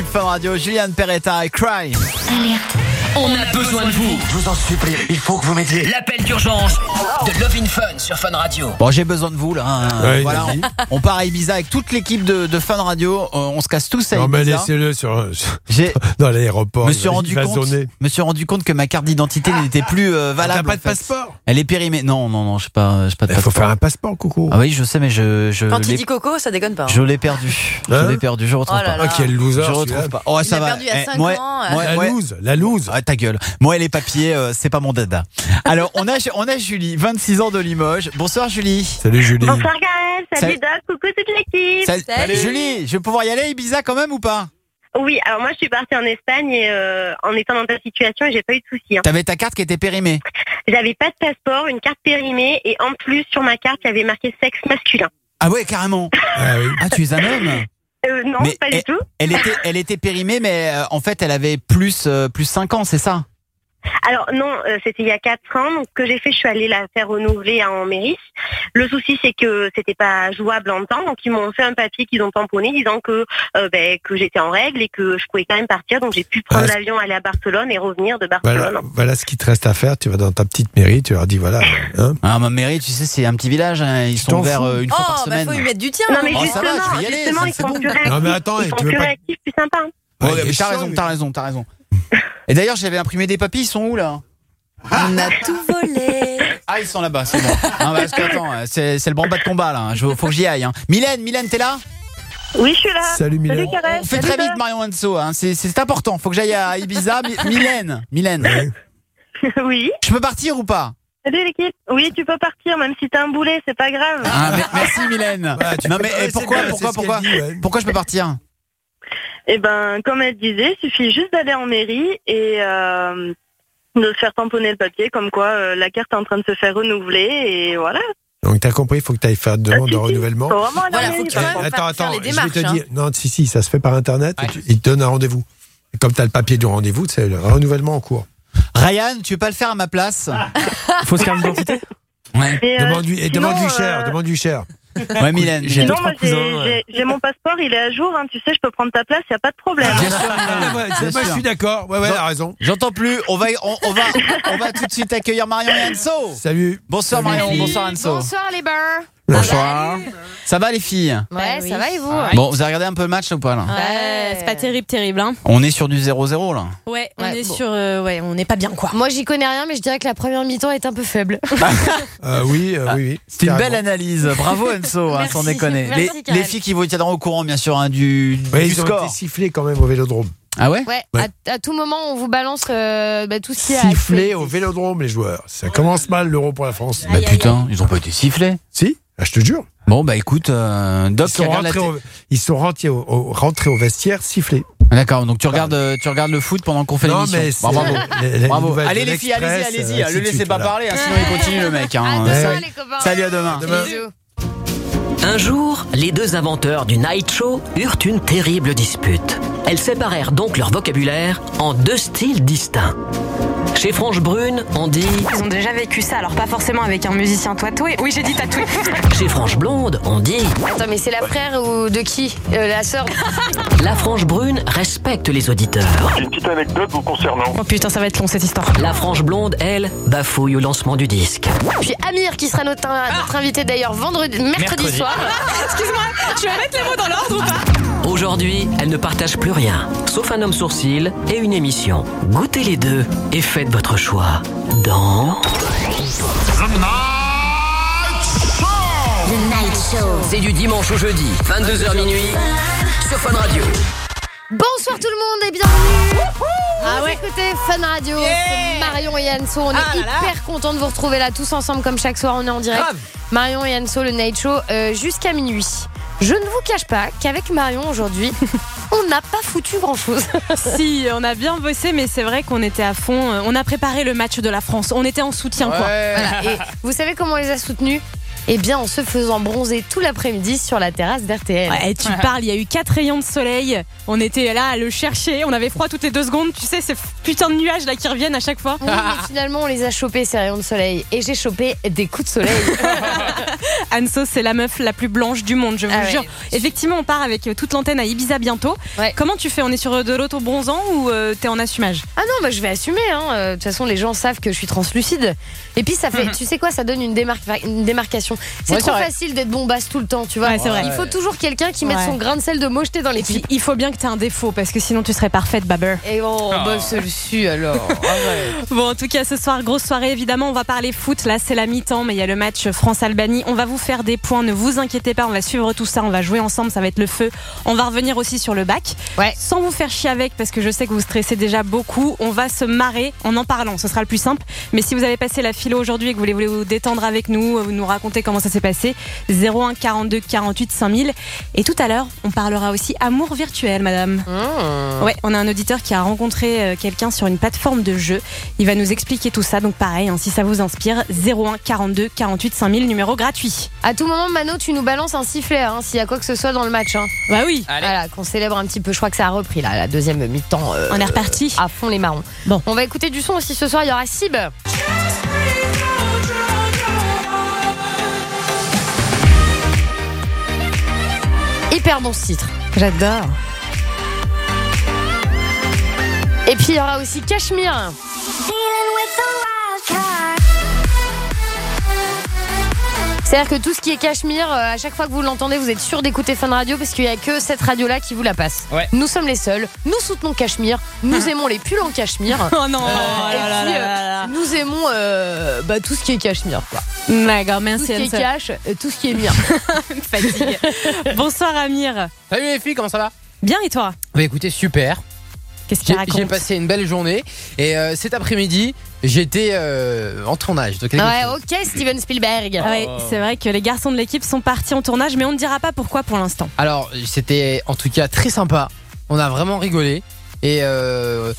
Tube Fun Radio, Juliane Peretta et Cry. On a besoin de vous. Je vous en supplie, il faut que vous m'aidiez. L'appel d'urgence de Love in Fun sur Fun Radio. Bon, j'ai besoin de vous là. hein. Ouais, voilà, vas-y. on, on part à Ibiza avec toute l'équipe de, de Fun Radio. Euh, on se casse tous à Non, mais Ibiza. laissez-le sur, J'ai dans l'aéroport. me il suis va- rendu il va compte, zoner. me suis rendu compte que ma carte d'identité n'était plus euh, Ah, valable. T'as pas de fait. passeport? Elle est périmée. Non, non, non, je sais pas, je sais pas de Il faut passeport. faire un passeport, coucou. Ah oui, je sais, mais je, je Quand il l'ai- dit coco, ça déconne pas. hein. je l'ai perdu. Hein je l'ai perdu. Je retrouve Oh là pas. là. Ah, quel loser. Je celui-là. retrouve pas. Oh, Il ça a va. perdu à Eh, 5 moi- ans. euh. moi- La loose, la loose. Ta gueule. Moi et les papiers, euh, c'est pas mon dada. Alors, on a, on a Julie, 26 ans de Limoges. Bonsoir Julie. Salut Julie. Bonsoir Gaël, salut Salut. Doc, coucou toute l'équipe. Salut. Salut. Julie, je vais pouvoir y aller à Ibiza quand même ou pas? Oui, alors moi je suis partie en Espagne et euh, en étant dans ta situation et j'ai pas eu de soucis. hein. T'avais ta carte qui était périmée? J'avais pas de passeport, une carte périmée et en plus sur ma carte il y avait marqué sexe masculin. Ah ouais, carrément. Ah oui. Ah, tu es un homme? Euh, non, Mais pas du tout. Elle était, elle était périmée, mais euh, en fait, elle avait plus, euh, plus 5 ans, c'est ça? Alors non, euh, c'était il y a 4 ans. Donc, que j'ai fait, je suis allée la faire renouveler en mairie. Le souci, c'est que c'était pas jouable en temps. Donc ils m'ont fait un papier qu'ils ont tamponné disant que euh, ben, que j'étais en règle et que je pouvais quand même partir. Donc j'ai pu prendre l'avion, aller à Barcelone et revenir de Barcelone. voilà ce qui te reste à faire. Tu vas dans ta petite mairie, tu leur dis voilà. hein. Ah, ma mairie, tu sais, c'est un petit village. hein, Ils sont ouverts euh, une fois par Oh, bah semaine. faut y mettre du tien. Non mais Oh, va, justement, aller, justement ça, ils sont bon. plus réactifs. Non, mais attends, ils et sont tu veux plus pas- réactifs, plus sympas. Ouais, Ouais, t'as raison, mais- t'as raison, t'as raison. Et d'ailleurs, j'avais imprimé des papiers, ils sont où là On a tout volé. Ah, ils sont là-bas, c'est bon. Non, parce que attends, c'est c'est le branle-bas de combat là. Je, faut que j'y aille. Hein. Mylène, Mylène, t'es là Oui, je suis là. Salut Mylène. Salut. On fait Salut, très vite, Marion Anso. Hein. C'est c'est important. Faut que j'aille à Ibiza. Mi- Mylène, Mylène, Oui. je peux partir ou pas Salut l'équipe. Oui, tu peux partir, même si t'as un boulet, c'est pas grave. ah, mais- Merci, Mylène. Tu non peux mais pourquoi, bien, pourquoi, c'est ce qu'elle pourquoi, dit, ouais. pourquoi je peux partir Eh ben, comme elle disait, il suffit juste d'aller en mairie et euh, de se faire tamponner le papier, comme quoi euh, la carte est en train de se faire renouveler et voilà. Donc t'as compris, il faut que tu ailles faire une Ah, demande si, de si. renouvellement. Faut vraiment aller Voilà, faut que attends, faire attends, les je vais te hein. dire. Non, si, si, ça se fait par internet. et Ouais. tu- ils te donnent un rendez-vous. Et comme tu as le papier du rendez-vous, c'est le renouvellement en cours. Ryan, tu veux pas le faire à ma place? Fausse carte d'identité Ouais. Et, euh, Demande-lui et sinon, demande-lui cher, demande-lui cher. Ouais, Mylène. J'ai moi, mon passeport, il est à jour, hein, tu sais, je peux prendre ta place, il n'y a pas de problème. Bien sûr, Ah, Bien moi, je sûr. suis d'accord. Ouais, ouais, elle a raison. J'entends plus. On va, on, on va, on va tout de suite accueillir Marion et Anso. Salut. Bonsoir Salut, Marion, bonsoir Anso. Bonsoir les beurs. Bonsoir. Ça va les filles? Ouais, ça va et vous? Bon, vous avez regardé un peu le match ou pas là? Ouais, c'est pas terrible, terrible. Hein. On est sur du 0-0 là. Ouais, on Ouais, est bon. sur. euh, ouais, on n'est pas bien, quoi. Moi j'y connais rien, mais je dirais que la première mi-temps est un peu faible. Euh, oui, euh, oui, oui. C'est une belle Carrément. analyse. Bravo Enzo, hein, Merci. sans déconner. Merci, les, Karel. les filles qui vous tiendront au courant bien sûr hein, du, Ouais, du ils ont score. été sifflés quand même au vélodrome. Ah ouais? Ouais, Ouais. À, à tout moment on vous balance euh, bah, tout ce qui est. Sifflés au vélodrome, les joueurs. Ça commence mal l'euro pour la France. Bah putain, ils ont pas été sifflés. Si, ah, je te jure. Bon bah écoute, euh, Doc Ils sont, rentrés au, ils sont rentrés au, au- rentrés au vestiaire sifflés. D'accord, donc tu regardes, euh, tu regardes le foot pendant qu'on fait l'émission. mais bravo. les- Bravo. Allez de les filles, allez-y, allez-y. euh, ainsi Le laissez pas voilà. parler, hein, sinon il continue le mec. hein. À Ouais. demain, les copains. Salut à demain. Un jour, les deux inventeurs du Night Show eurent une terrible dispute. Elles séparèrent donc leur vocabulaire en deux styles distincts. Chez Franche Brune, on dit Ils ont déjà vécu ça, alors pas forcément avec un musicien tatoué. Oui, j'ai dit tatoué. Chez Franche Blonde, on dit Attends, mais c'est la frère ou de qui Euh, La sœur La Franche Brune respecte les auditeurs. J'ai une petite anecdote vous concernant. Oh putain, ça va être long cette histoire. La Franche Blonde, elle, bafouille au lancement du disque. Puis Amir qui sera notre, notre invité d'ailleurs vendredi, mercredi, Mercredi. soir. Excuse-moi, tu vas mettre les mots dans l'ordre ou pas? Aujourd'hui, elle ne partage plus rien, sauf un homme sourcil et une émission. Goûtez les deux et faites votre choix dans... C'est du dimanche au jeudi, 22h minuit, sur Fun Radio. Bonsoir tout le monde et bienvenue. Ah ouais. Écoutez Fun Radio, c'est Marion et Yanso. On est hyper contents de vous retrouver là tous ensemble comme chaque soir. On est en direct. Marion et Yanso, le Night Show, euh, jusqu'à minuit. Je ne vous cache pas qu'avec Marion aujourd'hui, on n'a pas foutu grand chose. si, on a bien bossé, mais c'est vrai qu'on était à fond. euh, On a préparé le match de la France. On était en soutien, quoi. Voilà. Et vous savez comment on les a soutenus? Eh bien, en se faisant bronzer tout l'après-midi sur la terrasse d'RTL. Ouais, tu parles, il y a eu quatre rayons de soleil. On était là à le chercher. On avait froid toutes les deux secondes. Tu sais, ces putains de nuages là qui reviennent à chaque fois. Oui, mais finalement, on les a chopés, ces rayons de soleil. Et j'ai chopé des coups de soleil. Anso, c'est la meuf la plus blanche du monde, je vous Ah ouais. jure. Effectivement, on part avec toute l'antenne à Ibiza bientôt. Ouais. Comment tu fais? On est sur de l'auto-bronzant ou euh, t'es en assumage? Ah non, bah, je vais assumer. hein. Euh, De toute façon, les gens savent que je suis translucide. Et puis, ça fait, tu sais quoi, ça donne une, démarca- une démarcation. C'est Ouais, trop facile d'être bombasse tout le temps, tu vois. Ouais, c'est vrai. Il faut toujours quelqu'un qui mette Ouais. son grain de sel de mocheté dans les Puis, pipes. Il faut bien que t'aies un défaut parce que sinon tu serais parfaite, Baber. Et oh, bah, celui-ci alors. Bon, en tout cas, ce soir, grosse soirée. Évidemment, on va parler foot. Là, c'est la mi-temps, mais il y a le match France-Albanie. On va vous faire des points. Ne vous inquiétez pas. On va suivre tout ça. On va jouer ensemble. Ça va être le feu. On va revenir aussi sur le bac. Ouais. Sans vous faire chier avec, parce que je sais que vous stressez déjà beaucoup. On va se marrer en en parlant. Ce sera le plus simple. Mais si vous avez passé la philo aujourd'hui et que vous voulez vous détendre avec nous, vous nous raconter comment ça s'est passé, 01 42 48 5000. Et tout à l'heure, on parlera aussi amour virtuel, madame. Mmh. Ouais, on a un auditeur qui a rencontré euh, quelqu'un sur une plateforme de jeu. Il va nous expliquer tout ça. Donc pareil, hein, si ça vous inspire, 01 42 48 5000, numéro gratuit. À tout moment, Mano, tu nous balances un sifflet hein, s'il y a quoi que ce soit dans le match. Hein. Bah oui. Voilà, qu'on célèbre un petit peu. Je crois que ça a repris là, la deuxième mi-temps. euh, On est reparti. À fond les marrons. Bon. On va écouter du son aussi ce soir. Il y aura Sib. Hyper bon ce titre. J'adore. Et puis il y aura aussi Cachemire. C'est-à-dire que tout ce qui est Cachemire, euh, à chaque fois que vous l'entendez, vous êtes sûr d'écouter Fun Radio parce qu'il n'y a que cette radio-là qui vous la passe. Ouais. Nous sommes les seuls, nous soutenons Cachemire, nous aimons les pulls en Cachemire. Oh non. Euh, oh là et puis, là euh, là nous aimons euh, bah, tout ce qui est Cachemire. Quoi. D'accord, Tout merci ce qui est euh, tout ce qui est mire. Fatigue. Bonsoir Amir. Salut les filles, comment ça va? Bien et toi? Bah écoutez, super. Qu'est-ce qu'il J'ai j'ai raconte passé une belle journée et euh, cet après-midi, j'étais euh, en tournage de ouais, ok, Steven Spielberg. Ah ouais, c'est vrai que les garçons de l'équipe sont partis en tournage, mais on ne dira pas pourquoi pour l'instant. Alors, c'était en tout cas très sympa. On a vraiment rigolé et euh,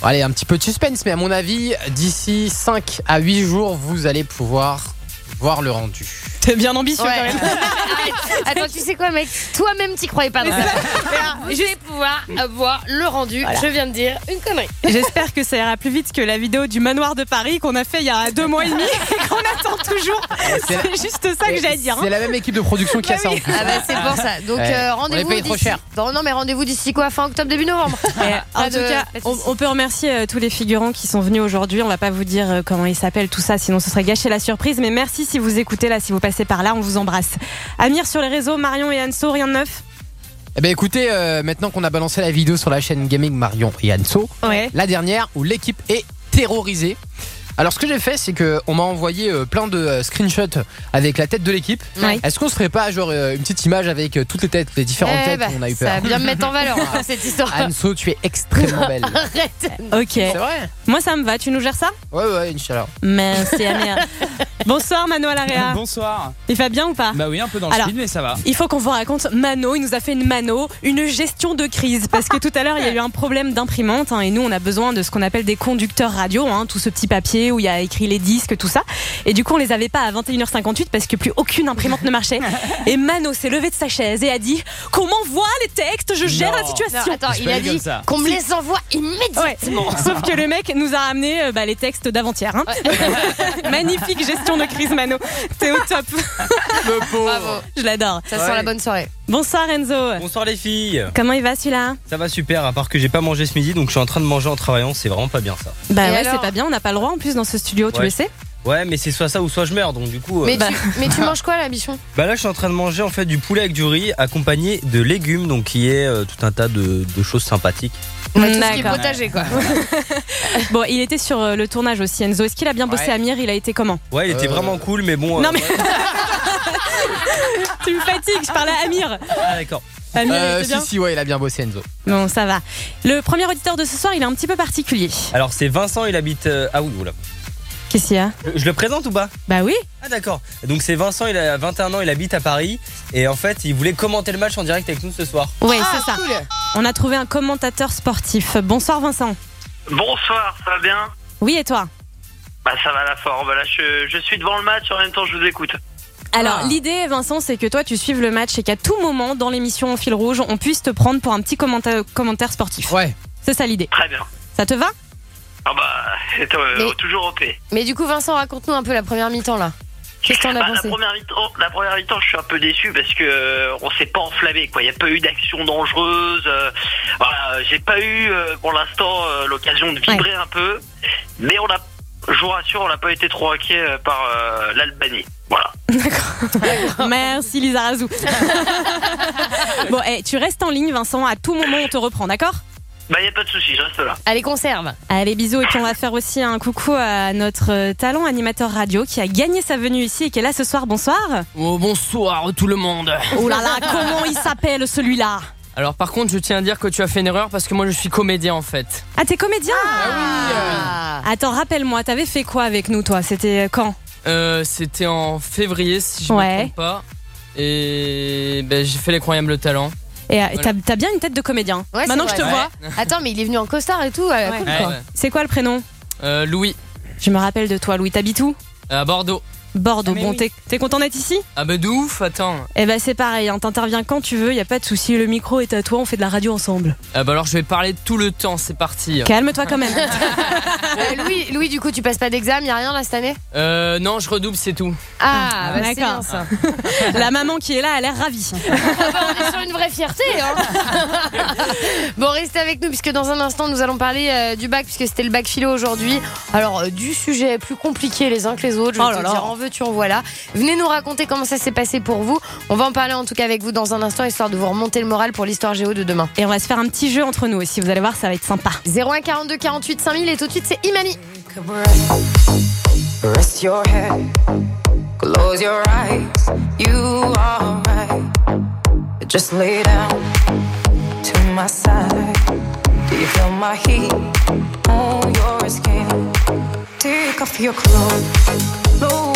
allez, un petit peu de suspense, mais à mon avis, d'ici 5 à 8 jours, vous allez pouvoir voir le rendu. T'es bien ambitieux Ouais. quand même. Attends, tu sais quoi, mec Toi-même, t'y croyais pas. dans ça. Alors, Je vais pouvoir avoir le rendu. Je viens de dire une connerie. J'espère que ça ira plus vite que la vidéo du manoir de Paris qu'on a fait il y a deux mois et demi et qu'on attend toujours. C'est C'est juste ça que j'ai à dire. hein. C'est la même équipe de production qui a Bah ça en plus. Ah bah c'est pour ça. Donc Ouais. euh, On rendez-vous paye trop d'ici. cher. Non, non mais rendez-vous d'ici quoi Fin octobre début novembre. Et en Pas tout de- cas, pas de on, soucis. on peut remercier euh, tous les figurants qui sont venus aujourd'hui. On va pas vous dire euh, comment ils s'appellent, tout ça, sinon ce serait gâcher la surprise. Mais merci si vous écoutez là, si vous passez par là, on vous embrasse. Amir sur les réseaux, Marion et Anso, rien de neuf Eh ben écoutez, euh, maintenant qu'on a balancé la vidéo sur la chaîne Gaming Marion et Anso, Ouais. la dernière où l'équipe est terrorisée. Alors ce que j'ai fait, c'est que on m'a envoyé euh, plein de euh, screenshots avec la tête de l'équipe. Ouais. Est-ce qu'on se ferait pas genre euh, une petite image avec toutes les têtes, les différentes Eh têtes bah, on a eu Ça va bien me mettre en valeur hein, cette histoire. Anso, tu es extrêmement belle. Arrête. Ok. C'est vrai Moi, ça me va. Tu nous gères ça? Ouais ouais, Inch'Allah. Merci Amir. Bonsoir Mano Alaria. Bonsoir. Il va bien ou pas? Bah oui, un peu dans le Alors, speed, mais ça va. Il faut qu'on vous raconte Mano, il nous a fait une Mano, une gestion de crise. Parce que tout à l'heure, il y a eu un problème d'imprimante. hein, et nous, on a besoin de ce qu'on appelle des conducteurs radio, hein, tout ce petit papier où il y a écrit les disques, tout ça. Et du coup, on les avait pas à 21h58 parce que plus aucune imprimante ne marchait. Et Mano s'est levé de sa chaise et a dit Qu'on m'envoie les textes, je gère Non. la situation. Non, attends, il a dit qu'on me les envoie Ouais. immédiatement. Sauf que le mec nous a ramené euh, bah, les textes d'avant-hier. hein. Magnifique gestion de crise, Mano. T'es au top. Le pauvre. Bravo. Je l'adore. Ça sent Ouais. la bonne soirée. Bonsoir Enzo. Bonsoir les filles. Comment il va celui-là? Ça va super, à part que j'ai pas mangé ce midi, donc je suis en train de manger en travaillant, c'est vraiment pas bien ça. Bah Et ouais, alors c'est pas bien, on n'a pas le droit en plus dans ce studio, tu Ouais. le sais Ouais, mais c'est soit ça ou soit je meurs, donc du coup. euh, Mais, bah. tu, mais tu manges quoi là, bichon? Bah là, je suis en train de manger en fait du poulet avec du riz accompagné de légumes, donc qui est euh, tout un tas de, de choses sympathiques. Bah, Tout ce qui est potager quoi. Bon, il était sur euh, le tournage aussi, Enzo. Est-ce qu'il a bien bossé Ouais. Amir Il a été comment? Ouais, il était Euh, vraiment cool, mais bon. euh, Non, mais- ouais. Tu me fatigues, je parle à Amir. Ah, d'accord. Amir, il Euh, si si ouais, il a bien bossé Enzo. Bon, ça va. Le premier auditeur de ce soir, il est un petit peu particulier. Alors, c'est Vincent, il habite. euh, Ah oui, oula. Qu'est-ce qu'il y a Je le présente ou pas Bah oui. Ah, d'accord. Donc, c'est Vincent, il a 21 ans, il habite à Paris. Et en fait, il voulait commenter le match en direct avec nous ce soir. Ouais, Ah, c'est ça. cool. On a trouvé un commentateur sportif. Bonsoir Vincent. Bonsoir, ça va bien Oui, et toi Bah ça va la forme. Là, je, je suis devant le match, en même temps je vous écoute. Alors, l'idée, Vincent, c'est que toi, tu suives le match et qu'à tout moment, dans l'émission en fil rouge, on puisse te prendre pour un petit commentaire, commentaire sportif. Ouais. C'est ça l'idée. Très bien. Ça te va Ah bah, c'est euh, Mais- toujours OP. Mais du coup, Vincent, raconte-nous un peu la première mi-temps là. Qu'est-ce que t'en as Bah, la pensé première mi-temps, la première mi-temps, je suis un peu déçu parce que euh, on s'est pas enflammé quoi. Il y a pas eu d'action dangereuse. euh, voilà, j'ai pas eu euh, pour l'instant euh, l'occasion de vibrer un peu, mais on a, je vous rassure, on n'a pas été trop inquiet euh, par euh, l'Albanie. Voilà. Merci Lisa Razou. bon, eh, tu restes en ligne, Vincent. À tout moment, on te reprend, d'accord? Bah y a pas de souci, je reste là. Allez, conserve. Allez, bisous. Et puis, on va faire aussi un coucou à notre euh, talent animateur radio qui a gagné sa venue ici et qui est là ce soir. Bonsoir. Oh, bonsoir tout le monde. Oh là là, comment il s'appelle celui-là? Alors par contre, je tiens à dire que tu as fait une erreur parce que moi je suis comédien en fait. Ah, t'es comédien? Ah. Attends, rappelle-moi, t'avais fait quoi avec nous, toi? C'était quand? Euh, C'était en février si je Ouais. me trompe pas. Et ben, j'ai fait l'incroyable talent. Et euh, Voilà. t'as t'as bien une tête de comédien. Ouais, Maintenant que c'est je te vrai. vois. Attends, mais il est venu en costard et tout. euh, Ouais. cool, Ouais, quoi. ouais. C'est quoi le prénom? Euh, Louis, Je me rappelle de toi, Louis. T'habites où? À Bordeaux. Bordeaux. Ah, bon, oui. t'es content d'être ici? Ah bah de ouf, attends. Eh ben c'est pareil, hein, t'interviens quand tu veux, y a pas de souci. Le micro est à toi, on fait de la radio ensemble. Ah bah alors je vais parler tout le temps, c'est parti. Calme-toi quand même. Euh, Louis, Louis, du coup, tu passes pas d'examen, y a rien là cette année? Euh, non, je redouble, c'est tout. Ah, bah, c'est d'accord. ça. la maman qui est là a l'air ravie. Ah bah, on est sur une vraie fierté. Hein. bon, restez avec nous puisque dans un instant nous allons parler euh, du bac puisque c'était le bac philo aujourd'hui. Alors euh, du sujet plus compliqué les uns que les autres. Je vais Oh te là. dire en veux-tu en voilà. Venez nous raconter comment ça s'est passé pour vous. On va en parler en tout cas avec vous dans un instant histoire de vous remonter le moral pour l'histoire géo de demain. Et on va se faire un petit jeu entre nous aussi, vous allez voir, ça va être sympa. 01 42 48 5000 et tout de suite c'est Imani. Rest your head, close your eyes. You are right. Just lay down to my side. Do you feel my heat on your skin? Take off your clothes,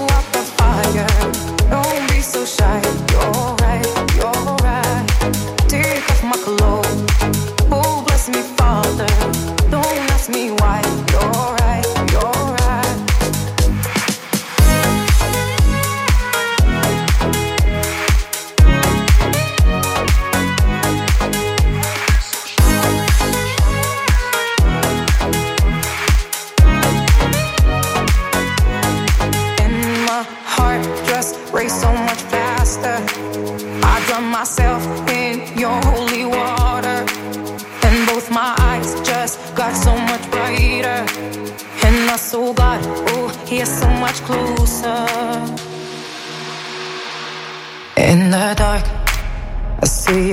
blow up the fire. Don't be so shy.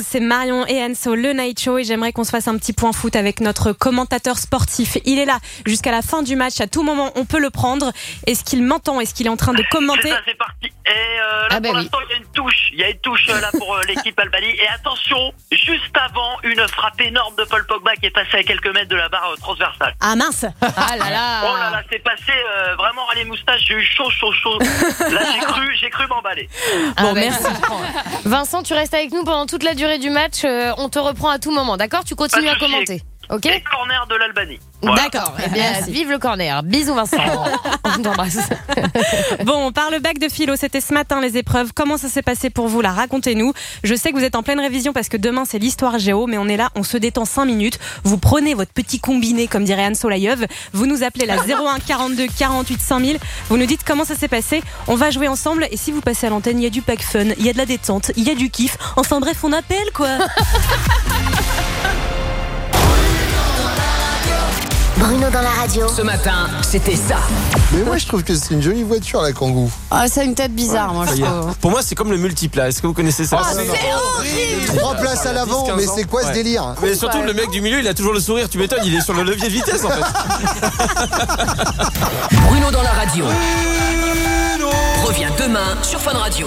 22h12, c'est Marion et Enso, le Night Show, et j'aimerais qu'on se fasse un petit point foot avec notre commentateur sportif. Il est là jusqu'à la fin du match, à tout moment on peut le prendre. Est-ce qu'il m'entend? Est-ce qu'il est en train de commenter? C'est ça, c'est parti. Et euh, là, Ah bah pour oui. l'instant, il y a une touche. Il y a une touche euh, là pour euh, l'équipe Albanie. Et attention, juste avant, une frappe énorme de Paul Pogba qui est passée à quelques mètres de la barre transversale. Ah mince Ah là là Oh là là, c'est passé euh, vraiment à les moustaches. J'ai eu chaud, chaud, chaud. Là, j'ai cru, j'ai cru m'emballer. Bon, merci. Vincent, tu restes avec nous pendant toute la durée du match. euh, on te reprend à tout moment, d'accord? Tu continues à commenter. Ok Et corner de l'Albanie. Voilà. D'accord. Eh bien, vive le corner. Bisous, Vincent. on t'embrasse. Bon, par le bac de philo, c'était ce matin les épreuves. Comment ça s'est passé pour vous? Là Racontez-nous. Je sais que vous êtes en pleine révision parce que demain c'est l'histoire géo, mais on est là, on se détend 5 minutes. Vous prenez votre petit combiné, comme dirait Anne Solayev. Vous nous appelez la 01 42 48 5000. Vous nous dites comment ça s'est passé. On va jouer ensemble. Et si vous passez à l'antenne, il y a du pack fun, il y a de la détente, il y a du kiff. Enfin bref, on appelle quoi. Bruno dans la radio. Ce matin, c'était ça. Mais moi, je trouve que c'est une jolie voiture, la Kangoo. Ah, ça a une tête bizarre, moi, y est. Pour moi, c'est comme le multiplat. Est-ce que vous connaissez ça? Ah, c'est horrible Trois places à l'avant, mais c'est quoi ce délire? Mais surtout, le mec du milieu, il a toujours le sourire. Tu m'étonnes, il est sur le levier de vitesse en fait. Bruno dans la radio. Revient demain sur Fun Radio.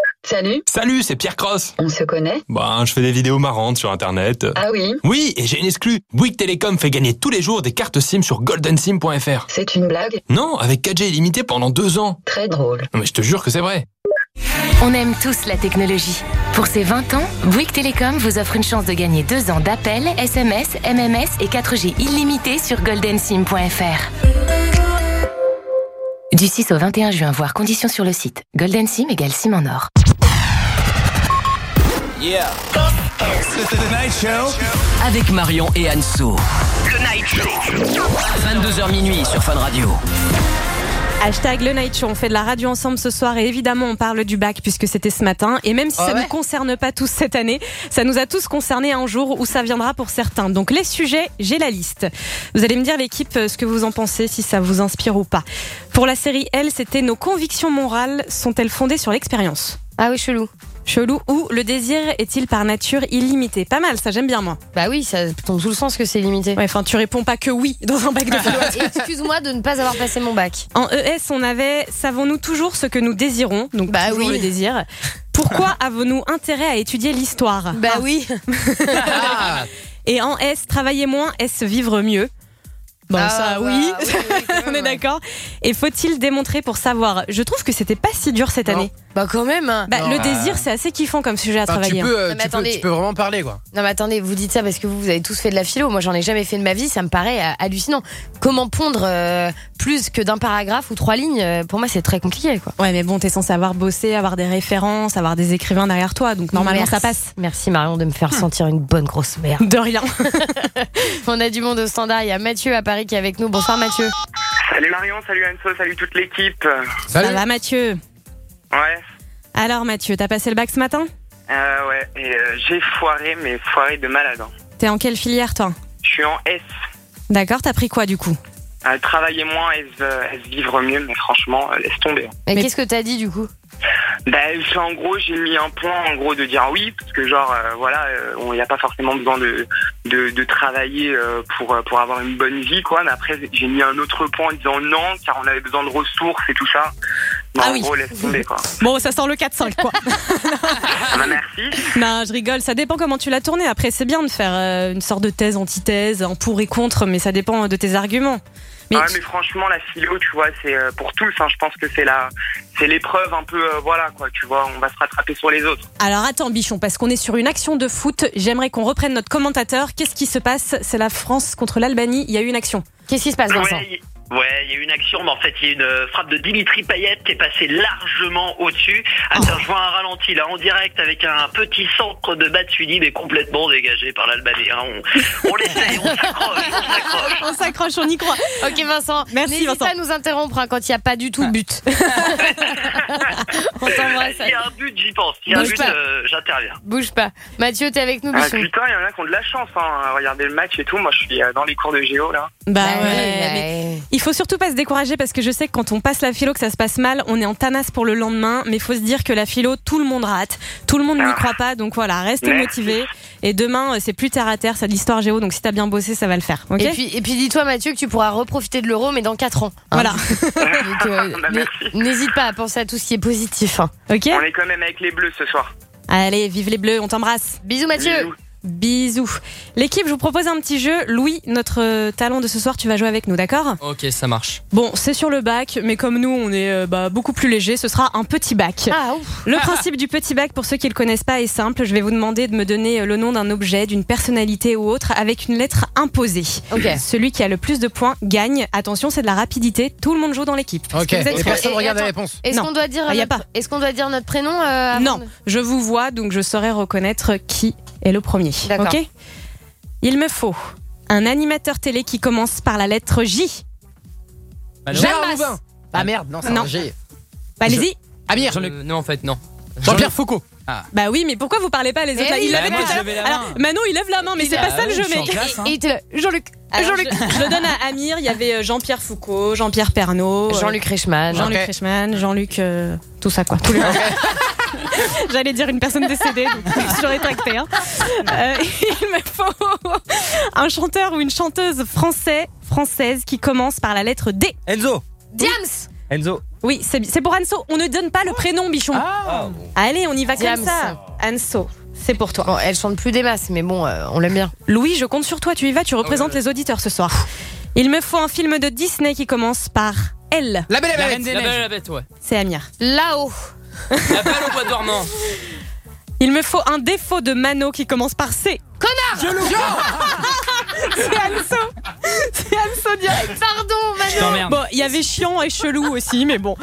Salut. Salut, c'est Pierre Cross. On se connaît Ben, je fais des vidéos marrantes sur Internet. Ah oui Oui, et j'ai une exclue. Bouygues Télécom fait gagner tous les jours des cartes SIM sur goldensim.fr. C'est une blague Non, avec 4G illimité pendant deux ans. Très drôle. Non, mais je te jure que c'est vrai. On aime tous la technologie. Pour ses 20 ans, Bouygues Télécom vous offre une chance de gagner deux ans d'appels, SMS, MMS et 4G illimité sur goldensim.fr. Du 6 au 21 juin, voir conditions sur le site. Golden Sim égale Sim en or. Yeah. The Night Show. Avec Marion et Anso. The Night Show. 22h minuit sur Fun Radio. Hashtag le Night Show, on fait de la radio ensemble ce soir et évidemment on parle du bac puisque c'était ce matin et même si Ah ça ne ouais nous concerne pas tous cette année, ça nous a tous concernés un jour où ça viendra pour certains. Donc les sujets, j'ai la liste. Vous allez me dire l'équipe euh, ce que vous en pensez, si ça vous inspire ou pas. Pour la série L, c'était nos convictions morales sont-elles fondées sur l'expérience? Ah oui, chelou. Chelou ou le désir est-il par nature illimité? Pas mal, ça j'aime bien moi. Bah oui, ça tombe sous le sens que c'est limité. Ouais, enfin tu réponds pas que oui dans un bac de philo. Excuse-moi de ne pas avoir passé mon bac. En ES, on avait savons-nous toujours ce que nous désirons? Donc Bah toujours oui. le désir. Pourquoi avons-nous intérêt à étudier l'histoire? Bah Ah. oui. Et en S, travailler moins, est-ce vivre mieux? Bon, Ah, ça, bah, oui, oui, oui, quand on est d'accord. Et faut-il démontrer pour savoir? Je trouve que c'était pas si dur cette année. Bah quand même. hein. Bah, Non, le bah, désir, c'est assez kiffant comme sujet à Enfin, travailler. tu, peux, hein. euh, Non, mais tu, peux, tu peux vraiment parler quoi. Non mais attendez, vous dites ça parce que vous, vous avez tous fait de la philo. Moi, j'en ai jamais fait de ma vie. Ça me paraît euh, hallucinant. Comment pondre euh, plus que d'un paragraphe ou trois lignes? Euh, Pour moi, c'est très compliqué, quoi. Ouais, mais bon, t'es censé avoir bossé, avoir des références, avoir des écrivains derrière toi, donc normalement Merci. ça passe. Merci Marion de me faire sentir une bonne grosse merde. De rien. On a du monde au standard. Il y a Mathieu à Paris qui est avec nous. Bonsoir Mathieu. Salut Marion, salut Anso, salut toute l'équipe. Ça va Mathieu Ouais, Alors Mathieu, t'as passé le bac ce matin euh, ouais, et euh, j'ai foiré, mais foiré de malade. hein. T'es en quelle filière toi Je suis en S. D'accord, t'as pris quoi du coup Euh, travailler moins, euh, est-ce vivre mieux, mais franchement, euh, laisse tomber. hein. Mais, qu'est-ce que t'as dit du coup C'est- en gros, j'ai mis un point, en gros, de dire oui, parce que genre, euh, voilà, il n'y a pas forcément besoin de, de, de travailler euh, pour, euh, pour avoir une bonne vie, quoi. Mais après, j'ai mis un autre point en disant non, car on avait besoin de ressources et tout ça. Ah en oui. gros, laisse tomber, quoi. Bon, ça sent le 4-5 quoi. Ah bah, merci. non, je rigole, ça dépend comment tu l'as tourné. Après, c'est bien de faire euh, une sorte de thèse, antithèse, en pour et contre, mais ça dépend de tes arguments. Mais Ouais, mais franchement, la philo, tu vois, c'est euh, pour tous. hein, je pense que c'est la, c'est l'épreuve un peu, euh, voilà, quoi. Tu vois, on va se rattraper sur les autres. alors attends, bichon, parce qu'on est sur une action de foot, j'aimerais qu'on reprenne notre commentateur. Qu'est-ce qui se passe? C'est la France contre l'Albanie, il y a eu une action. Qu'est-ce qui se passe Ouais, Ouais, il y a eu une action, mais en fait, il y a une euh, frappe de Dimitri Payet qui est passée largement au-dessus. Ah, tiens, je vois un ralenti là en direct avec un petit centre de Batshuayi, mais complètement dégagé par l'Albanais. hein. On, on l'essaye, on s'accroche, on s'accroche. On s'accroche, on y croit. Ok Vincent, Merci, n'hésite Vincent. pas à nous interrompre hein, quand il n'y a pas du tout de but. on t'embrasse. S'il y a un but, j'y pense. S'il y a un but, euh, j'interviens. Bouge pas. Mathieu, t'es avec nous, Ah, putain, il y en a qui ont de la chance, hein. Regardez le match et tout. Moi, je suis euh, dans les cours de géo, là. Bah Bah ouais, ouais, mais il faut surtout pas se décourager parce que je sais que quand on passe la philo que ça se passe mal, on est en tanasse pour le lendemain, mais il faut se dire que la philo, tout le monde rate, tout le monde n'y croit pas, donc voilà, reste Merci. motivé. Et demain, euh, c'est plus terre à terre, c'est de l'histoire géo, donc si t'as bien bossé, ça va le faire. ok Et puis, et puis dis-toi Mathieu que tu pourras reprofiter de l'euro mais dans 4 ans. hein. Voilà. Donc, euh, Bah. N'hésite pas à penser à tout ce qui est positif. hein. Ok On est quand même avec les bleus ce soir. Allez, vive les bleus, on t'embrasse. Bisous Mathieu. Bisous. Bisous. L'équipe, je vous propose un petit jeu. Louis, notre euh, talent de ce soir, tu vas jouer avec nous, d'accord? Ok, ça marche. Bon, c'est sur le bac, mais comme nous, on est euh, bah, beaucoup plus léger, ce sera un petit bac. Ah ouf. Le principe du petit bac, pour ceux qui ne le connaissent pas, est simple. Je vais vous demander de me donner euh, le nom d'un objet, d'une personnalité ou autre, avec une lettre imposée. Ok. Celui qui a le plus de points gagne. Attention, c'est de la rapidité. Tout le monde joue dans l'équipe. Est-ce Ok, que vous êtes et prêts? personne Et- regarde la attends, réponse. Est-ce Non. qu'on doit dire Ah, y a notre- pas. Est-ce qu'on doit dire notre prénom euh, avant Non, de- je vous vois, donc je saurai reconnaître qui est le premier. D'accord. Ok? Il me faut un animateur télé qui commence par la lettre J. Gérard Masse. Louvain. Ah merde, non, c'est Non. un G. Bah, Allez-y. Amir. Euh, non, en fait, non. Jean-Pierre Foucault. Bah oui, mais pourquoi vous parlez pas les autres là Il bah tout levais la Alors, main. Manon, il lève la main, mais c'est Ah pas ça le jeu, mec. hein. Jean-Luc. Jean-Luc. Je, le donne à Amir. Il y avait euh, Jean-Pierre Foucault, Jean-Pierre Pernaud, euh, Jean-Luc Reichmann. Jean-Luc. Reichmann, Jean-Luc, euh, tout ça quoi. Tous les J'allais dire une personne décédée, donc je rétracté. Hein. Euh, il me faut un chanteur ou une chanteuse français, française qui commence par la lettre D. Enzo Diams. Enzo Oui, c'est c'est pour Anso. On ne donne pas le prénom, bichon. Ah, bon. Allez, on y va comme ça. Anso, c'est pour toi. Bon, elle chante plus des masses, mais bon, euh, on l'aime bien. Louis, je compte sur toi. Tu y vas, tu représentes les auditeurs ce soir. Il me faut un film de Disney qui commence par L. La belle et la La bête. Reine des La Belle et la Bête, ouais. C'est Amir. Là-haut. La Belle au bois dormant. Il me faut un défaut de Mano qui commence par C. Connard C'est Anso. C'est Anso direct. Pardon, Manon. Bon, il y avait chiant et chelou aussi, mais bon.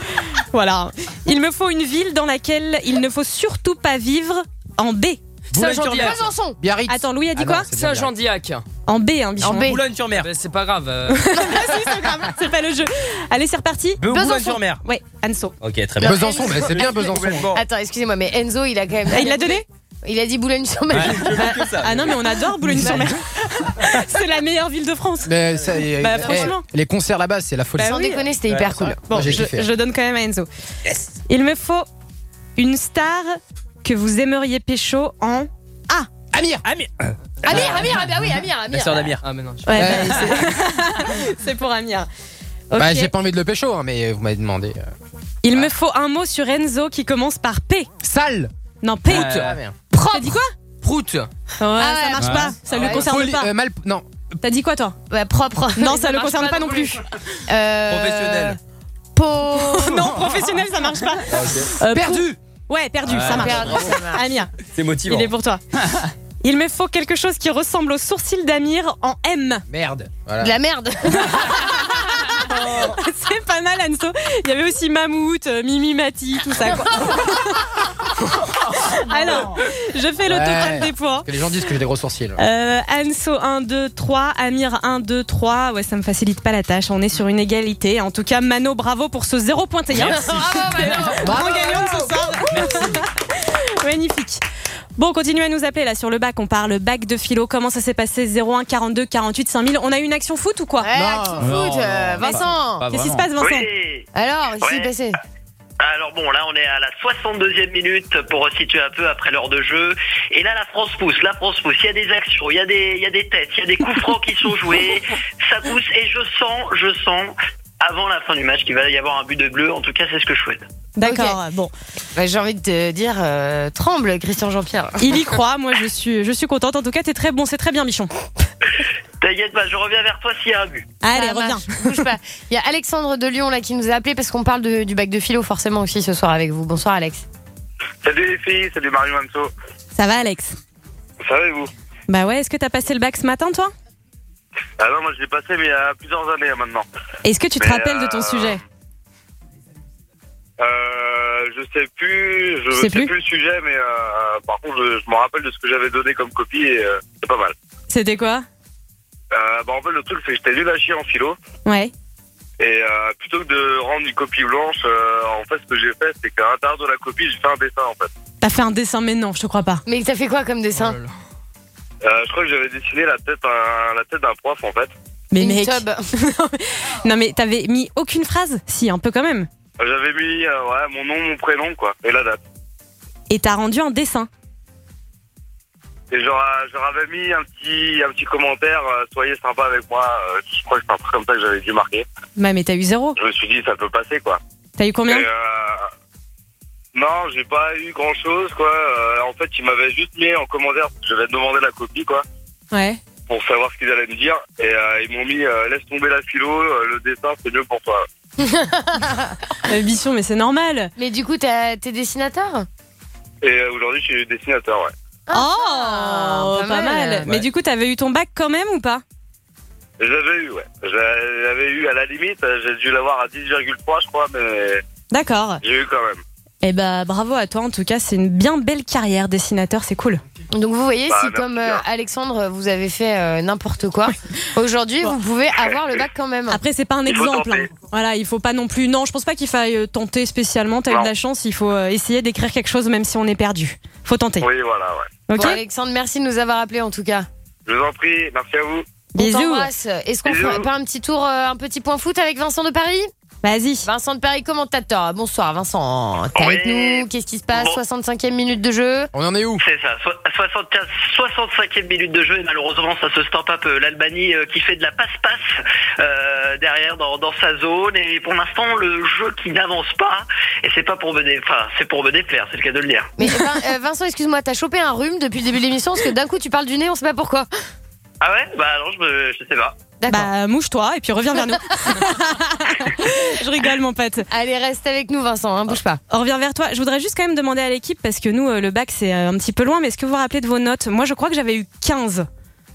Voilà. Il me faut une ville dans laquelle il ne faut surtout pas vivre en B. Boulogne-sur-Mer. Besançon. Biarritz. Attends, Louis a dit Ah non, quoi c'est bien Saint-Jean-Diac. En B, hein, bichon. En B. Boulogne-sur-Mer. Bah, c'est pas grave. euh. Ah, si, c'est grave, c'est pas le jeu. Allez, c'est reparti. Boulogne-sur-Mer. Ouais, Anso. Ok, très bien. Besançon, mais c'est bien Besançon. Complètement. Attends, excusez-moi, mais Enzo, il a quand même. Ah, il l'a donné Il a dit Boulogne-sur-Mer. Ah non, mais on adore Boulogne-sur-Mer. c'est la meilleure ville de France. Mais ça, Bah, eh, franchement. les concerts là-bas, c'est la folie. Bah Sans oui. déconner, c'était hyper cool. Bon, je, je le donne quand même à Enzo. Il me faut une star que vous aimeriez pécho en A. Amir. Amir. Amir, Amir, ah bah oui, Amir, La Amir. sœur d'Amir. Ah, mais non. je- Ouais, Ouais. bah, c'est- pour Amir. Bah, j'ai pas envie de le pécho, hein, mais vous m'avez demandé. euh. Il me faut un mot sur Enzo qui commence par P. Sale. Non, P. Euh, Ah. T'as dit quoi Prout. Ouais, ça marche Ouais. pas. Ça le Ouais. concerne Poli- pas. euh, mal. Non. T'as dit quoi, toi Ouais, propre. Non, ça, le marche concerne pas, non plus. Euh, Professionnel. Po. non, professionnel, ça marche pas. Euh, Perdu. Ouais, perdu, Ah, ça marche. perdu, ça marche. Amir, C'est motivant. il est pour toi. Il me faut quelque chose qui ressemble au sourcil d'Amir en M. Merde. Voilà. De la merde. C'est pas mal, Anso. Il y avait aussi Mammouth, euh, Mimi Mati, tout ça. quoi. Alors, je fais Ouais. total des points. Les gens disent que j'ai des gros sourcils. Euh, Anso 1, 2, 3, Amir 1, 2, 3. Ouais, ça me facilite pas la tâche. On est sur une égalité. En tout cas, Mano, bravo pour ce 0 pointé. Merci. De ce soir. Magnifique. Bon, continuez à nous appeler là sur le bac. On parle bac de philo. Comment ça s'est passé? 01 42 48 5000. On a eu une action foot ou quoi? Ouais, action Non, foot, euh, Vincent. Qu'est-ce qui se passe, Vincent? Oui. Alors, il s'est Ouais. passé? Alors bon, là on est à la 62e minute pour resituer un peu après l'heure de jeu. Et là la France pousse, la France pousse. Il y a des actions, il y a des, il y a des têtes, il y a des coups francs qui sont joués. Ça pousse et je sens, je sens avant la fin du match qu'il va y avoir un but de bleu. En tout cas, c'est ce que je souhaite. D'accord. Bon, Bah, J'ai envie de te dire, euh, tremble, Christian Jean-Pierre. il y croit. Moi, je suis, je suis contente. En tout cas, t'es très bon. C'est très bien, Michon. T'inquiète pas, je reviens vers toi s'il y a un but. Allez, Ça reviens. marche, Bouge pas. Il y a Alexandre de Lyon là qui nous a appelé parce qu'on parle de- du bac de philo forcément aussi ce soir avec vous. Bonsoir Alex. Salut les filles, salut Mario Manso. Ça va, Alex? Ça va et vous? Bah ouais. Est-ce que t'as passé le bac ce matin, toi? Ah non, moi je l'ai passé, mais il y a plusieurs années hein, maintenant. Est-ce que tu te Mais, rappelles de ton euh, sujet Euh, je sais plus, je Tu sais sais plus plus, le sujet, mais euh, par contre, je, je me rappelle de ce que j'avais donné comme copie et euh, c'est pas mal. C'était quoi Euh, bah, en fait, le truc, c'est que j'étais nul à chier en philo. Ouais. Et euh, plutôt que de rendre une copie blanche, euh, en fait, ce que j'ai fait, c'est qu'à l'intérieur de la copie, j'ai fait un dessin, en fait. T'as fait un dessin, mais non, je te crois pas. Mais t'as fait quoi comme dessin? Euh, je crois que j'avais dessiné la tête, un- la tête d'un prof, en fait. Mais Une mec. tub. non, mais t'avais mis aucune phrase? Si, un peu quand même. J'avais mis euh, ouais, mon nom, mon prénom, quoi, et la date. Et t'as rendu un dessin. Et euh, leur avais mis un petit, un petit commentaire, euh, soyez sympa avec moi. euh, je crois que c'est un truc comme ça que j'avais dû marquer. Bah, mais t'as eu zéro. Je me suis dit, ça peut passer, quoi. T'as eu combien? Et, euh, Non, j'ai pas eu grand chose, quoi. Euh, en fait, ils m'avaient juste mis en commentaire, je vais demander la copie, quoi, Ouais. pour savoir ce qu'ils allaient me dire. Et euh, ils m'ont mis, euh, laisse tomber la philo, euh, le dessin, c'est mieux pour toi. Bichon, mais c'est normal. Mais du coup, t'as- t'es dessinateur? Et euh, aujourd'hui, je suis dessinateur, ouais. oh, pas pas, mal. mal. Mais du coup, t'avais eu ton bac quand même ou pas? J'avais eu, ouais. J'avais eu, à la limite, j'ai dû l'avoir à 10,3, je crois, mais D'accord. j'ai eu quand même. Eh bah, bravo à toi. En tout cas, c'est une bien belle carrière dessinateur. C'est cool. Donc vous voyez, Bah, si merci comme euh. Alexandre, vous avez fait euh, n'importe quoi, aujourd'hui, vous pouvez avoir le bac quand même. Après, c'est pas un Il exemple. hein. Voilà, il faut pas non plus. Non, je pense pas qu'il faille euh, tenter spécialement. T'as eu de la chance. Il faut essayer d'écrire quelque chose, même si on est perdu. Faut tenter. Oui, voilà, ouais. Ok. Bon, Alexandre, merci de nous avoir appelés en tout cas. Je vous en prie, merci à vous. On Bisous. Est-ce qu'on ferait pas un petit tour, euh, un petit point foot avec Vincent de Paris? Vas-y. Vincent de Paris, commentateur. Bonsoir Vincent. T'es avec nous Qu'est-ce qui se passe Bon. 65e minute de jeu. On en est où C'est ça, so- 75, 65e minute de jeu et malheureusement ça se stamp up euh, l'Albanie euh, qui fait de la passe-passe euh, derrière dans, dans sa zone et pour l'instant le jeu qui n'avance pas et c'est pas pour me enfin c'est pour me déplaire, c'est le cas de le dire. Mais euh, Vincent, excuse-moi, t'as chopé un rhume depuis le début de l'émission parce que d'un coup tu parles du nez, on sait pas pourquoi. Ah ouais? Bah non, je, me, je sais pas. Bah, mouche-toi et puis reviens vers nous. je rigole, mon pote. Allez, reste avec nous Vincent, hein, bouge pas. On revient vers toi. Je voudrais juste quand même demander à l'équipe, parce que nous, euh, le bac, c'est euh, un petit peu loin, mais est-ce que vous vous rappelez de vos notes? Moi, je crois que j'avais eu 15.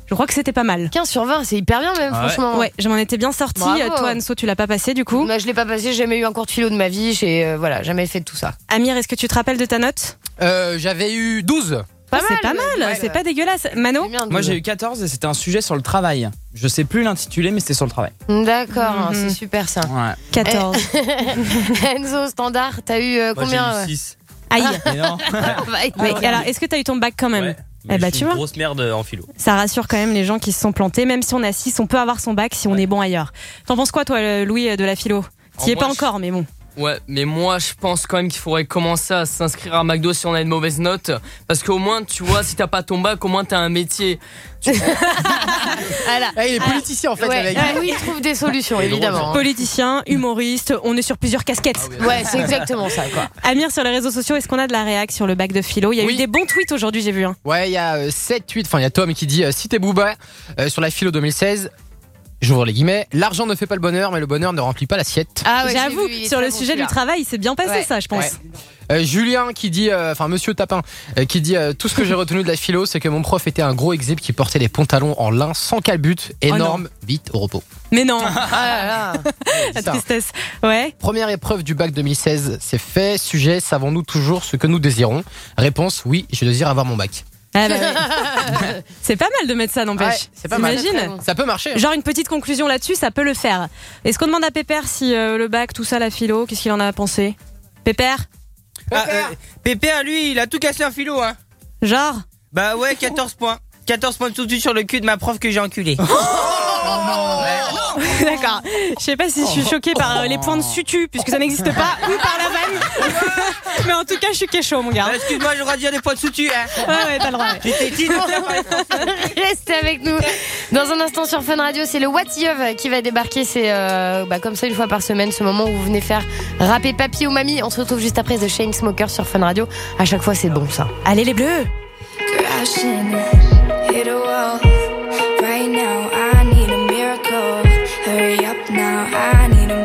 Je crois que c'était pas mal. 15 sur 20, c'est hyper bien même, Ah ouais. franchement. Ouais, je m'en étais bien sortie. Bravo. Euh, Toi, Anso, tu l'as pas passé du coup? Moi, je l'ai pas passé, j'ai jamais eu un cours de philo de ma vie, j'ai euh, voilà, jamais fait de tout ça. Amir, est-ce que tu te rappelles de ta note? Euh, J'avais eu 12. Pas C'est pas mal, ouais. c'est pas dégueulasse. Mano Moi j'ai eu 14 et c'était un sujet sur le travail. Je sais plus l'intitulé mais c'était sur le travail. D'accord, Mhm. c'est super ça. Ouais. 14. Enzo, standard, t'as eu euh, combien euh, 6. Aïe. Mais non. bah, Mais alors, est-ce que t'as eu ton bac quand même Ouais. Eh bah, je tu suis une vois. grosse merde en philo. Ça rassure quand même les gens qui se sont plantés. Même si on a 6, on peut avoir son bac si on est bon ailleurs. T'en penses quoi, toi, euh, Louis, de la philo? T'y es moi, pas je- encore, mais bon. Ouais, mais moi je pense quand même qu'il faudrait commencer à s'inscrire à McDo si on a une mauvaise note. Parce qu'au moins, tu vois, si t'as pas ton bac, au moins t'as un métier. Ah, il est politicien en fait, Ouais, mec. ouais, oui, il trouve des solutions, évidemment. hein. Politicien, humoriste, on est sur plusieurs casquettes. Ouais, c'est exactement ça, quoi. Amir, sur les réseaux sociaux, est-ce qu'on a de la réac sur le bac de philo? Il y a Oui. eu des bons tweets aujourd'hui, j'ai vu. Hein. Ouais, il y a 7, 8, enfin il y a Tom qui dit euh, si t'es Booba euh, sur la philo 2016, j'ouvre les guillemets, l'argent ne fait pas le bonheur, mais le bonheur ne remplit pas l'assiette. Ah ouais, J'avoue, sur le sujet du travail, c'est bien passé Ouais. ça, je pense. Ouais. Euh, Julien qui dit, euh, enfin Monsieur Tapin, euh, qui dit euh, tout ce que j'ai retenu de la philo, c'est que mon prof était un gros exhibe qui portait des pantalons en lin sans calbut, énorme, vite au repos. Mais non, Ah là là. la tristesse. Ouais. Première épreuve du bac 2016, c'est fait. Sujet, savons-nous toujours ce que nous désirons? Réponse, oui, je désire avoir mon bac. Ah bah c'est pas mal de mettre ça, n'empêche. Ouais, c'est pas mal. Bon. Ça peut marcher. hein. Genre une petite conclusion là-dessus, ça peut le faire. Est-ce qu'on demande à Pépère si euh, le bac, tout ça, la philo, qu'est-ce qu'il en a pensé? Pépère? Ah, euh, Pépère, lui, il a tout cassé en philo, hein. Genre? Bah ouais, 14 points. 14 points tout de suite sur le cul de ma prof que j'ai enculé. D'accord. Je sais pas si je suis choquée par euh, les points de sutu, puisque ça n'existe pas, ou par la vanne. Mais en tout cas, je suis chaud, mon gars. Ah, Excuse-moi, j'aurais dire des points de soutien. Hein. Ouais, ouais, t'as le droit. ouais. J'étais dit Restez avec nous. Dans un instant sur Fun Radio, c'est le What Yov qui va débarquer. C'est euh, bah, comme ça une fois par semaine, ce moment où vous venez faire rapper papy ou mamie. On se retrouve juste après The Chainsmokers sur Fun Radio. À chaque fois, c'est bon ça. Allez, les bleus crashing, hit a wall. Now, I need a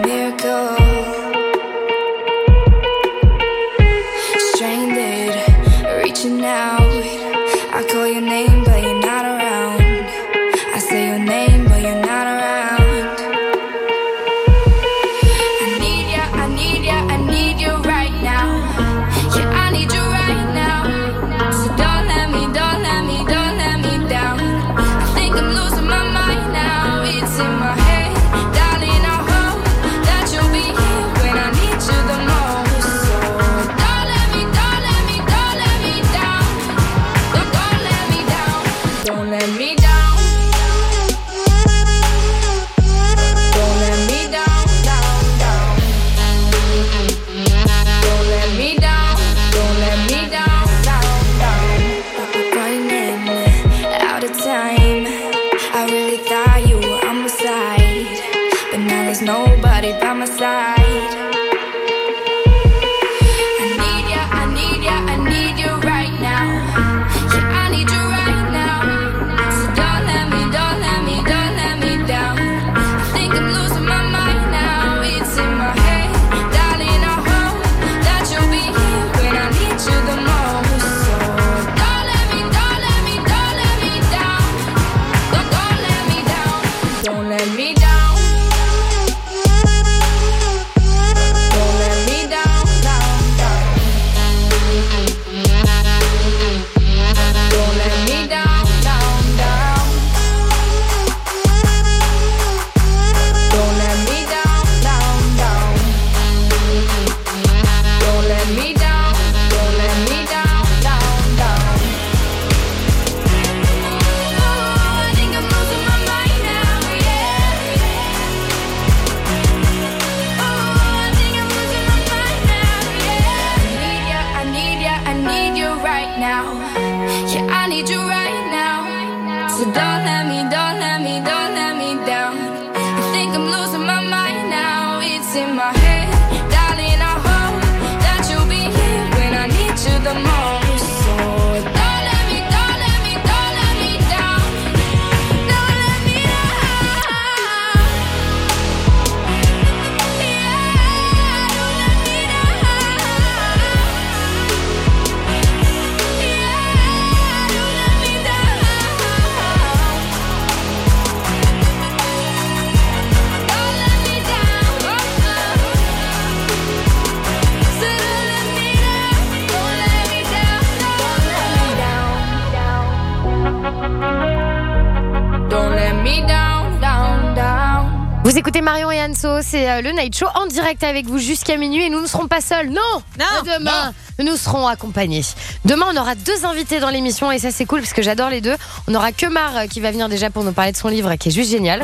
euh, le Night Show en direct avec vous jusqu'à minuit et nous ne serons pas seuls. Non, À Demain, nous serons accompagnés. Demain, on aura deux invités dans l'émission et ça c'est cool parce que j'adore les deux. On aura Kemar euh, qui va venir déjà pour nous parler de son livre qui est juste génial,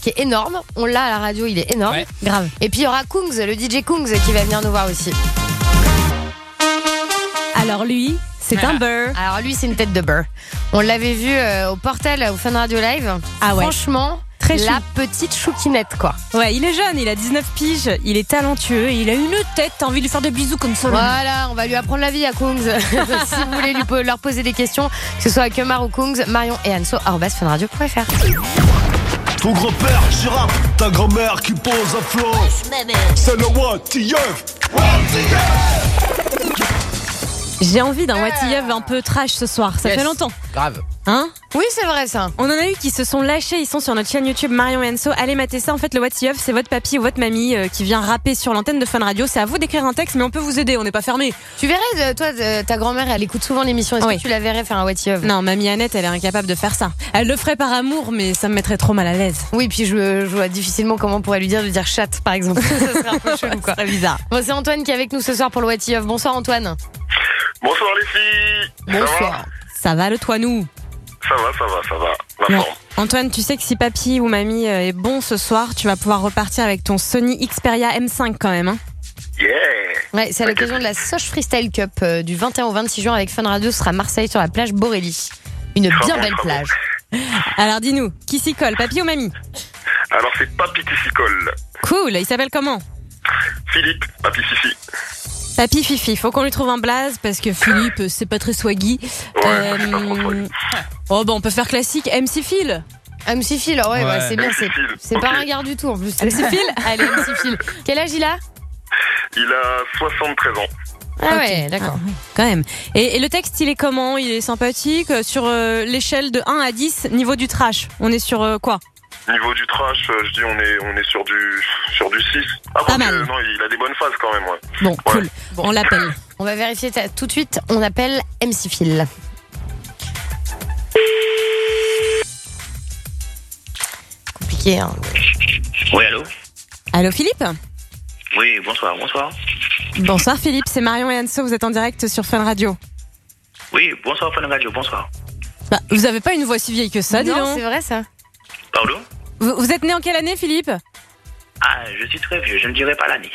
qui est énorme. On l'a à la radio, il est énorme. Grave. Et puis il y aura Kungs, le DJ Kungs qui va venir nous voir aussi. Alors lui, c'est un beurre. Alors lui, c'est une tête de beurre. On l'avait vu euh, au Portal, au Fun Radio Live. Ah ouais. Franchement, Très la chou. petite chouquinette, quoi. Ouais, il est jeune, il a 19 piges, il est talentueux, il a une tête, t'as envie de lui faire des bisous comme ça. Voilà, on va lui apprendre la vie à Kungs. si vous voulez lui, leur poser des questions, que ce soit à Kemar ou Kungs, Marion et Anso, funradio.fr. Ton grand-père rappe, ta grand-mère qui pose un flow. C'est le WTF. J'ai envie d'un What If un peu trash ce soir, ça Yes. fait longtemps. Grave. Hein? Oui, c'est vrai ça. On en a eu qui se sont lâchés, ils sont sur notre chaîne YouTube Marion et Enso. Allez mater ça. En fait, le What If, c'est votre papy ou votre mamie euh, qui vient rapper sur l'antenne de Fun Radio. C'est à vous d'écrire un texte, mais on peut vous aider, on n'est pas fermé. Tu verrais, euh, toi, euh, ta grand-mère, elle écoute souvent l'émission. Est-ce Oui. que tu la verrais faire un what if Non, mamie Annette, elle est incapable de faire ça. Elle le ferait par amour, mais ça me mettrait trop mal à l'aise. Oui, puis je, je vois difficilement comment on pourrait lui dire de dire chat, par exemple. ça serait un peu chelou, quoi. C'est bizarre. Bon, c'est Antoine qui est avec nous ce soir pour le what if. Bonsoir, Antoine. Bonsoir les filles. Bonsoir. Ça va le toi nous Ça va, ça va, ça va. La forme. Antoine, tu sais que si papy ou mamie euh, est bon ce soir, tu vas pouvoir repartir avec ton Sony Xperia M5 quand même. Hein Yeah. Ouais, c'est à l'occasion de la Soch Freestyle Cup euh, du 21 au 26 juin avec Fun Radio. Ce sera à Marseille sur la plage Borély. Une bien bon, belle bon. plage. Alors dis-nous, qui s'y colle, papy ou mamie Alors c'est Papy qui s'y colle. Cool, il s'appelle comment? Philippe, Papy Fifi. Papy Fifi, faut qu'on lui trouve un blaze parce que Philippe, c'est pas très swaggy. Euh, Oh, bah on peut faire classique, MC Phil. MC Phil, ouais, Ouais. bah, c'est bien. C'est, pas un gars du tout en plus. MC Phil Allez, MC Phil. Quel âge il a? Il a 73 ans. Ah ouais, d'accord. Ah quand même. Et, et le texte, il est comment? Il est sympathique euh, Sur euh, l'échelle de 1 à 10, niveau du trash, on est sur euh, quoi? Niveau du trash, euh, je dis on est on est sur du sur du 6. Ah Pas mal. non, il a des bonnes phases quand même, ouais. Bon, cool. On l'appelle. On va vérifier ça tout de suite. On appelle MC Phil. Compliqué, hein. Oui, allô? Allô Philippe? Oui, bonsoir, bonsoir. Bonsoir Philippe, c'est Marion et Anso, vous êtes en direct sur Fun Radio. Oui, bonsoir, Fun Radio, bonsoir. Bah, vous avez pas une voix si vieille que ça, dis non, donc. c'est vrai ça. Pardon? Vous, vous êtes né en quelle année Philippe Ah, je suis très vieux, je ne dirai pas l'année.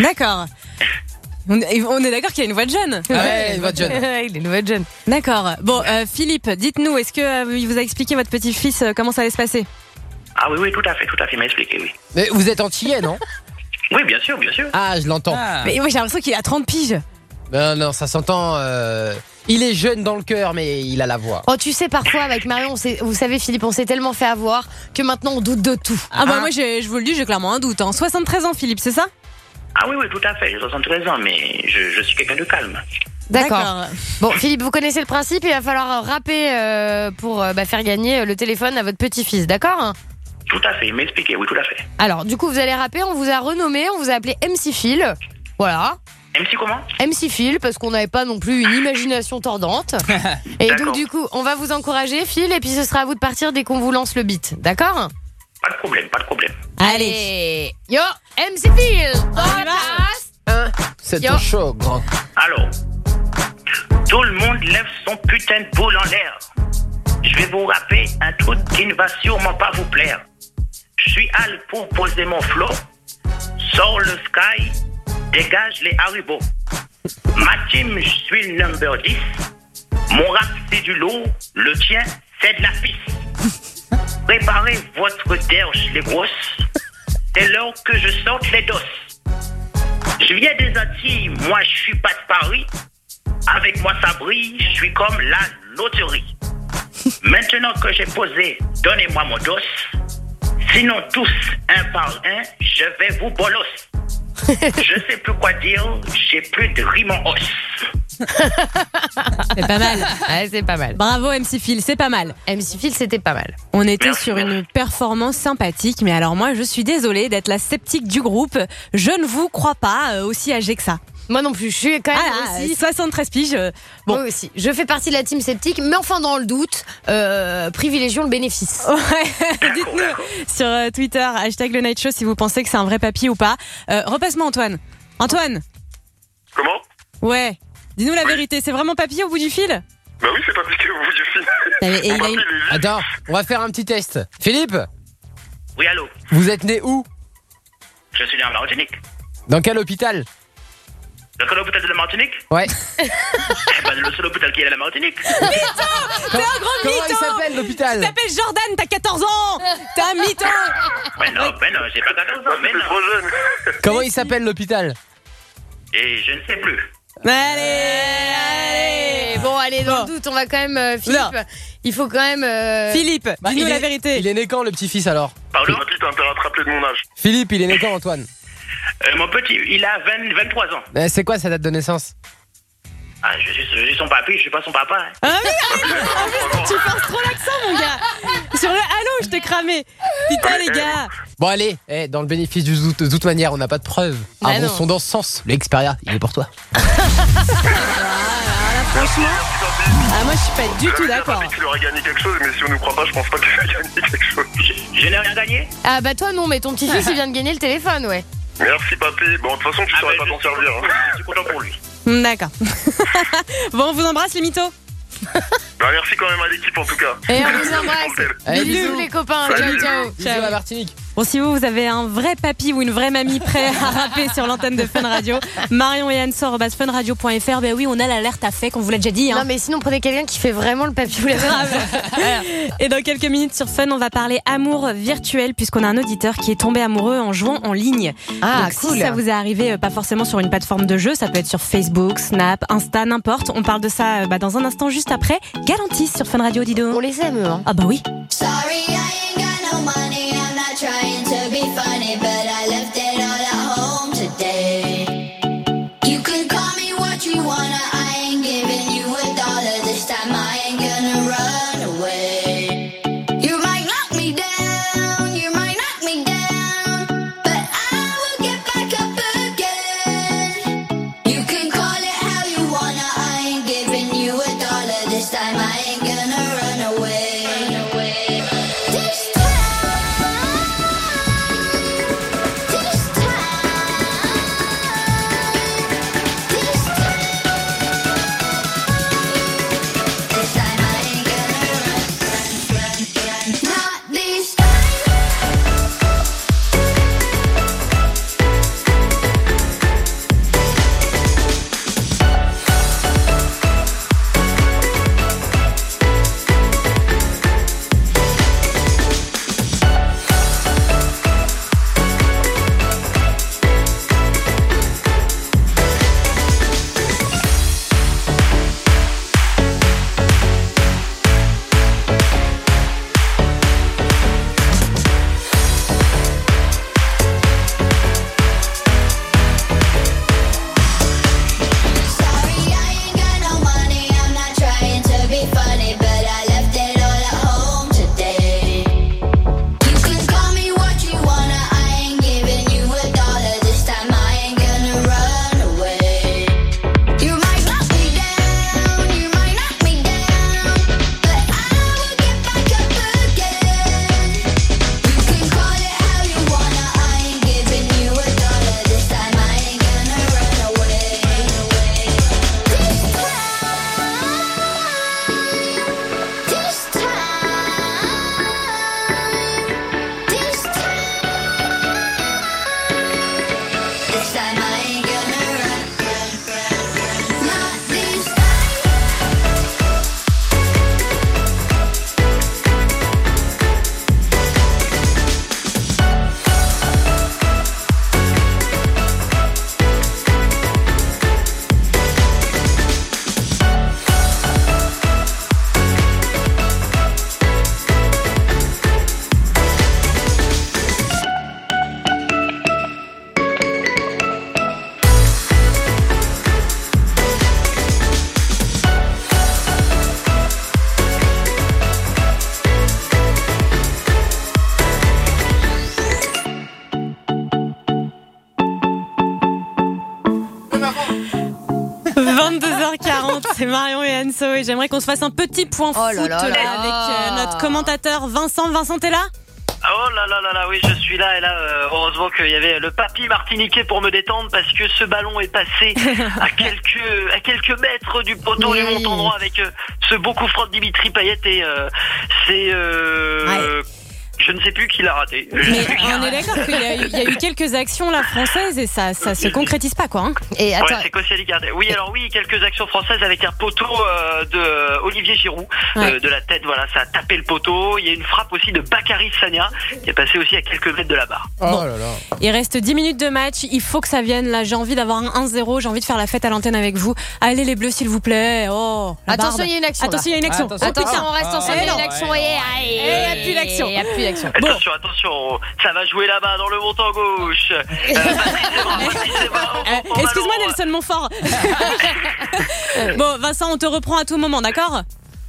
D'accord. On est, est d'accord qu'il a une voix de jeune. Ouais, une voix de jeune. il a une voix de jeune. D'accord. Bon, euh, Philippe, dites-nous, est-ce que euh, il vous a expliqué votre petit-fils euh, comment ça allait se passer? Ah oui, oui, tout à fait, tout à fait, il m'a expliqué, oui. Mais vous êtes antillais, non? Oui, bien sûr, bien sûr. Ah, je l'entends. Mais moi j'ai l'impression qu'il a 30 piges. Non, non, ça s'entend. euh, Il est jeune dans le cœur, mais il a la voix. Oh, tu sais, parfois avec Marion, on s'est- vous savez, Philippe, on s'est tellement fait avoir que maintenant on doute de tout. Ah bah Hein moi j'ai- je vous le dis, j'ai clairement un doute. Hein. 73 ans Philippe, c'est ça? Ah oui, oui, tout à fait, j'ai 73 ans, mais je, je suis quelqu'un de calme. D'accord. Bon, Philippe, vous connaissez le principe. Il va falloir rapper euh, pour euh, bah, faire gagner euh, le téléphone à votre petit-fils, d'accord? Hein Tout à fait, il m'a expliqué, oui, tout à fait. Alors, du coup, vous allez rapper. On vous a renommé, on vous a appelé MC Phil. Voilà. MC comment MC Phil, parce qu'on n'avait pas non plus une imagination tordante. Et donc, du coup, on va vous encourager, Phil, et puis ce sera à vous de partir dès qu'on vous lance le beat, d'accord Pas de problème, pas de problème. Allez. Yo, MC Phil dans la place. C'est ton show, grand. Alors, tout le monde lève son putain de boule en l'air. Je vais vous rapper un truc qui ne va sûrement pas vous plaire. Je suis Al pour poser mon flow. Sors le sky, dégage les haribots. Ma team, je suis le number 10. Mon rap, c'est du lourd, le tien, c'est de la pisse. Préparez votre derge, les grosses. C'est l'heure que je sorte les doses. Je viens des Antilles, moi je suis pas de Paris. Avec moi ça je suis comme la loterie. Maintenant que j'ai posé, donnez-moi mon dos. Sinon tous, un par un, je vais vous bolos. Je sais plus quoi dire, j'ai plus de rime en os. C'est pas mal. Ouais, c'est pas mal. Bravo MC Phil, c'est pas mal. MC Phil, c'était pas mal. On était sur une performance sympathique, mais alors moi je suis désolée d'être la sceptique du groupe. Je ne vous crois pas euh, aussi âgé que ça. Moi non plus, je suis quand même Ah, aussi. 73 piges. euh, Bon. Moi aussi. Je fais partie de la team sceptique, mais enfin dans le doute, euh, privilégions le bénéfice. Ouais, dites-nous sur euh, Twitter, hashtag le Night Show, si vous pensez que c'est un vrai papy ou pas. Euh, Repasse-moi Antoine. Antoine Comment? Ouais. Dis-nous la vérité, c'est vraiment papy au bout du fil? Bah oui, c'est pas piqué au bout du fil. Et il a eu- Attends, on va faire un petit test. Philippe, Oui, allô? Vous êtes né où? Je suis né en Martinique. Dans quel hôpital? Le seul hôpital de la Martinique Ouais. Eh ben, le seul hôpital qui est à la Martinique. T'es un grand Comment mytho il s'appelle l'hôpital? Tu t'appelles Jordan, t'as 14 ans T'es un mytho Mais non, mais non, j'ai pas 14 ans, mais non. trop jeune. Comment il s'appelle l'hôpital? Et je ne sais plus. Allez, bon, allez, dans le doute, on va quand même, euh, Philippe. Non. Il faut quand même. euh, Philippe, Bah, dis-nous il la est- vérité. Il est né quand le petit-fils alors? Pardon? Papy, t'as intérêt à te rappeler de mon âge. Philippe, il est né quand Antoine? Euh, Mon petit, il a 20, 23 ans. Eh, C'est quoi sa date de naissance? Ah, je suis, je suis son papy, je suis pas son papa. hein. Ah oui, en plus, tu forces trop l'accent, mon gars. Sur le halo, je t'ai cramé. Putain, les gars. Bon allez, eh, dans le bénéfice du doute, de toute manière, on n'a pas de preuves. Bah non. Avançons dans ce sens. L'Experia, il est pour toi. Franchement, ah, moi, je suis pas du tout d'accord. Qu'il aurait gagné quelque chose, mais si on nous croit pas, je pense pas qu'il va gagner quelque chose. Je n'ai rien gagné Ah bah toi non, mais ton petit-fils il vient de gagner le téléphone, ouais. Merci, papy. Bon, de toute façon, tu saurais pas t'en servir. hein. Je suis content pour lui. D'accord. bon, on vous embrasse, les mythos. Bah, merci quand même à l'équipe en tout cas. Et on vous embrasse. Bisous, bisous. les copains. Ciao, Salut. ciao. Bisous à la Martinique. Bon, si vous, vous avez un vrai papy ou une vraie mamie prêt à rapper sur l'antenne de Fun Radio, Marion et Anne funradio.fr. Ben oui, on a l'alerte à fait, qu'on vous l'a déjà dit. hein. Non mais sinon prenez quelqu'un qui fait vraiment le papier ou la Et dans quelques minutes sur Fun, on va parler amour virtuel puisqu'on a un auditeur qui est tombé amoureux en jouant en ligne. Ah, Donc, cool. Si ça vous est arrivé, euh, pas forcément sur une plateforme de jeu, ça peut être sur Facebook, Snap, Insta, n'importe. On parle de ça euh, bah, dans un instant juste après. Galantis sur Fun Radio, Dido. On les aime, hein. Ah bah oui. Sorry, I ain't got no money. I'm not trying to be funny, but c'est Marion et Anso et j'aimerais qu'on se fasse un petit point Oh foot là là là. avec euh, notre commentateur Vincent. Vincent, t'es là? Oh là là là là, oui, je suis là. Et là, euh, heureusement qu'il y avait le papy martiniquais pour me détendre parce que ce ballon est passé à quelques à quelques mètres du poteau du montant droit avec euh, ce beau coup franc de Dimitri Payet et euh, c'est euh, je ne sais plus qui l'a raté. Mais on est d'accord qu'il y, a eu- il y a eu quelques actions là françaises et ça, ça se concrétise pas quoi. hein. Et Ouais, c'est. Oui, alors oui, quelques actions françaises avec un poteau euh, de Olivier Giroud euh, de la tête. Voilà, ça a tapé le poteau. Il y a une frappe aussi de Bakary Sagna qui est passé aussi à quelques mètres de la barre. Oh là là. Il reste 10 minutes de match, il faut que ça vienne là. J'ai envie d'avoir un 1-0, j'ai envie de faire la fête à l'antenne avec vous. Allez les bleus s'il vous plaît. Oh, la Attention, il y a une action. Attention, il y a une action. Attention, Oh, on reste ensemble. Il y a une action. Et Attention, attention, ça va jouer là-bas dans le montant gauche. Euh, au- Euh, Excuse-moi. Nelson Montfort. bon Vincent, on te reprend à tout moment, d'accord?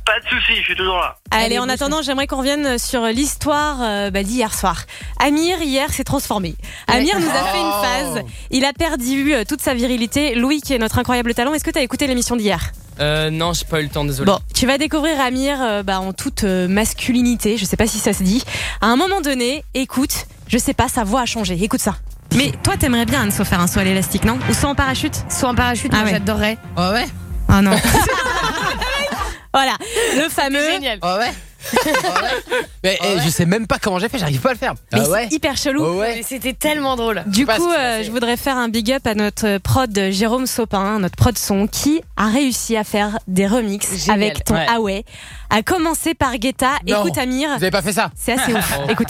Pas de soucis, je suis toujours là. Allez, en attendant, j'aimerais qu'on revienne sur l'histoire euh, bah, d'hier soir. Amir, hier, s'est transformé. Amir nous a fait une phase. Il a perdu euh, toute sa virilité. Louis, qui est notre incroyable talent, est-ce que tu as écouté l'émission d'hier? Euh, non, j'ai pas eu le temps, désolé. Bon, tu vas découvrir Amir euh, bah, en toute euh, masculinité. Je sais pas si ça se dit. À un moment donné, écoute, je sais pas, sa voix a changé. Écoute ça. Mais toi, t'aimerais bien, Anne, faire un saut à l'élastique, non? Ou saut en parachute? Soit en parachute, Ah moi, ouais. j'adorerais. Oh ouais? Ah non. voilà, le fameux. Génial. Oh ouais? Mais eh, je sais même pas comment j'ai fait, j'arrive pas à le faire. Mais Ah ouais c'est hyper chelou. Oh ouais Mais C'était tellement drôle. Du pas ce coup, qui s'est euh, passé. je voudrais faire un big up à notre prod Jérôme Sopin, notre prod son, qui a réussi à faire des remixes Génial. avec ton Ouais. Ouais. À commencer par Guetta. Non. Écoute Amir, Vous avez pas fait ça c'est assez ouf. Oh. Écoute.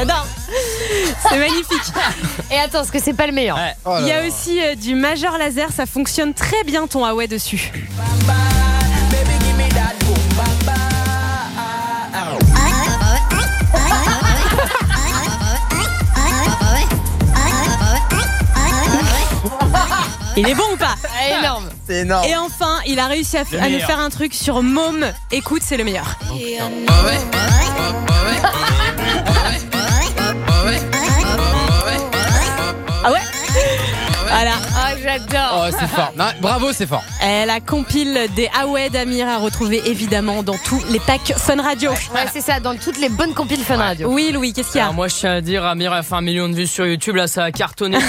J'adore. C'est magnifique. Et attends, parce que c'est pas le meilleur. Oh là Il y a là. aussi euh, du majeur laser, ça fonctionne très bien ton Huawei dessus. Il est bon ou pas? Ah, énorme. C'est énorme. Et enfin, il a réussi à, à nous faire un truc sur Môme. Écoute, c'est le meilleur. Oh j'adore. Oh c'est fort. Non, bravo, c'est fort. Et la compile des Huawei d'Amir à retrouver évidemment dans tous les packs Fun Radio. Ouais, c'est ça, dans toutes les bonnes compiles Fun Radio. Oui, Louis, qu'est-ce qu'il y a Alors moi je tiens à dire, Amir a fait un million de vues sur YouTube, là ça a cartonné.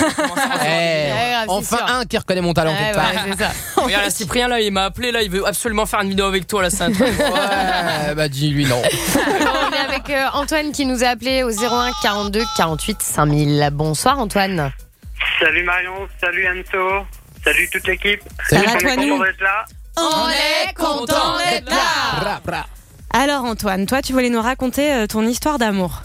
Eh, Ouais, grave, c'est enfin sûr. un qui reconnaît mon talent Ouais, quelque part. ouais, c'est ça. Regarde là, Cyprien là, il m'a appelé là, il veut absolument faire une vidéo avec toi là, c'est un truc. Ouais, bah dis-lui non. On est avec euh, Antoine qui nous a appelé au 01 42 48 5000. Bonsoir Antoine. Salut Marion, salut Anto, salut toute l'équipe. Salut On est content d'être là. On est content d'être là Bra, bra. Alors Antoine, toi tu voulais nous raconter euh, ton histoire d'amour.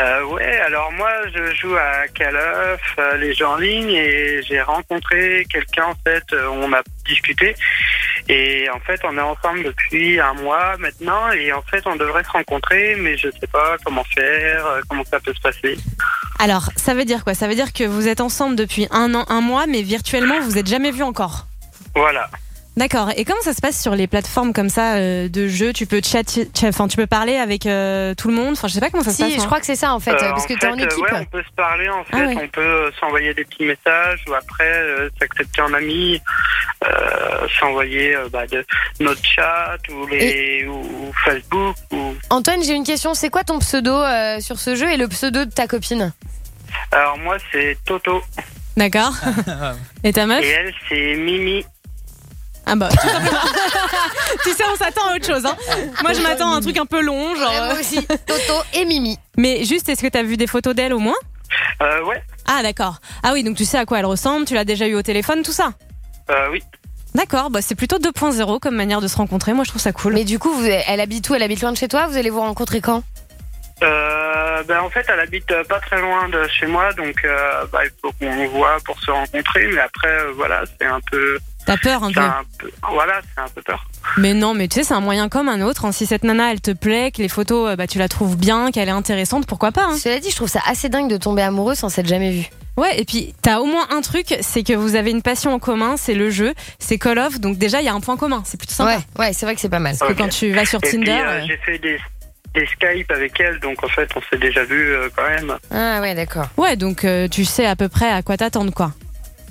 Euh, ouais, alors moi je joue à Call of, euh, les jeux en ligne et j'ai rencontré quelqu'un en fait, euh, on a discuté et en fait on est ensemble depuis un mois maintenant et en fait on devrait se rencontrer mais je sais pas comment faire, euh, comment ça peut se passer. Alors, ça veut dire quoi? Ça veut dire que vous êtes ensemble depuis un an, un mois, mais virtuellement vous êtes jamais vus encore? Voilà. D'accord. Et comment ça se passe sur les plateformes comme ça euh, de jeux? Tu peux chat, enfin tu peux parler avec euh, tout le monde? Enfin, je sais pas comment ça se Si, passe. je hein. crois que c'est ça en fait, Euh, parce que en t'es en fait, équipe. ouais, on peut se parler en fait, Ah ouais. on peut s'envoyer des petits messages ou après euh, s'accepter en ami, euh, s'envoyer euh, bah, de notre chat ou les ou, ou Facebook ou Antoine, j'ai une question. C'est quoi ton pseudo euh, sur ce jeu et le pseudo de ta copine? Alors moi c'est Toto D'accord. Et ta meuf? Et elle c'est Mimi. Ah bah. tout simplement. tu sais, on s'attend à autre chose. Hein. Moi, je m'attends à un truc un peu long, genre. Ouais, moi aussi. Toto et Mimi. Mais juste, est-ce que t'as vu des photos d'elle au moins? Euh, ouais, Ah d'accord. Ah oui, donc tu sais à quoi elle ressemble, tu l'as déjà eu au téléphone, tout ça? euh, oui. D'accord, bah c'est plutôt 2.0 comme manière de se rencontrer. Moi, je trouve ça cool. Mais du coup, vous- elle habite où? Elle habite loin de chez toi? Vous allez vous rencontrer quand? Euh, ben en fait elle habite euh, pas très loin de chez moi donc euh, bah, il faut qu'on voit pour se rencontrer mais après euh, voilà c'est un peu T'as peur un peu un peu voilà c'est un peu peur. Mais non, mais tu sais, c'est un moyen comme un autre. hein. Si cette nana, elle te plaît, que les photos, euh, bah, tu la trouves bien, qu'elle est intéressante, pourquoi pas hein. Cela dit, je trouve ça assez dingue de tomber amoureux sans s'être jamais vu. Ouais, et puis t'as au moins un truc, c'est que vous avez une passion en commun, c'est le jeu, c'est Call of, donc déjà il y a un point commun, c'est plutôt sympa. Ouais, ouais, c'est vrai que c'est pas mal. Parce que quand tu vas sur Et Tinder. euh, euh, j'ai fait des, des Skype avec elle, donc en fait, on s'est déjà vu euh, quand même. Ah ouais, d'accord. Ouais, donc euh, tu sais à peu près à quoi t'attendre, quoi.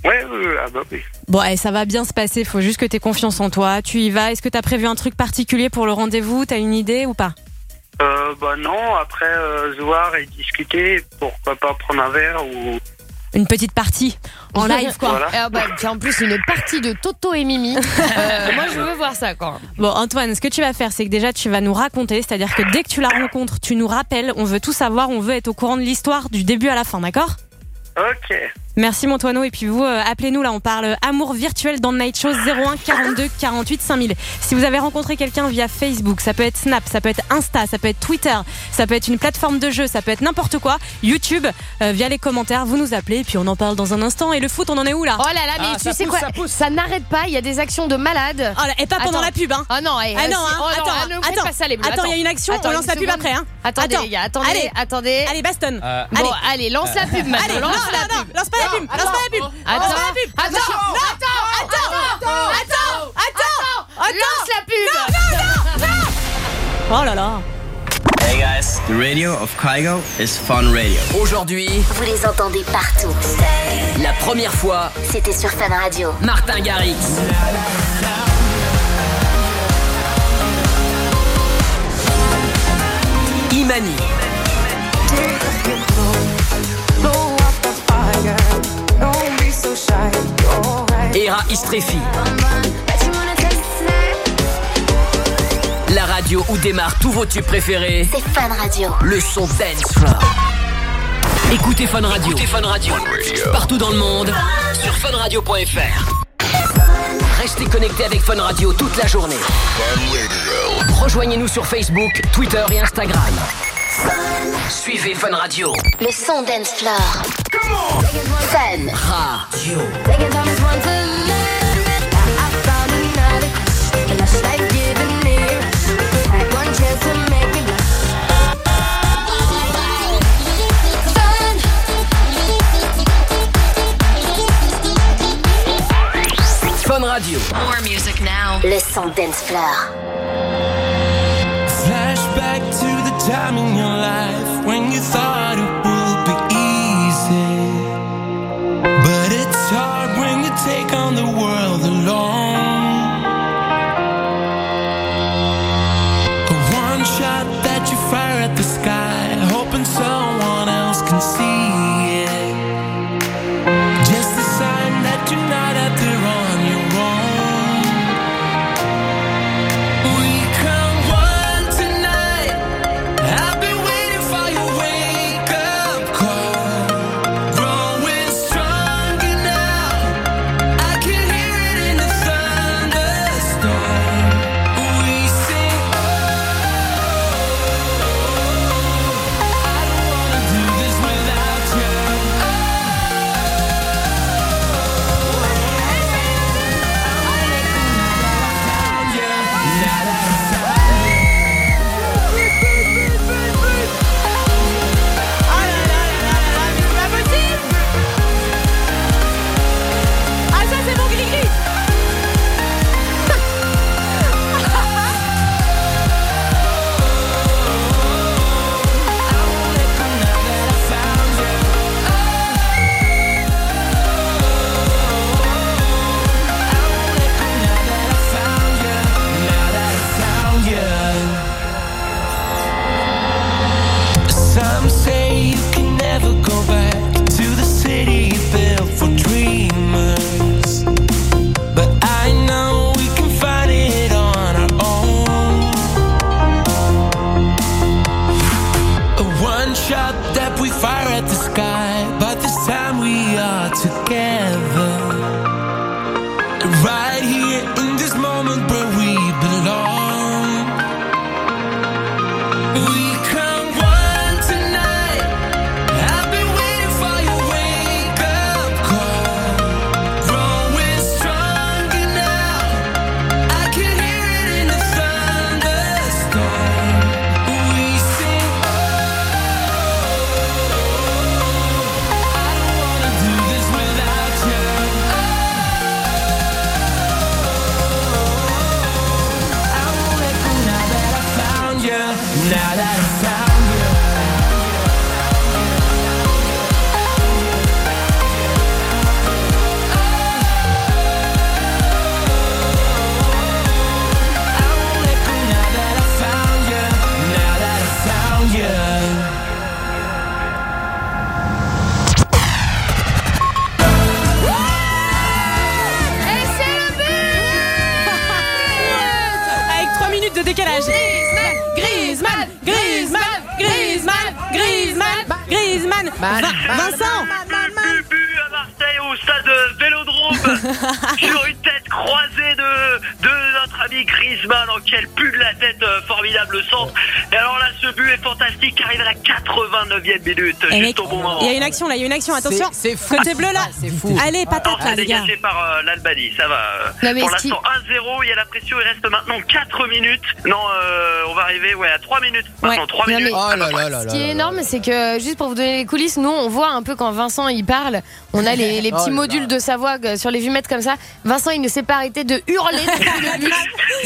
Ouais, oui, oui, ah bah oui. Bon, eh, ça va bien se passer, faut juste que t'aies confiance en toi. Tu y vas. Est-ce que t'as prévu un truc particulier pour le rendez-vous? T'as une idée ou pas? Euh, bah non, après euh, se voir et discuter, pourquoi pas prendre un verre ou... Une petite partie en live, quoi. Voilà. Ah bah, puis en plus, une partie de Toto et Mimi. Euh, moi, je veux voir ça, quoi. Bon, Antoine, ce que tu vas faire, c'est que déjà, tu vas nous raconter, c'est-à-dire que dès que tu la rencontres, tu nous rappelles, on veut tout savoir, on veut être au courant de l'histoire du début à la fin, d'accord? Ok. Merci mon Toineau et puis vous euh, appelez-nous là on parle amour virtuel dans le Night Show 01 42 48 5000. Si vous avez rencontré quelqu'un via Facebook, ça peut être Snap, ça peut être Insta, ça peut être Twitter, ça peut être une plateforme de jeu, ça peut être n'importe quoi, YouTube euh, via les commentaires, vous nous appelez et puis on en parle dans un instant et le foot on en est où là? Oh là là, mais tu sais quoi? Ça, n'arrête pas, il y a des actions de malades. Oh là, et pas pendant Attends. la pub hein. Ah non, eh, Ah non, hein, oh non, attends, ah, attends. pas ça les. Attends, il y a une action, on lance la pub après, hein. Attendez Attends. les gars, attendez, Allez. attendez. Allez, baston. Euh, Bon, allez, lance la pub maintenant. Allez, lance non, la non, pub. non, lance pas la pub, lance pas la pub. Attends, Lance pas la pub. attends, Non, attends, attends, attends, attends. Lance la pub. Oh là là. Hey guys, the radio of Kygo is fun radio. Aujourd'hui, Vous les entendez partout. la première fois, C'était sur Fun Radio. Martin Garrix. Imani. Era Istrefi. La radio où démarrent tous vos tubes préférés. C'est Fun Radio. Le son dance floor. Écoutez Fun Radio. Écoutez Fun Radio. Partout dans le monde. Sur funradio.fr. Restez connectés avec Fun Radio toute la journée. Rejoignez-nous sur Facebook, Twitter et Instagram. Suivez Fun Radio. Le son dance floor. Fun. Radio. Fun Radio. More music now. Le son dance. Flashback to the time in your life when you thought Griezmann en quel pue de la tête euh, formidable centre et alors là ce but est fantastique car il est à la 89e minute juste mec, au bon moment Il y a une action là, il y a une action, attention. C'est- fou. Côté bleu là. C'est fou. Allez, Alors, patate là, c'est les gars. dégagé par euh, l'Albanie, ça va. euh, Non, mais Pour ce qui- l'instant 1-0, il y a la pression, il reste maintenant 4 minutes. Non, euh, on va arriver ouais, à 3 minutes. Maintenant 3 Non, minutes. mais- Oh là là là Ce là qui là est là énorme, c'est que juste pour vous donner les coulisses, nous on voit un peu quand Vincent il parle, on a les, les Oh petits là modules là. de sa voix euh, sur les vumètres comme ça. Vincent il ne s'est pas arrêté de hurler depuis le but.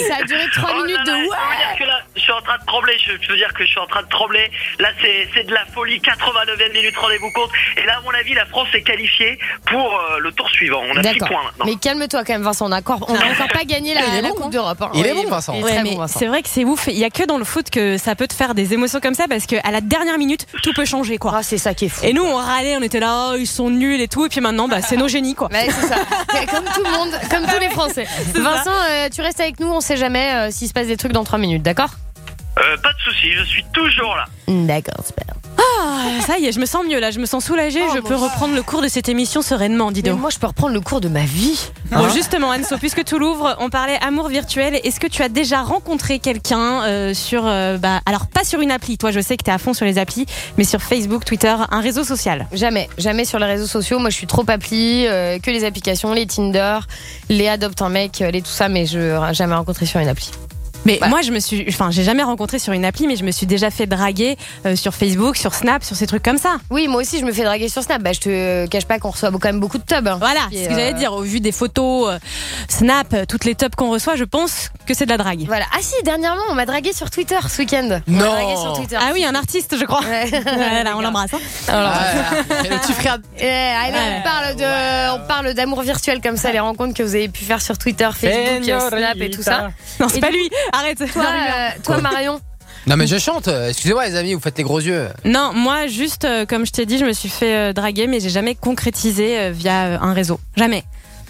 Ça a duré 3 Oh minutes là de là, ouais. je veux dire que là, je suis en train de trembler. Je, je veux dire que je suis en train de trembler. Là, c'est c'est de la folie. 89e minute, rendez-vous compte. Et là, à mon avis, la France est qualifiée pour euh, le tour suivant. On a 6 D'accord. points maintenant. Mais calme-toi quand même Vincent, on a encore, on a encore pas gagné la, Coupe hein. d'Europe. hein. Il Oui, bon, Vincent. il est Ouais, bon, Vincent. c'est vrai que c'est ouf. Il y a que dans le foot que ça peut te faire des émotions comme ça parce que à la dernière minute, tout peut changer quoi. Ah, c'est ça qui est fou. Et nous, on râlait, on était là, oh, ils sont nuls et tout. Et puis maintenant, bah, c'est nos génies quoi. Ouais, c'est ça. C'est comme tout le monde, comme tous les Français. Vincent, euh, tu restes avec nous, on sait jamais euh, s'il se passe des trucs dans 3 minutes, d'accord? Euh, pas de souci, je suis toujours là. D'accord, super. Ah, ça y est, je me sens mieux là, je me sens soulagée. Oh, je peux Dieu. reprendre le cours de cette émission sereinement, Mais Dido. moi, je peux reprendre le cours de ma vie. Bon, justement, Anso, puisque tu l'ouvres, on parlait amour virtuel. Est-ce que tu as déjà rencontré quelqu'un euh, sur. euh, bah, alors, pas sur une appli, toi, je sais que tu es à fond sur les applis, mais sur Facebook, Twitter, un réseau social Jamais, jamais sur les réseaux sociaux. Moi, je suis trop appli, euh, que les applications, les Tinder, les adopte un mec, les tout ça, mais je n'ai jamais rencontré sur une appli. Mais Voilà. moi, je me suis. Enfin, j'ai jamais rencontré sur une appli, mais je me suis déjà fait draguer euh, sur Facebook, sur Snap, sur ces trucs comme ça. Oui, moi aussi, je me fais draguer sur Snap. Bah, je te cache pas qu'on reçoit quand même beaucoup de tubs. hein. Voilà, c'est ce que j'allais euh, dire. Au vu des photos euh, Snap, euh, toutes les tops qu'on reçoit, je pense que c'est de la drague. Voilà. Ah si, dernièrement, on m'a dragué sur Twitter ce week-end. On m'a Non. dragué sur Twitter. Ah oui, un artiste, je crois. Ouais. Voilà, on l'embrasse. hein. Alors, Ah, le petit frère. allez, Ouais. on parle de, on parle d'amour virtuel comme ça, les rencontres que vous avez pu faire sur Twitter, Facebook, Snap et tout ça. Non, c'est pas lui. Arrête. Toi, euh, toi Marion, Non mais je chante. Excusez-moi les amis, vous faites les gros yeux. Non, moi, juste, euh, comme je t'ai dit, je me suis fait euh, draguer, mais j'ai jamais concrétisé euh, via euh, un réseau. Jamais.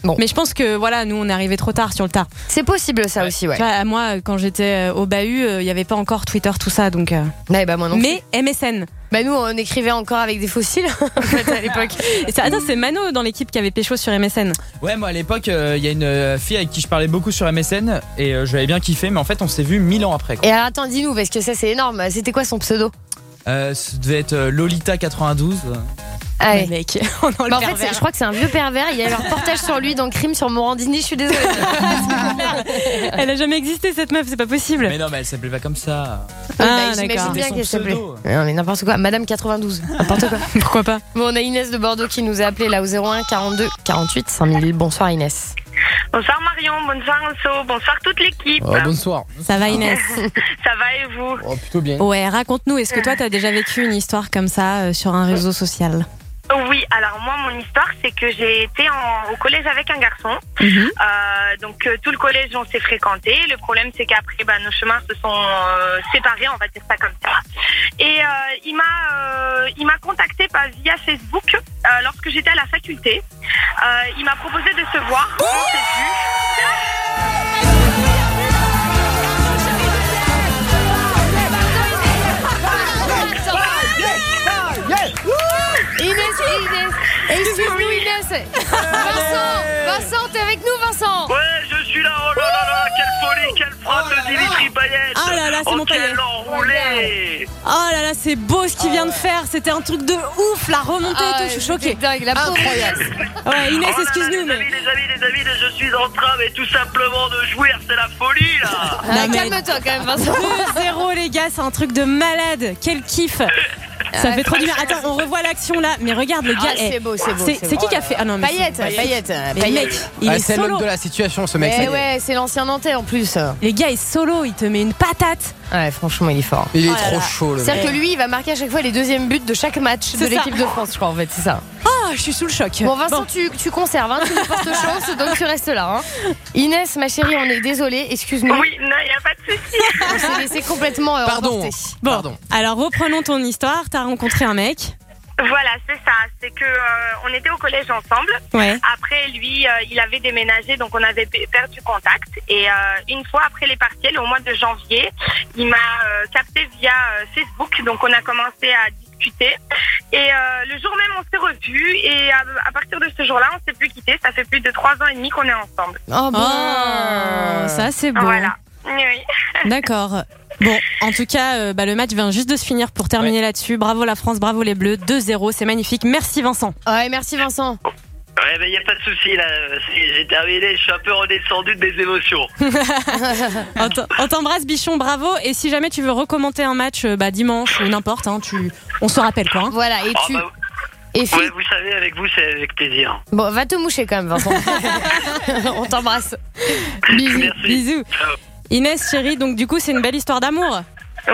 Bon. Mais je pense que voilà, nous on est arrivé trop tard sur le tas. c'est possible ça aussi, ouais. Tu vois, moi, quand j'étais euh, au bahut, euh, il n'y avait pas encore Twitter, tout ça, donc. euh, Ouais, bah moi non plus. Mais MSN. Bah nous, on écrivait encore avec des fossiles en fait à l'époque. Attends, c'est Mano dans l'équipe qui avait pécho sur MSN. Ouais, moi à l'époque, euh, il y a une euh, fille avec qui je parlais beaucoup sur MSN et euh, je l'avais bien kiffé, mais en fait, on s'est vu mille ans après. Quoi. Et alors attends, dis-nous parce que ça c'est énorme. C'était quoi son pseudo? Euh, ça devait être euh, Lolita92. Ah ouais. mec, on en le Bah, en fait, je crois que c'est un vieux pervers. Il y a eu un reportage sur lui dans Crime sur Morandini. Je suis désolée. Elle a jamais existé cette meuf, c'est pas possible. Mais non, mais elle s'appelait pas comme ça. Ah, d'accord. J'imagine bien qu'elle s'appelait. Non, mais n'importe quoi. Madame 92. N'importe quoi. Pourquoi pas Bon, on a Inès de Bordeaux qui nous a appelé là au 01 42 48 5000. Bonsoir Inès. Bonsoir Marion, bonsoir Anso, bonsoir toute l'équipe. Oh, bonsoir. Ça va Inès? Ça va et vous? Oh, plutôt bien. Ouais, raconte-nous, est-ce que toi t'as déjà vécu une histoire comme ça euh, sur un réseau social? Oui, alors moi mon histoire c'est que j'ai été en- au collège avec un garçon. Mhm. Euh, donc euh, tout le collège on s'est fréquenté. Le problème c'est qu'après bah, nos chemins se sont euh, séparés, on va dire ça comme ça. Et euh, il m'a euh, il m'a contacté par via Facebook euh, lorsque j'étais à la faculté. Euh, il m'a proposé de se voir. On s'est vu. Inès, Inès. Vincent, Vincent, t'es avec nous Vincent. Ouais, je suis là. Oh là là là, quelle folie, quelle frappe de Dimitri Payet. Ah là là, c'est oh, mon Payet. enroulé. Oh là là, c'est beau ce qu'il vient de faire, c'était un truc de ouf, la remontée Ah et tout, je suis choquée. Dingue, la pauvre Incroyable. Inès. Ouais, Inès, Oh excuse-nous, les mais. amis, les amis, les amis, je suis en train, mais tout simplement de jouir, c'est la folie là. Ah, mais- Calme-toi quand même Vincent. 2-0 les gars, c'est un truc de malade, quel kiff Ça fait trop du bien. Attends, on revoit l'action là. Mais regarde le gars. Ah, c'est eh, beau, c'est beau, C'est c'est c'est beau. qui qui a fait Ah non, mais Mais Paillettes. mec, il Ah, est c'est solo. l'homme de la situation, ce mec. Mais c'est- ouais, c'est l'ancien Nantais en plus. Le gars est solo, il te met une patate. Ouais, franchement, il est fort. Il est Oh là trop là. chaud, le C'est-à-dire que lui, il va marquer à chaque fois les deuxièmes buts de chaque match de l'équipe de France, je crois, en fait, c'est ça. Oh, je suis sous le choc. Bon, Vincent, Tu, tu conserves, hein, tu nous portes chance, donc tu restes là. hein. Inès, ma chérie, on est désolé, excuse-nous. Oui, non, il n'y a pas de souci. On s'est laissé complètement euh, Pardon. Bon, Pardon. alors reprenons ton histoire. T'as rencontré un mec. Voilà, c'est ça. C'est que euh, on était au collège ensemble. Ouais. Après, lui, euh, il avait déménagé, donc on avait pe- perdu contact. Et euh, une fois après les partiels, au mois de janvier, il m'a euh, capté via euh, Facebook. Donc on a commencé à discuter. Et euh, le jour même, on s'est revus. Et à, à partir de ce jour-là, on s'est plus quitté. Ça fait plus de trois ans et demi qu'on est ensemble. Oh, bon. Oh, ça c'est bon. Voilà. Oui. D'accord. Bon, en tout cas, euh, bah, le match vient juste de se finir pour terminer là-dessus. Bravo la France, bravo les Bleus. 2-0, c'est magnifique. Merci Vincent. Ouais, merci Vincent. Ouais, mais il n'y a pas de souci là. C'est- J'ai terminé, je suis un peu redescendu de mes émotions. On t'embrasse Bichon, bravo. Et si jamais tu veux recommander un match euh, bah, dimanche ou n'importe, hein, tu... on se rappelle quoi. hein. Voilà, et Ah, tu. bah, Et ouais, vous savez, avec vous, c'est avec plaisir. Bon, va te moucher quand même, Vincent. on t'embrasse. Bisous. Merci. Bisous. Ciao. Inès chérie, donc du coup c'est une belle histoire d'amour.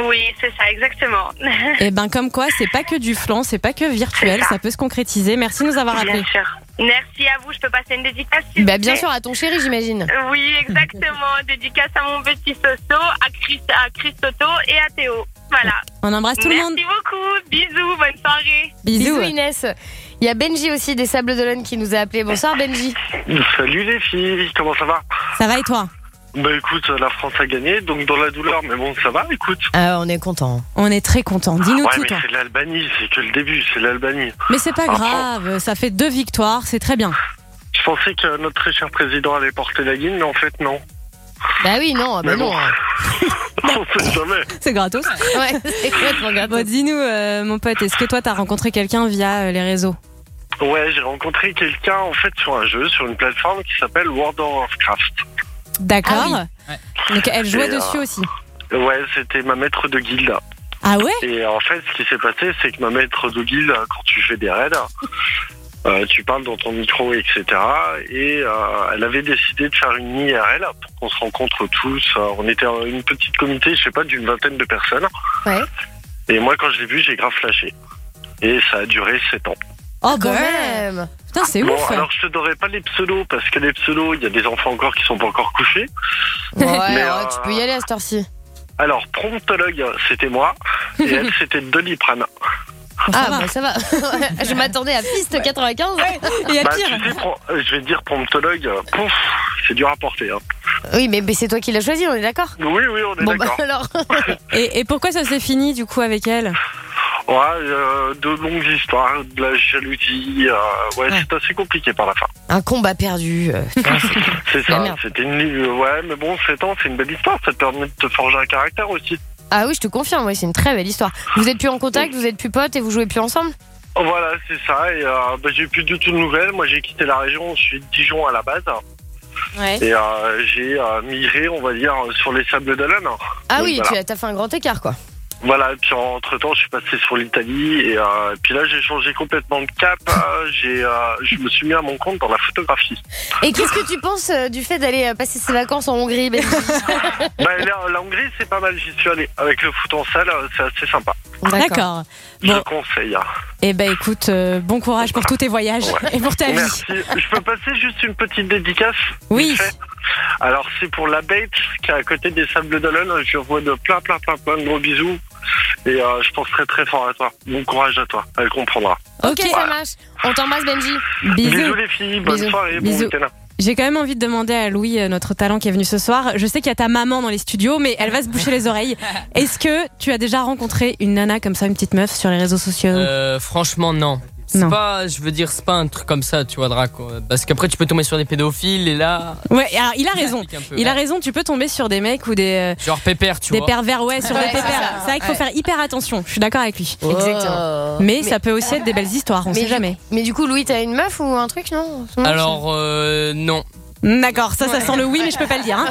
Oui, c'est ça, exactement. Et ben comme quoi, c'est pas que du flan, c'est pas que virtuel, ça. ça peut se concrétiser. Merci de nous avoir appelés. Bien sûr. Merci à vous. Je peux passer une dédicace Bah, bien sûr, à ton chéri, j'imagine. Oui, exactement. Dédicace à mon petit Soso, à, Chris, à Christoto et à Théo. Voilà. On embrasse tout Merci le monde. beaucoup. Bisous. Bonne soirée. Bisous. Inès. Il y a Benji aussi des Sables d'Olonne qui nous a appelé. Bonsoir Benji. Salut les filles, comment ça va? Ça va et toi? Bah écoute, la France a gagné, donc dans la douleur, mais bon, ça va, écoute. Ah, on est content. On est très content. Dis-nous ouais, tout mais c'est l'Albanie, c'est que le début, c'est l'Albanie. Mais c'est pas Ah, grave, ça fait deux victoires, c'est très bien. Je pensais que notre très cher président allait porter la guine, mais en fait, non. Bah oui, non, bah Mais non. bon. On sait jamais. C'est gratos. Ouais, c'est complètement gratos. Bon, dis-nous, euh, mon pote, est-ce que toi t'as rencontré quelqu'un via euh, les réseaux? Ouais, j'ai rencontré quelqu'un, en fait, sur un jeu, sur une plateforme qui s'appelle World of Warcraft. D'accord. Donc elle jouait Et, euh, dessus aussi. Ouais, c'était ma maître de guilde. Ah ouais? Et en fait, ce qui s'est passé, c'est que ma maître de guilde, quand tu fais des raids, euh, tu parles dans ton micro, etc. Et euh, elle avait décidé de faire une IRL pour qu'on se rencontre tous. On était une petite comité, je sais pas, d'une vingtaine de personnes. Ouais. Et moi, quand je l'ai vu, j'ai grave flashé. Et ça a duré 7 ans. Oh Quand bah même. Putain, c'est bon, ouf. alors je te donnerai pas les pseudos, parce que les pseudos, il y a des enfants encore qui sont pas encore couchés. Ouais, Mais, ouais, euh, tu peux y aller à cette heure-ci. Alors, promptologue, c'était moi, et elle, c'était Doliprane. Ah, bah ça va. Je m'attendais à piste 95. Il y a Bah, pire. tu sais, pro- euh, je vais te dire promptologue, euh, pouf, c'est dur à porter. Hein. Oui, mais, mais c'est toi qui l'as choisi, on est d'accord? Oui, oui, on est Bon, bah d'accord. alors. Et, et pourquoi ça s'est fini du coup avec elle? Ouais, euh, de longues histoires, de la jalousie. euh, ouais, c'est assez compliqué par la fin. Un combat perdu. euh, c'est- ça, c'était une ligne. Ouais, mais bon, 7 ans, c'est une belle histoire. Ça te permet de te forger un caractère aussi. Ah oui, je te confirme, ouais, c'est une très belle histoire. Vous êtes plus en contact, vous êtes plus potes et vous jouez plus ensemble? Voilà, c'est ça. Et euh, bah, j'ai plus du tout de nouvelles. Moi, j'ai quitté la région. Je suis de Dijon à la base. Ouais. Et euh, j'ai euh, migré, on va dire, sur les sables d'Olonne. Ah Donc, oui, voilà. tu as, fait un grand écart, quoi. Voilà, et puis entre temps, je suis passé sur l'Italie et, euh, puis là, j'ai changé complètement de cap. euh, j'ai, euh, je me suis mis à mon compte dans la photographie. Et qu'est-ce que tu penses du fait d'aller passer ses vacances en Hongrie Benji bah, la, la Hongrie, c'est pas mal. J'y suis allé avec le foot en salle, c'est assez sympa. D'accord. Je Bon, conseille. hein. et ben écoute, euh, bon courage pour tous tes voyages Ouais. et pour ta vie. Merci. Je peux passer juste une petite dédicace Oui. Alors, c'est pour la bête qui est à côté des Sables d'Olonne. Je vois de plein, plein, plein, plein de gros bisous. Et euh, je pense très, très fort à toi. Bon courage à toi. Elle comprendra. Ok, ça marche. On t'embrasse, Benji. Bisous. les filles. Bonne Bisous. soirée. Bon Bisous. week-end. J'ai quand même envie de demander à Louis, euh, notre talent qui est venu ce soir. Je sais qu'il y a ta maman dans les studios, mais elle va se boucher les oreilles. Est-ce que tu as déjà rencontré une nana comme ça, une petite meuf sur les réseaux sociaux? Euh, franchement, non. C'est pas, je veux dire, c'est pas un truc comme ça, tu vois, Drac. quoi. Parce qu'après, tu peux tomber sur des pédophiles et là. Ouais, alors il a raison. Il a raison, tu peux tomber sur des mecs ou des, euh, Genre pépère, tu des vois. pervers, ouais, sur Ouais, des c'est pépères. ça. C'est vrai qu'il faut Ouais. faire hyper attention. Je suis d'accord avec lui. Exactement. Mais, ça peut aussi être des belles histoires, on Mais sait jamais. Mais du coup, Louis, t'as une meuf ou un truc, non? Alors, euh, non. D'accord, ça, ça sent le oui, mais je peux pas le dire. hein.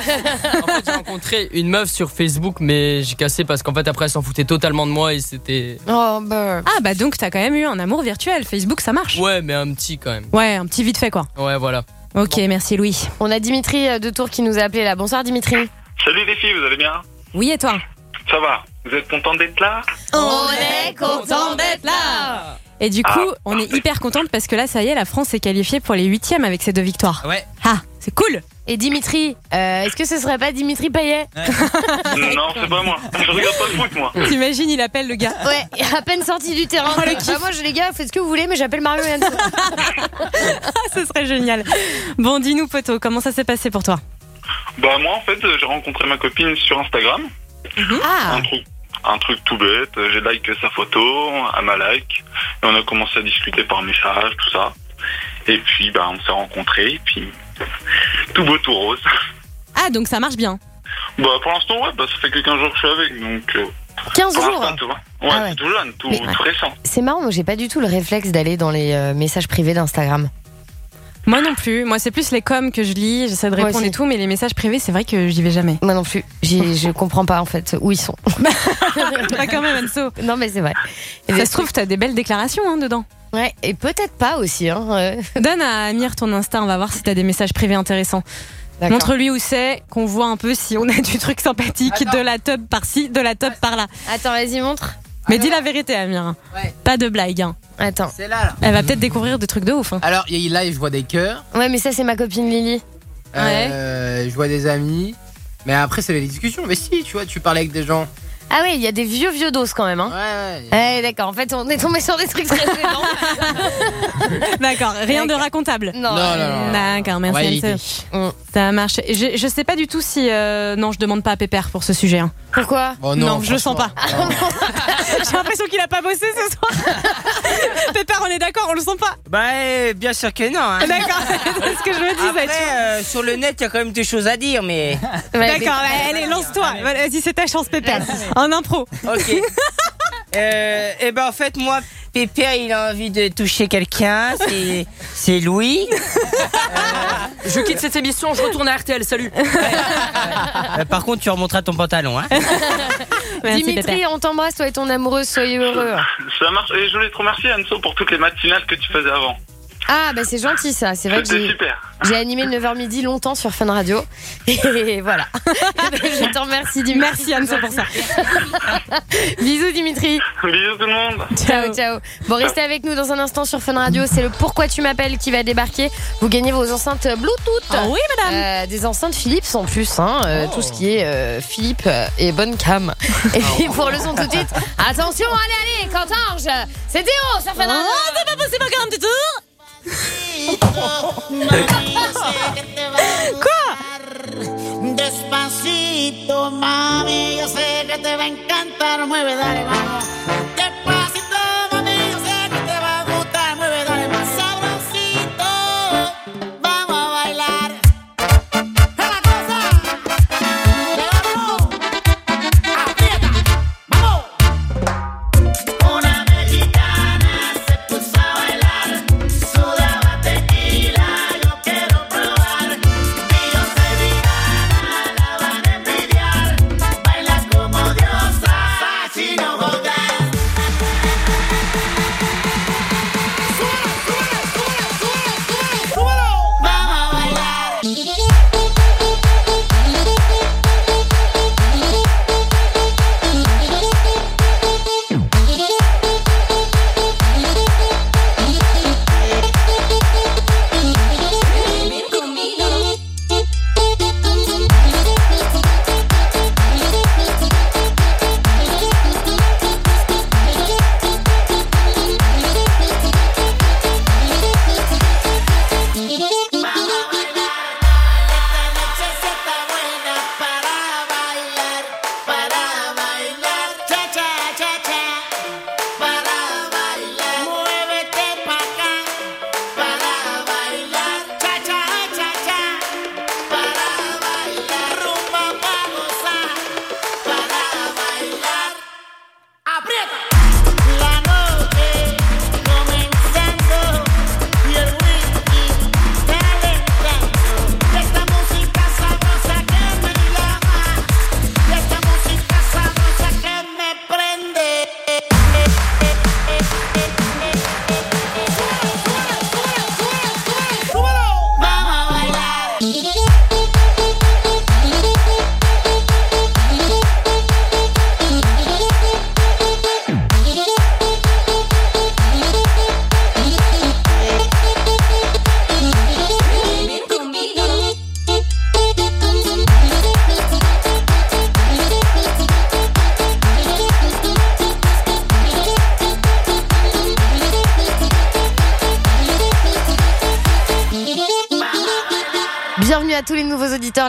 En fait, j'ai rencontré une meuf sur Facebook, mais j'ai cassé parce qu'en fait, après, elle s'en foutait totalement de moi et c'était. Oh, bah. Ah, bah donc t'as quand même eu un amour virtuel. Facebook, ça marche. Ouais, mais un petit quand même. Ouais, un petit vite fait quoi. Ouais, voilà. Ok, merci Louis. On a Dimitri euh, de Tours qui nous a appelé là. Bonsoir Dimitri. Salut les filles, vous allez bien? Oui, et toi? Ça va Vous êtes contents d'être là? On est content d'être là Et du coup, on est hyper contente parce que là, ça y est, la France est qualifiée pour les huitièmes avec ces deux victoires. Ouais. Ah, c'est cool Et Dimitri, euh, est-ce que ce serait pas Dimitri Payet Non, c'est pas moi. Je regarde pas le foot, moi. T'imagines, il appelle le gars. Ouais, à peine sorti du terrain. Oh, le Bah, moi, je les gars, faites ce que vous voulez, mais j'appelle Mario et Anso. Ce serait génial. Bon, dis-nous, poteau, comment ça s'est passé pour toi? Bah, moi, en fait, j'ai rencontré ma copine sur Instagram. Ah Un truc, un truc tout bête. J'ai like sa photo, elle m'a like. Et on a commencé à discuter par message, tout ça. Et puis, bah, on s'est rencontrés. Et puis, tout beau, tout rose. Ah, donc ça marche bien. Bah, pour l'instant, ouais, bah, ça fait que 15 jours que je suis avec. Donc, euh, 15 pour jours l'instant, tout va. Ouais, Ah ouais. c'est tout jeune, tout, Mais- tout récent. C'est marrant, moi j'ai pas du tout le réflexe d'aller dans les euh, messages privés d'Instagram. Moi non plus. Moi, c'est plus les coms que je lis, j'essaie de répondre et tout, mais les messages privés, c'est vrai que j'y vais jamais. Moi non plus. Je comprends pas en fait où ils sont. Pas quand même, Anso. Non, mais c'est vrai. Ça se trouve, t'as des belles déclarations hein, dedans. Ouais, et peut-être pas aussi. Hein. Donne à Amir ton Insta, on va voir si t'as des messages privés intéressants. Montre-lui où c'est, qu'on voit un peu si on a du truc sympathique, de la tub par-ci, de la tub par-là. Attends, vas-y, montre. Mais dis la vérité, Amir. Pas de blague. hein. Attends. C'est là, là. Elle va peut-être découvrir des trucs de ouf. hein. Alors, il y a- là, je vois des cœurs. Ouais, mais ça, c'est ma copine Lily. euh, je vois des amis. Mais après, c'est les discussions. Mais si, tu vois, tu parles avec des gens. Ah ouais, il y a des vieux vieux dos quand même. Hein. Ouais, ouais. d'accord. En fait, on est tombé sur des trucs très gênants. D'accord, rien de racontable. Non, Non, non, non. D'accord, On va merci. Ça marche. Je, je sais pas du tout si. euh, non, je demande pas à Pépère pour ce sujet. hein. Pourquoi Oh non, je le sens pas. J'ai l'impression qu'il a pas bossé ce soir. Pépère, on est d'accord, on le sent pas. Bah, euh, bien sûr que non. hein. D'accord, c'est ce que je me disais. Après, euh, sur le net, il y a quand même des choses à dire, mais. D'accord, allez, lance-toi. Vas-y, c'est ta chance, Pépère. En impro. Ok. Euh, et ben en fait moi Pépère il a envie de toucher quelqu'un, c'est c'est Louis. Je quitte cette émission, je retourne à RTL, salut. Euh, par contre tu remonteras ton pantalon hein. Dimitri, on t'embrasse, toi et ton amoureuse, soyez heureux. Ça marche. Et je voulais te remercier, Anso, pour toutes les matinales que tu faisais avant. Ah, bah c'est gentil ça. C'est vrai que j'ai super. j'ai animé le 9h midi longtemps sur Fun Radio. Et voilà. je te remercie, Dimitri. Merci, Anne, pour ça. Bisous, Dimitri. Bisous tout le monde. Ciao, ciao. Bon, restez avec nous dans un instant sur Fun Radio. C'est le Pourquoi tu m'appelles qui va débarquer. Vous gagnez vos enceintes Bluetooth. Ah oui, madame. Euh, des enceintes Philips en plus. Hein, euh, Oh. Tout ce qui est euh, Philippe et bonne cam. Et puis pour le son tout de suite. Attention, allez, allez, Cantange. C'est Théo sur Fun Radio. Oh, c'est pas possible encore un petit tour Despacito, mami, yo sé que te va a encantar. Mueve, dale, vamos.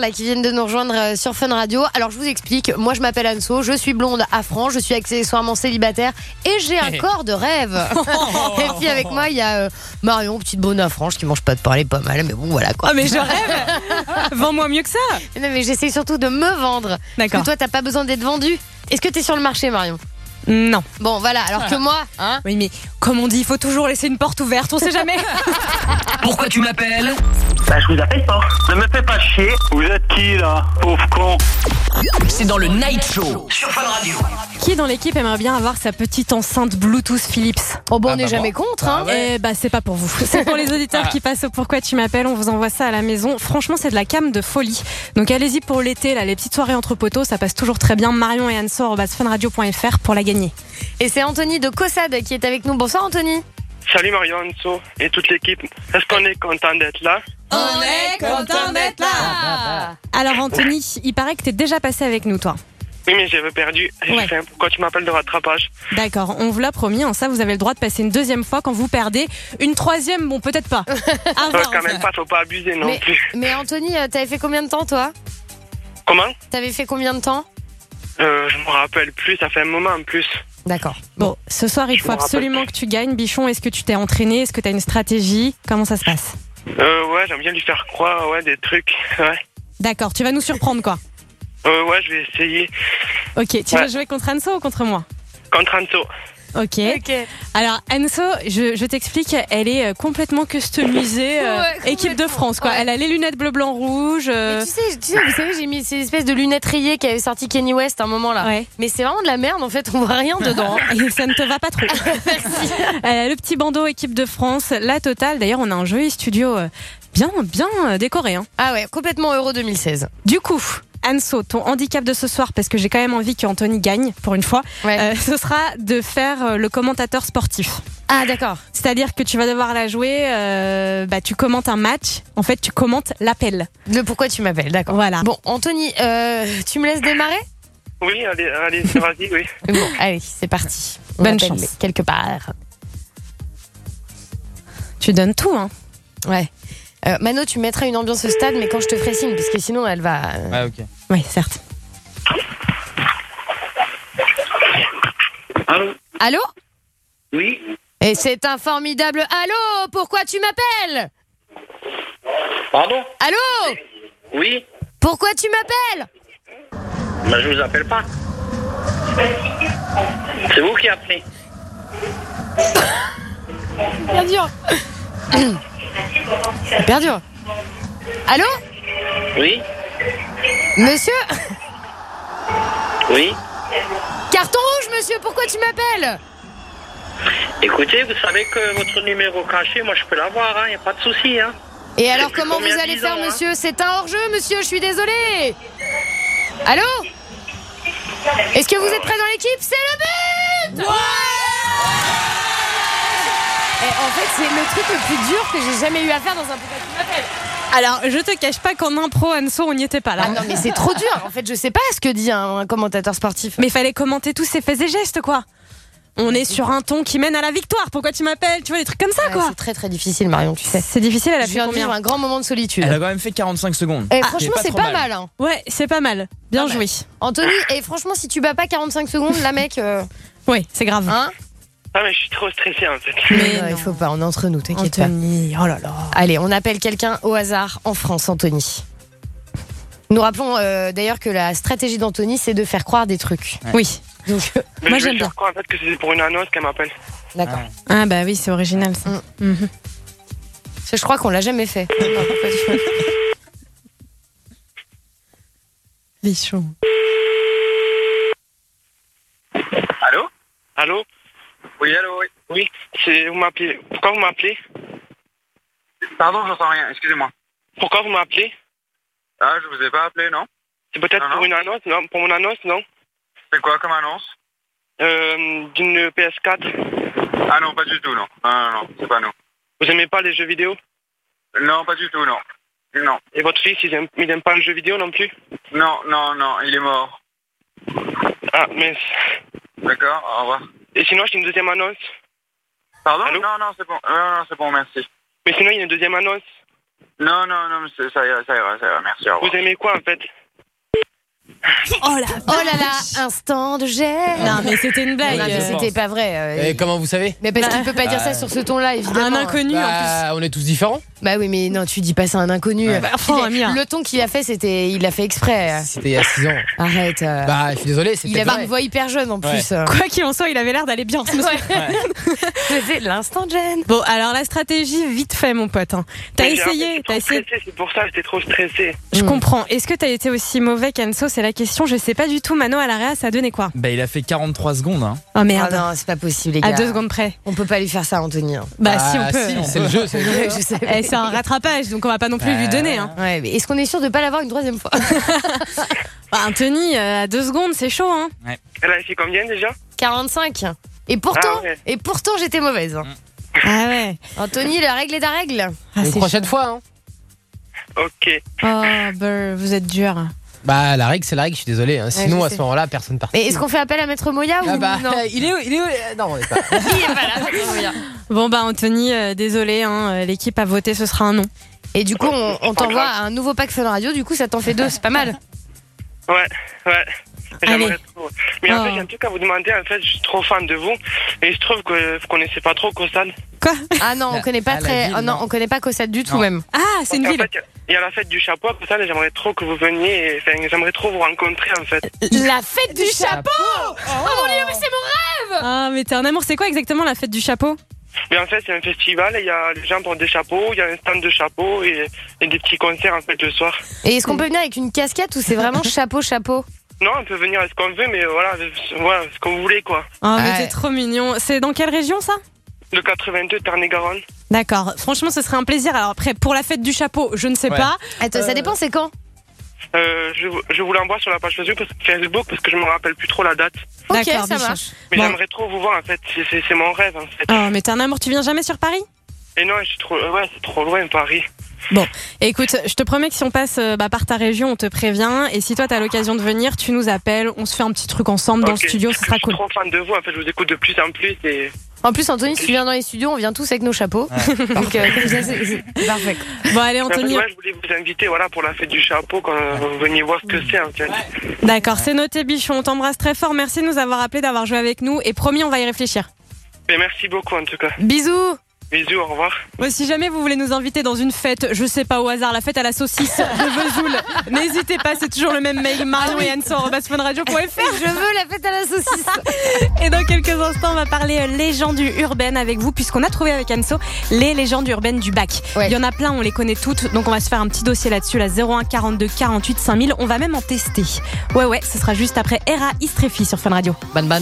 Là qui viennent de nous rejoindre euh, sur Fun Radio. Alors je vous explique, moi je m'appelle Anso, je suis blonde à franc, je suis accessoirement célibataire et j'ai un corps de rêve. et puis avec moi il y a euh, Marion, petite bonne à franche qui mange pas de pain, elle est pas mal, mais bon voilà quoi. Ah, mais je rêve Vends-moi mieux que ça Non mais j'essaie surtout de me vendre. D'accord. toi t'as pas besoin d'être vendu. Est-ce que t'es sur le marché Marion? Non. Bon voilà, alors que moi, hein? Oui, mais comme on dit, il faut toujours laisser une porte ouverte, on sait jamais. Pourquoi tu m'appelles? Bah, je vous appelle pas. Ne me fais pas chier. Vous êtes qui là, pauvre con C'est dans le Night Show sur Fun Radio. Qui dans l'équipe aimerait bien avoir sa petite enceinte Bluetooth Philips Oh bon, Ah on n'est bah jamais contre, hein Eh bah c'est pas pour vous. C'est pour les auditeurs Ah. qui passent au Pourquoi tu m'appelles. On vous envoie ça à la maison. Franchement, c'est de la cam de folie. Donc allez-y pour l'été, là, les petites soirées entre poteaux, ça passe toujours très bien. Marion et Anso, funradio.fr pour la gagner. Et c'est Anthony de Cossade qui est avec nous. Bonsoir Anthony. Salut Marion Anso et toute l'équipe. Est-ce qu'on est content d'être là? On est content d'être là Alors Anthony, il paraît que t'es déjà passé avec nous, toi. Oui, mais j'avais perdu. Ouais. fait pourquoi tu m'appelles de rattrapage. D'accord, on vous l'a promis, en ça vous avez le droit de passer une deuxième fois quand vous perdez. Une troisième, bon peut-être pas. Euh, voir, quand même pas, faut pas abuser non Mais, plus. mais Anthony, euh, t'avais fait combien de temps toi? Comment? T'avais fait combien de temps? Euh, Je me rappelle plus, ça fait un moment en plus. D'accord. Bon, ce soir il Je faut absolument que tu gagnes. Bichon, est-ce que tu t'es entraîné? Est-ce que t'as une stratégie? Comment ça se passe? Euh, ouais, j'aime bien lui faire croire, ouais, des trucs. Ouais. D'accord, tu vas nous surprendre quoi Euh, ouais, je vais essayer. Ok, tu Ouais. vas jouer contre Anso ou contre moi? Contre Anso. Ok. Alors Anso, je, je t'explique, elle est euh, complètement customisée euh, Ouais, équipe de France quoi. Ouais. Elle a les lunettes bleu blanc rouge. euh, Mais tu sais, tu sais, vous savez, j'ai mis ces espèces de lunettes rayées qu'avait sorti Kenny West à un moment là. Ouais. Mais c'est vraiment de la merde en fait, on voit rien dedans. hein. Et ça ne te va pas trop. Elle a le petit bandeau équipe de France, la totale. D'ailleurs, on a un joli studio euh, bien, bien euh, décoré. hein. Ah ouais, complètement Euro 2016. Du coup, Anso, ton handicap de ce soir, parce que j'ai quand même envie qu'Anthony gagne pour une fois, Ouais. euh, ce sera de faire euh, le commentateur sportif. Ah d'accord. C'est-à-dire que tu vas devoir la jouer, euh, bah, tu commentes un match, en fait tu commentes l'appel. Le pourquoi tu m'appelles, d'accord. Voilà. Bon, Anthony, euh, tu me laisses démarrer? Oui, allez, allez, c'est vas-y, oui. Bon, allez, c'est parti. On Bonne chance. Quelque part. Tu donnes tout, hein. Ouais. Euh, Mano, tu mettras une ambiance au stade, mais quand je te ferai signe, parce que sinon elle va. euh, Ouais, ok. Oui, certes. Allô Allô Oui Et c'est un formidable allô Pourquoi tu m'appelles? Pardon? Allô? Oui Pourquoi tu m'appelles? Bah, je vous appelle pas. C'est vous qui appelez. Bien dur. Hyper dur. Allô Oui Monsieur Oui Carton rouge, monsieur, pourquoi tu m'appelles Écoutez, vous savez que votre numéro caché, moi je peux l'avoir, hein, y a pas de souci, hein. Et alors, comment vous allez faire, ans, hein monsieur C'est un hors-jeu, monsieur, je suis désolée. Allô Est-ce que vous êtes prêts dans l'équipe C'est le but Et en fait, c'est le truc le plus dur que j'ai jamais eu à faire dans un pourquoi tu m'appelles. Alors, je te cache pas qu'en impro, Anso, on n'y était pas là. Ah non, mais c'est trop dur. En fait, je sais pas ce que dit un, un commentateur sportif. Mais il fallait commenter tous ses faits et gestes, quoi. On est sur un ton qui mène à la victoire. Pourquoi tu m'appelles? Tu vois, des trucs comme ça, Ouais, quoi. C'est très très difficile, Marion, tu sais. C'est difficile, elle a Je fait combien un grand moment de solitude. Elle a quand même fait 45 secondes. Et Ah, franchement, c'est pas mal. hein. Ouais, c'est pas mal. Bien joué. Anthony, et franchement, si tu bats pas 45 secondes, la mec. euh, Oui, c'est grave. Hein Ah, mais je suis trop stressé en fait. Mais non, il faut pas, on est entre nous, t'inquiète pas. Anthony, oh là là. Allez, on appelle quelqu'un au hasard en France, Anthony. Nous rappelons euh, d'ailleurs que la stratégie d'Anthony, c'est de faire croire des trucs. Oui. Donc, euh, Mais Moi, je vais j'aime faire bien. croire en fait que c'est pour une annonce qu'elle m'appelle. d'accord. Ah bah oui, c'est original ça. Mhm. Parce que Je crois qu'on l'a jamais fait. Bichon. Allô? Allô? Oui, allô, oui. Oui, c'est vous m'appelez. Pourquoi vous m'appelez? Pardon, j'entends rien, excusez-moi. Pourquoi vous m'appelez? Ah, je vous ai pas appelé, non? C'est peut-être pour non. une annonce, non Pour mon annonce, non? C'est quoi comme annonce? Euh, D'une PS4. Ah non, pas du tout, non. Non, non, non, c'est pas nous. Vous aimez pas les jeux vidéo? Non, pas du tout, non. Non, Et votre fils, il aime, il aime pas le jeu vidéo non plus? Non, non, non, il est mort. Ah, mais... D'accord, au revoir. Et sinon, j'ai une deuxième annonce. Pardon? Allô? Non, non, c'est bon. Non, non, c'est bon, merci. Mais sinon, il y a une deuxième annonce. Non, non, non, ça ira, ça ira, ça ira, merci. au revoir. Vous aimez quoi en fait? Oh là, oh là là, instant de gêne. Non, mais c'était une blague. Non, mais c'était pas vrai. euh, Et comment vous savez? Mais parce qu'il peut pas dire Bah, ça sur ce ton-là, évidemment. Un inconnu en plus. Bah, on est tous différents. Bah oui, mais non, tu dis pas ça à un inconnu. Ouais. Bah, le ton qu'il a fait, c'était, il l'a fait exprès. C'était il y a 6 ans. Arrête. euh. Bah, je suis désolé, c'était il avait vrai. une voix hyper jeune en plus. Quoi qu'il en soit, il avait l'air d'aller bien. ce monsieur. C'était l'instant de gêne. Bon, alors la stratégie, vite fait, mon pote. hein. T'as essayé, t'as essayé. C'est pour ça, j'étais trop stressé. Je comprends. Est-ce que t'as été aussi mauvais qu'Anso? C'est la question. Je sais pas du tout. Mano à l'area, ça a donné quoi? Bah, il a fait 43 secondes. Hein. Oh merde. Ah non, c'est pas possible, les gars. À deux secondes près. On peut pas lui faire ça, Anthony. hein. Bah, Ah, si, on peut. si, c'est le jeu, c'est le jeu. Je sais. Eh, c'est un rattrapage, donc on va pas non plus lui donner. Hein. Ouais, mais est-ce qu'on est sûr de pas l'avoir une troisième fois? Bah, Anthony, euh, à deux secondes, c'est chaud. Hein. Elle a fait combien déjà? 45. Et pourtant, Ah ouais. et pourtant j'étais mauvaise. hein. Ah ouais. Anthony, la règle est ta règle. Ah, Une prochaine fois, hein. Ok. Oh, bah, vous êtes dur. Bah, la règle, c'est la règle, je suis désolé. hein. Sinon, je à sais. ce moment-là, personne part. Mais est-ce qu'on fait appel à Maître Moya ou Ah bah, non il est où Il est où Non, on est pas. Il est pas là, Maître Moya. Bon, bah, Anthony, euh, désolé, hein, euh, l'équipe a voté, ce sera un non. Et du coup, on, on t'envoie un nouveau pack Fun Radio. Du coup, ça t'en fait deux, c'est pas mal. Ouais, ouais. J'aimerais Allez. trop. Mais en Oh. fait, j'ai un truc à vous demander. En fait, je suis trop fan de vous. Et je trouve que vous connaissez pas trop Costal. Quoi Ah non, on connaît pas Ah, la très. ville, ah non, non. on connaît pas Cossade du tout Non. même. Ah, c'est une En ville. fait, il y a la fête du chapeau à Costal et j'aimerais trop que vous veniez. et- Enfin, j'aimerais trop vous rencontrer en fait. La fête du chapeau Oh mon dieu, mais c'est mon rêve Ah, mais t'es un amour. C'est quoi exactement la fête du chapeau Mais en fait, c'est un festival et il y a les gens portent des chapeaux, il y a un stand de chapeaux et, et des petits concerts en fait le soir. Et est-ce qu'on peut venir avec une casquette ou c'est vraiment chapeau, chapeau Non, on peut venir à ce qu'on veut, mais voilà, voilà ce qu'on voulait quoi. Oh, mais Ouais. t'es trop mignon. C'est dans quelle région ça Le 82 Tarn-et-Garonne. D'accord. Franchement, ce serait un plaisir. Alors après, pour la fête du chapeau, je ne sais Ouais. pas. Attends, ça Euh, dépend, c'est quand? Euh, je, je vous l'envoie sur la page Facebook parce, Facebook parce que je me rappelle plus trop la date. Ok, D'accord, ça Bichon. marche. Mais Bon. j'aimerais trop vous voir en fait. C'est- C'est c'est mon rêve en fait. Oh, mais t'es un amour. Tu viens jamais sur Paris? Et non, je suis trop. Ouais, c'est trop loin Paris. Bon, écoute, je te promets que si on passe euh, bah, par ta région, on te prévient. Et si toi, t'as l'occasion de venir, tu nous appelles. On se fait un petit truc ensemble dans Ok, le studio. Ce sera Je cool. suis trop fan de vous. En fait, je vous écoute de plus en plus et. En plus, Anthony, si tu viens dans les studios, on vient tous avec nos chapeaux. Donc, euh, comme ça, c'est c'est parfait. Bon, allez, Anthony. ouais, je voulais vous inviter voilà pour la fête du chapeau quand vous veniez voir ce que c'est fait. D'accord, c'est noté, Bichon. On t'embrasse très fort. Merci de nous avoir appelé, d'avoir joué avec nous. Et promis, on va y réfléchir. Mais merci beaucoup en tout cas. Bisous Bisous, au revoir. Bon, si jamais vous voulez nous inviter dans une fête, je sais pas au hasard, la fête à la saucisse de Vesoul, n'hésitez pas, c'est toujours le même mail, marion et Je veux la fête à la saucisse Et dans quelques instants, on va parler euh, légendes urbaines avec vous, puisqu'on a trouvé avec Anso les légendes urbaines du bac. Ouais. Il y en a plein, on les connaît toutes, donc on va se faire un petit dossier là-dessus, la 01 42 48 5000. On va même en tester. Ouais, ouais, ce sera juste après Era Istrefi sur Fun Radio. Ban ban.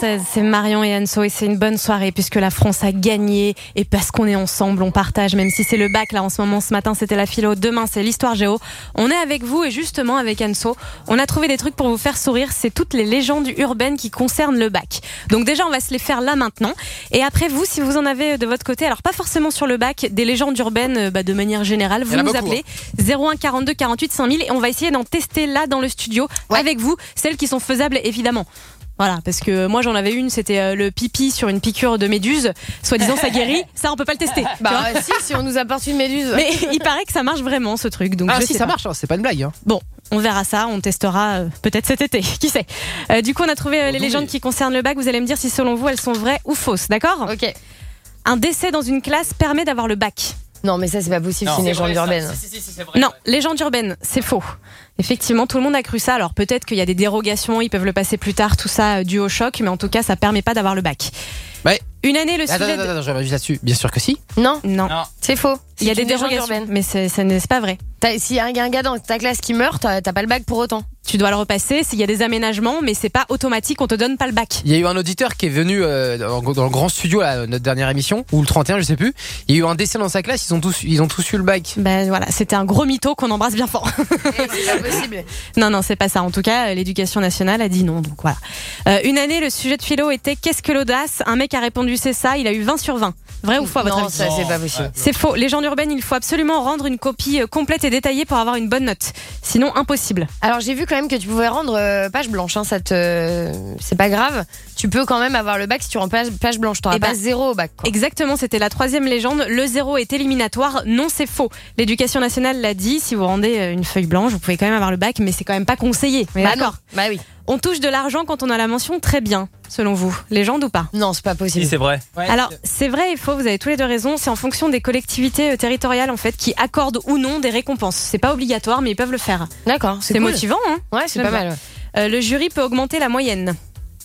23h16, c'est Marion et Anso et c'est une bonne soirée puisque la France a gagné et parce qu'on est ensemble, on partage, même si c'est le bac là en ce moment, ce matin c'était la philo, demain c'est l'histoire géo. On est avec vous et justement avec Anso, on a trouvé des trucs pour vous faire sourire, c'est toutes les légendes urbaines qui concernent le bac. Donc déjà on va se les faire là maintenant et après vous, si vous en avez de votre côté, alors pas forcément sur le bac, des légendes urbaines euh, bah, de manière générale, vous nous beaucoup, appelez 01 42 48 5000 et on va essayer d'en tester là dans le studio avec vous, celles qui sont faisables évidemment. Voilà, parce que moi j'en avais une, c'était euh, le pipi sur une piqûre de méduse. Soi-disant ça guérit, ça on peut pas le tester. Bah si, si on nous apporte une méduse. Mais il paraît que ça marche vraiment ce truc. Donc Ah je si, sais ça pas. marche, hein, c'est pas une blague. hein. Bon, on verra ça, on testera euh, peut-être cet été, qui sait. Euh, du coup, on a trouvé les légendes qui concernent le bac. Vous allez me dire si selon vous elles sont vraies ou fausses, d'accord? Ok. Un décès dans une classe permet d'avoir le bac. Non, mais ça c'est pas possible, c'est une légende urbaine. Non, légende urbaine, c'est faux. Effectivement, tout le monde a cru ça. Alors peut-être qu'il y a des dérogations, ils peuvent le passer plus tard, tout ça euh, dû au choc, mais en tout cas, ça permet pas d'avoir le bac. Ouais. Une année, le Attends, sujet. attends, de- attends, je là-dessus. Bien sûr que si. Non, Non, c'est faux. il y a des dérogations, mais ça n'est pas vrai. S'il y a un gars dans ta classe qui meurt, t'as pas le bac pour autant. Tu dois le repasser. S'il y a des aménagements, mais c'est pas automatique, on te donne pas le bac. Il y a eu un auditeur qui est venu euh, dans, le grand studio, là, notre dernière émission, ou le 31, je sais plus. Il y a eu un décès dans sa classe, ils ont tous, ils ont tous eu le bac. Ben voilà, c'était un gros mytho qu'on embrasse bien fort. C'est pas possible. Non, non, c'est pas ça. En tout cas, l'éducation nationale a dit non. Donc voilà. Euh, une année, le sujet de philo était Qu'est-ce que l'audace? Un mec a répondu C'est ça. Il a eu 20 sur 20. Vrai ou faux à votre Non, avis ça c'est pas possible. C'est faux. Légende urbaine, il faut absolument rendre une copie euh, complète et détaillée pour avoir une bonne note. Sinon, impossible. Alors j'ai vu quand même que tu pouvais rendre euh, page blanche, hein, ça te... c'est pas grave. Tu peux quand même avoir le bac si tu rends page, page blanche. T'auras Eh pas ben, zéro au bac. quoi. Exactement, c'était la troisième légende. Le zéro est éliminatoire. Non, c'est faux. L'éducation nationale l'a dit. Si vous rendez euh, une feuille blanche, vous pouvez quand même avoir le bac, mais c'est quand même pas conseillé. On est Bah d'accord. non. Bah oui. On touche de l'argent quand on a la mention très bien, selon vous. Légende ou pas? Non, c'est pas possible. Si, c'est vrai. Alors, c'est vrai et faux, vous avez tous les deux raison. C'est en fonction des collectivités euh, territoriales, en fait, qui accordent ou non des récompenses. C'est pas obligatoire, mais ils peuvent le faire. D'accord, c'est C'est cool. motivant, hein? Ouais, c'est pas bien. mal. Euh, le jury peut augmenter la moyenne.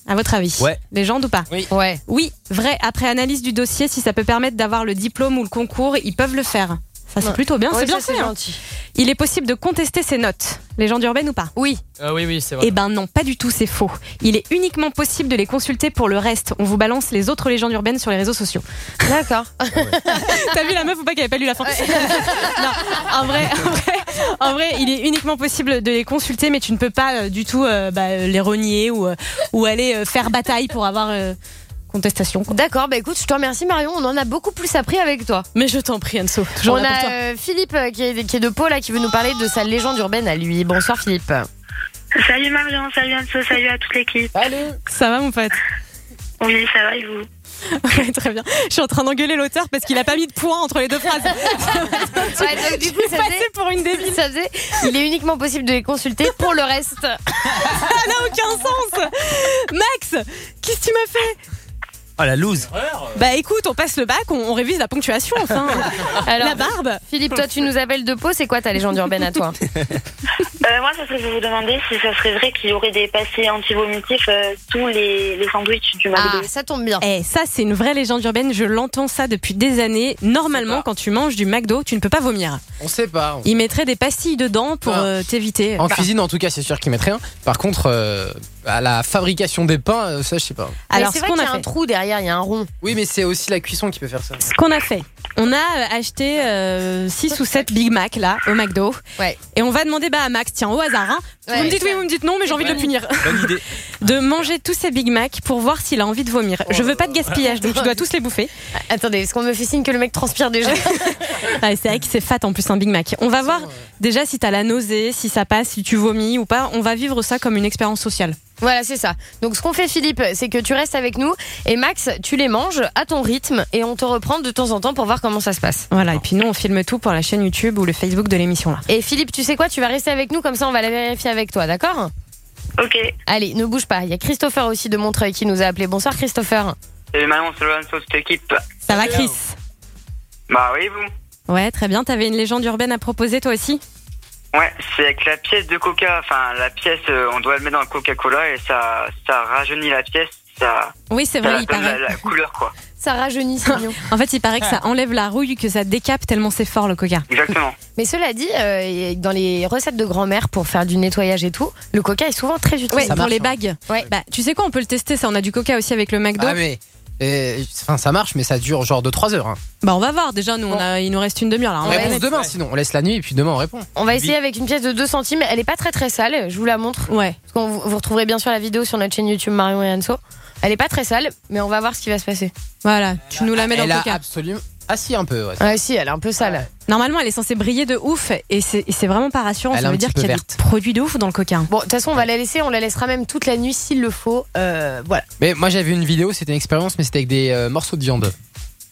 À votre avis? Ouais. Légende ou pas? Oui. Ouais. Oui, vrai. Après analyse du dossier, si ça peut permettre d'avoir le diplôme ou le concours, ils peuvent le faire. Ça, c'est plutôt bien. Ouais, c'est bien fait. hein. gentil. Il est possible de contester ses notes. Légende urbaine ou pas? Oui. Ah oui, oui, c'est vrai. Eh ben non, pas du tout, c'est faux. Il est uniquement possible de les consulter pour le reste. On vous balance les autres légendes urbaines sur les réseaux sociaux. D'accord. T'as vu la meuf ou pas qui avait pas lu la fin Non, en vrai, en vrai, en vrai, il est uniquement possible de les consulter, mais tu ne peux pas euh, du tout euh, bah, les renier ou, euh, ou aller euh, faire bataille pour avoir euh, contestation. D'accord, bah écoute, je te remercie Marion, on en a beaucoup plus appris avec toi. Mais je t'en prie, Anso. Toujours on là pour a toi. euh, Philippe euh, qui est, qui est de Pau là qui veut nous parler de sa légende urbaine à lui. Bonsoir Philippe. Salut Marion, salut Anso, salut à toute l'équipe. Ça va, mon pote? Oui, ça va et vous? Ouais, très bien. Je suis en train d'engueuler l'auteur parce qu'il a pas mis de point entre les deux phrases. Ouais, donc, du coup, ça Passé faisait, pour une débile. ça faisait, il est uniquement possible de les consulter pour le reste. Ça n'a aucun sens. Max, qu'est-ce que tu m'as fait? Oh la loose. Bah écoute, on passe le bac, on, on révise la ponctuation enfin. Alors, la barbe. Philippe, toi tu nous appelles de Pau, c'est quoi ta légende urbaine à toi Euh, Moi, ça serait de vous demander si ça serait vrai qu'il y aurait des passés anti-vomitifs euh, sous les, les sandwichs du McDo. Ah, ça tombe bien. Eh, ça c'est une vraie légende urbaine, je l'entends ça depuis des années. Normalement, quand tu manges du McDo, tu ne peux pas vomir. On sait pas. Ils mettraient des pastilles dedans pour Ah. euh, t'éviter. En cuisine, en tout cas, c'est sûr qu'ils mettent rien. Par contre, euh, à la fabrication des pains, euh, ça, je sais pas. Alors, c'est ce vrai qu'on qu'il y a a un trou derrière, il y a un rond. Oui, mais c'est aussi la cuisson qui peut faire ça. Ce qu'on a fait, on a euh, acheté 6 ou 7 Big Mac là au McDo. Ouais. Et on va demander bah, à Max, tiens, au hasard, hein. Ouais. vous me dites oui, vous me dites non, mais j'ai envie de le punir. Bonne idée. de manger tous ces Big Mac pour voir s'il a envie de vomir. Je veux pas de gaspillage, donc tu dois tous les bouffer. Attendez, est-ce qu'on me fait signe que le mec transpire déjà Ah, c'est vrai que c'est fat en plus un Big Mac. On va voir déjà si t'as la nausée, si ça passe, si tu vomis ou pas. On va vivre ça comme une expérience sociale. Voilà, c'est ça. Donc ce qu'on fait Philippe, c'est que tu restes avec nous et Max, tu les manges à ton rythme et on te reprend de temps en temps pour voir comment ça se passe. Voilà, et puis nous on filme tout pour la chaîne YouTube ou le Facebook de l'émission là. Et Philippe, tu sais quoi, tu vas rester avec nous comme ça on va la vérifier avec toi, d'accord? Ok. Allez, ne bouge pas. Il y a Christopher aussi de Montreuil qui nous a appelé. Bonsoir Christopher. Salut Marion, salut toute l'équipe. Ça va Chris? Bah oui, vous Ouais, très bien. T'avais une légende urbaine à proposer toi aussi? Ouais, c'est avec la pièce de coca, enfin la pièce, euh, on doit le mettre dans le Coca-Cola et ça, ça rajeunit la pièce ça. Oui, c'est ça vrai, il donne paraît. La, la couleur, quoi. Ça rajeunit, c'est mignon. En fait, il paraît que ça enlève la rouille, que ça décape tellement c'est fort le coca. Exactement. Mais cela dit, euh, dans les recettes de grand-mère pour faire du nettoyage et tout, le coca est souvent très utile. Ouais, pour les bagues. Ouais. Bah, tu sais quoi, on peut le tester, ça. On a du coca aussi avec le McDo. Ah, mais. Euh, Enfin, ça marche, mais ça dure genre de 3 heures. hein. Bah, on va voir. Déjà, nous, on a, il nous reste une demi-heure là. On va réponse demain, sinon. On laisse la nuit et puis demain on répond. On va essayer avec une pièce de 2 centimes. Elle est pas très très sale, je vous la montre. Ouais. Parce qu'on vous retrouverez bien sûr la vidéo sur notre chaîne YouTube Marion et Anso. Elle est pas très sale, mais on va voir ce qui va se passer. Voilà, tu nous la mets dans Elle le a absolument. Ah, si, un peu. ouais. Ah si, elle est un peu sale. Normalement, elle est censée briller de ouf et c'est vraiment pas rassurant. Elle ça veut dire qu'il y a verte. des produits de ouf dans le coca. Bon, de toute façon, on va la laisser, on la laissera même toute la nuit s'il le faut. Euh, voilà. Mais moi j'avais vu une vidéo, c'était une expérience, mais c'était avec des euh, morceaux de viande.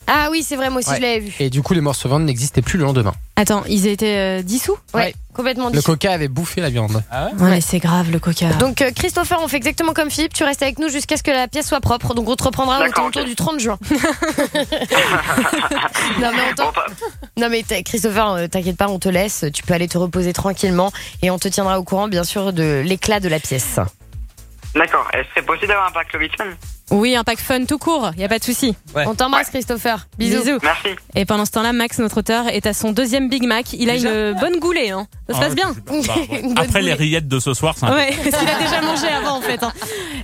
Ah oui, c'est vrai, moi aussi Ouais. je l'avais vu. Et du coup, les morceaux de viande n'existaient plus le lendemain. Attends, ils étaient euh, dissous Ouais, complètement Le dissous. coca avait bouffé la viande. Ah Ouais, c'est grave le coca. Donc euh, Christopher, on fait exactement comme Philippe, tu restes avec nous jusqu'à ce que la pièce soit propre. Donc on te reprendra D'accord, autour ok. du 30 juin. non mais on t'en- Non mais t'as- Christopher, euh, t'inquiète pas, on te laisse, tu peux aller te reposer tranquillement et on te tiendra au courant bien sûr de l'éclat de la pièce. D'accord. Est-ce serait possible d'avoir un pack Lobitman Oui, un pack fun tout court, y a pas de souci. On t'embrasse Christopher. Bisous. Merci. Et pendant ce temps-là, Max, notre auteur, est à son deuxième Big Mac. Il a une bonne goulée, hein. Ça se Ah passe bien. Bah, ouais. Après les rillettes de ce soir, c'est un Ouais, parce qu'il a déjà mangé avant en fait. hein.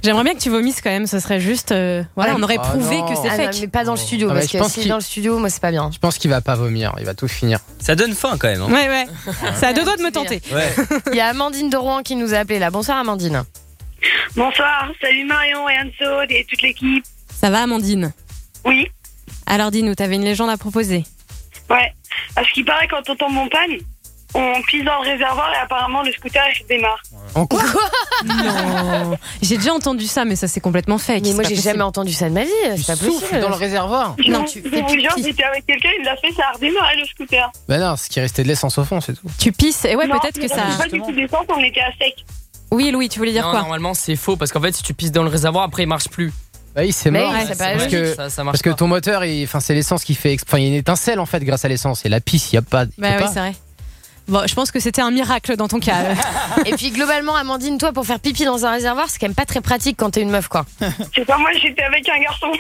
J'aimerais bien que tu vomisses quand même, ce serait juste. euh, voilà, on aurait Ah prouvé non. que c'est Ah non, fake. mais pas dans le studio Ah, mais parce je que pense si qu'il- dans le studio, moi c'est pas bien. Je pense qu'il va pas vomir, il va tout finir. Ça donne faim quand même. hein. Ouais, ouais. Ça a deux doigts de me tenter. Ouais. Il y a Amandine de Rouen qui nous a appelé là. Bonsoir Amandine. Bonsoir, salut Marion et Anso et toute l'équipe. Ça va, Amandine? Oui, Alors dis-nous, t'avais une légende à proposer? ouais. À ce qui paraît, quand on tombe en panne, on pisse dans le réservoir et apparemment le scooter il démarre. En quoi? Non J'ai déjà entendu ça, mais ça c'est complètement fake. Mais moi pas j'ai jamais entendu ça de ma vie. C'est pas Souffle possible. dans le réservoir. Non, tu je fais vous jure, pipi. j'étais avec quelqu'un, il l'a fait, ça a redémarré le scooter. Bah non, ce qui restait de l'essence au fond, c'est tout. Tu pisses Et ouais, Non, peut-être que mais ça. on a pas du tout d'essence, on était à sec. Oui, Louis, tu voulais dire Non, quoi normalement c'est faux parce qu'en fait si tu pisses dans le réservoir après il marche plus. Bah oui, c'est mort. oui, c'est pas parce que, Ça- parce que ton moteur, enfin, c'est l'essence qui fait. Enfin, il y a une étincelle en fait grâce à l'essence. Et la pisse, il y a pas. Bah oui, c'est vrai. Bon, je pense que c'était un miracle dans ton cas. Et puis globalement, Amandine, toi pour faire pipi dans un réservoir, c'est quand même pas très pratique quand t'es une meuf quoi. C'est pas moi, j'étais avec un garçon.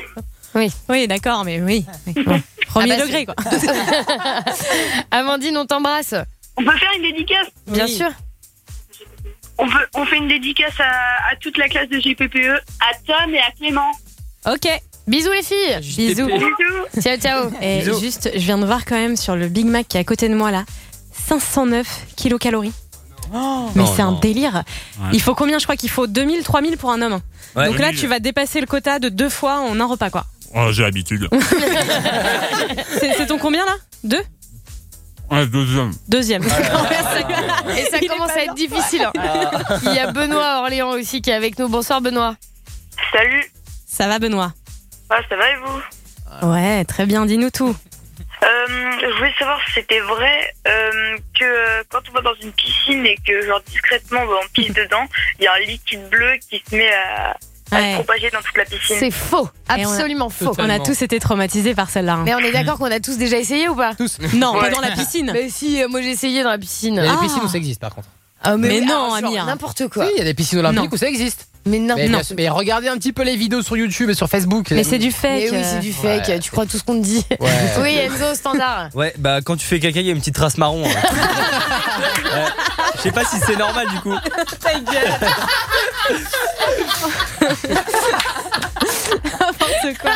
Oui. Oui, d'accord, mais oui. oui. Bon, Premier Ah bah, degré, quoi. Amandine, on t'embrasse. On peut faire une dédicace Bien Oui. sûr. On, peut, on fait une dédicace à, à toute la classe de GPPE, à Tom et à Clément. Ok. Bisous les filles. Bisous. Bisous. Ciao ciao. Et Bisous. juste, je viens de voir quand même sur le Big Mac qui est à côté de moi là, 509 kilocalories. mais Non, c'est un délire. Ouais. Il faut combien? Je crois qu'il faut 2000, 3000 pour un homme. Ouais. Donc là, 2000. tu vas dépasser le quota de deux fois en un repas, quoi. Oh, j'ai l'habitude. C'est c'est ton combien là? Deux? Ouais, deuxième. Deuxième. Et ça commence à être difficile. hein. Il y a Benoît à Orléans aussi qui est avec nous. Bonsoir Benoît. Salut. Ça va, Benoît? Ah, ça va et vous? Ouais, très bien, dis-nous tout. Euh, je voulais savoir si c'était vrai euh, que euh, quand on va dans une piscine et que genre discrètement bah, on pisse dedans, il y a un liquide bleu qui se met à Ouais. dans toute la piscine. C'est faux. Et on a- Absolument faux. On a tous été traumatisés par celle-là. hein. Mais on est d'accord qu'on a tous déjà essayé ou pas Tous. Non, pas dans la piscine. Mais si, euh, moi j'ai essayé dans la piscine. Il y a des Ah. piscines où ça existe par contre. Ah, Mais oui, non, Amir. N'importe quoi. Oui, il y a des piscines olympiques Non. où ça existe. Mais non. Mais, Non. bien sûr- mais regardez un petit peu les vidéos sur YouTube et sur Facebook. Mais c'est du Mais fake. oui, euh. c'est du fake. Ouais. Tu crois tout ce qu'on te dit. Ouais. Oui, Enzo, standard. Ouais, bah quand tu fais caca, il y a une petite trace marron. hein. Ouais. Je sais pas si c'est normal du coup. N'importe quoi.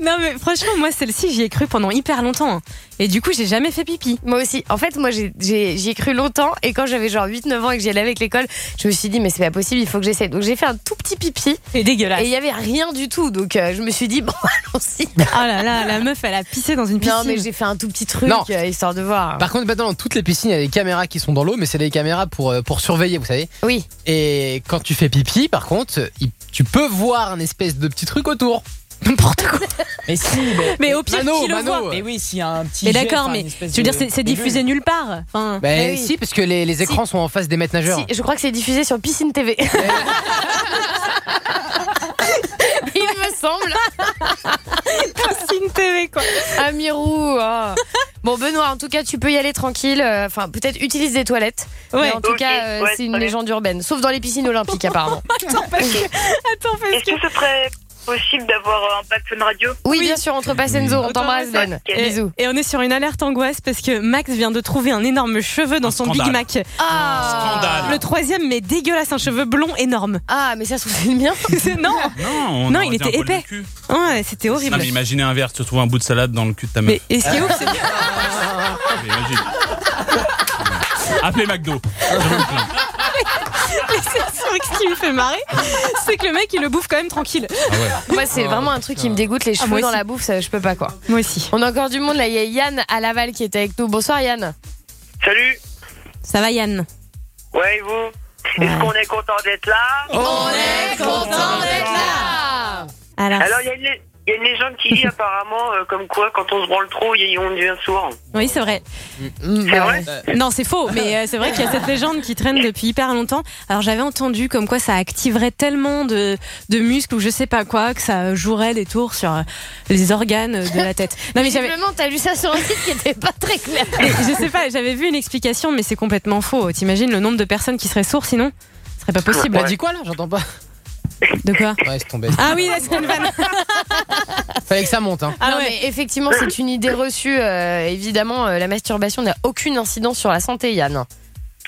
Non, mais franchement, moi, celle-ci, j'y ai cru pendant hyper longtemps. Et du coup, j'ai jamais fait pipi. Moi aussi. En fait, moi, j'ai- j'ai- j'y ai cru longtemps. Et quand j'avais genre 8-9 ans et que j'y allais avec l'école, je me suis dit, mais c'est pas possible, il faut que j'essaie. Donc, j'ai fait un tout petit pipi. C'est dégueulasse. Et il y avait rien du tout. Donc, euh, je me suis dit, bon, allons-y. Oh là là, la meuf, elle a pissé dans une piscine. Non, mais j'ai fait un tout petit truc, Non. euh, histoire de voir. Par contre, maintenant, dans toutes les piscines, il y a des caméras qui sont dans l'eau, mais c'est des caméras pour, euh, pour surveiller, vous savez. Oui. Et quand tu fais pipi, par contre, il- tu peux voir un espèce de petit truc autour. N'importe quoi. Mais si, mais, Mais au pire, Mano, qui le Mano, voit mais oui, s'il y a un petit. Mais d'accord, mais je veux dire, de- c'est diffusé bulle. nulle part. Enfin, oui. si, parce que les, les écrans sont en face des maîtres nageurs. Si, je crois que c'est diffusé sur Piscine TV. Il me semble. Piscine TV, quoi. Amirou. ah. Bon, Benoît, en tout cas, tu peux y aller tranquille. euh, Enfin, peut-être utilise des toilettes. Ouais. Mais en tout cas, euh, ouais, c'est une légende urbaine. Sauf dans les piscines olympiques, apparemment. Attends, parce que. Attends, parce Est-ce que ce serait possible d'avoir un Fun Radio Oui, bien sûr, on te repasse Enzo. On t'embrasse, Ben. Et, Bisous. et on est sur une alerte angoisse parce que Max vient de trouver un énorme cheveu dans son scandale. Big Mac. Ah Scandale. Le troisième, mais dégueulasse, un cheveu blond énorme. Ah, mais ça se trouve, c'est le mien. non, Non, on non, il était épais. Ouais, c'était horrible. Non, mais imaginez un verre, tu trouves un bout de salade dans le cul de ta meuf. Mais et ce qui est ouf, c'est Imagine. Appelez McDo. Je me plains. Mais c'est sûr que ce qui me fait marrer, c'est que le mec il le bouffe quand même tranquille. Moi, c'est vraiment un truc qui me dégoûte. Les Ah, cheveux dans la bouffe, ça, je peux pas, quoi. Moi aussi. On a encore du monde là. Il y a Yann à Laval qui est avec nous. Bonsoir, Yann. Salut Ça va Yann? Ouais, et vous? Est-ce qu'on est content d'être là? On est content d'être là. Alors, Alors, il y, a une il y a une légende qui dit apparemment euh, comme quoi quand on se branle trop, y on devient sourd. oui, c'est vrai. C'est vrai Non, c'est faux, mais euh, c'est vrai qu'il y a cette légende qui traîne depuis hyper longtemps. Alors j'avais entendu comme quoi ça activerait tellement de, de muscles ou je sais pas quoi que ça jouerait des tours sur euh, les organes de la tête. Non mais j'avais Visiblement, t'as lu ça sur un site qui était pas très clair. mais je sais pas, j'avais vu une explication mais c'est complètement faux. T'imagines le nombre de personnes qui seraient sourds sinon? Ce serait pas possible. Bah, dis quoi là? J'entends pas. De quoi Ouais, c'est tombé. Ah oui, c'était une vanne. Fallait que ça monte, hein. non, mais effectivement, c'est une idée reçue. euh, évidemment, euh, la masturbation n'a aucune incidence sur la santé, Yann.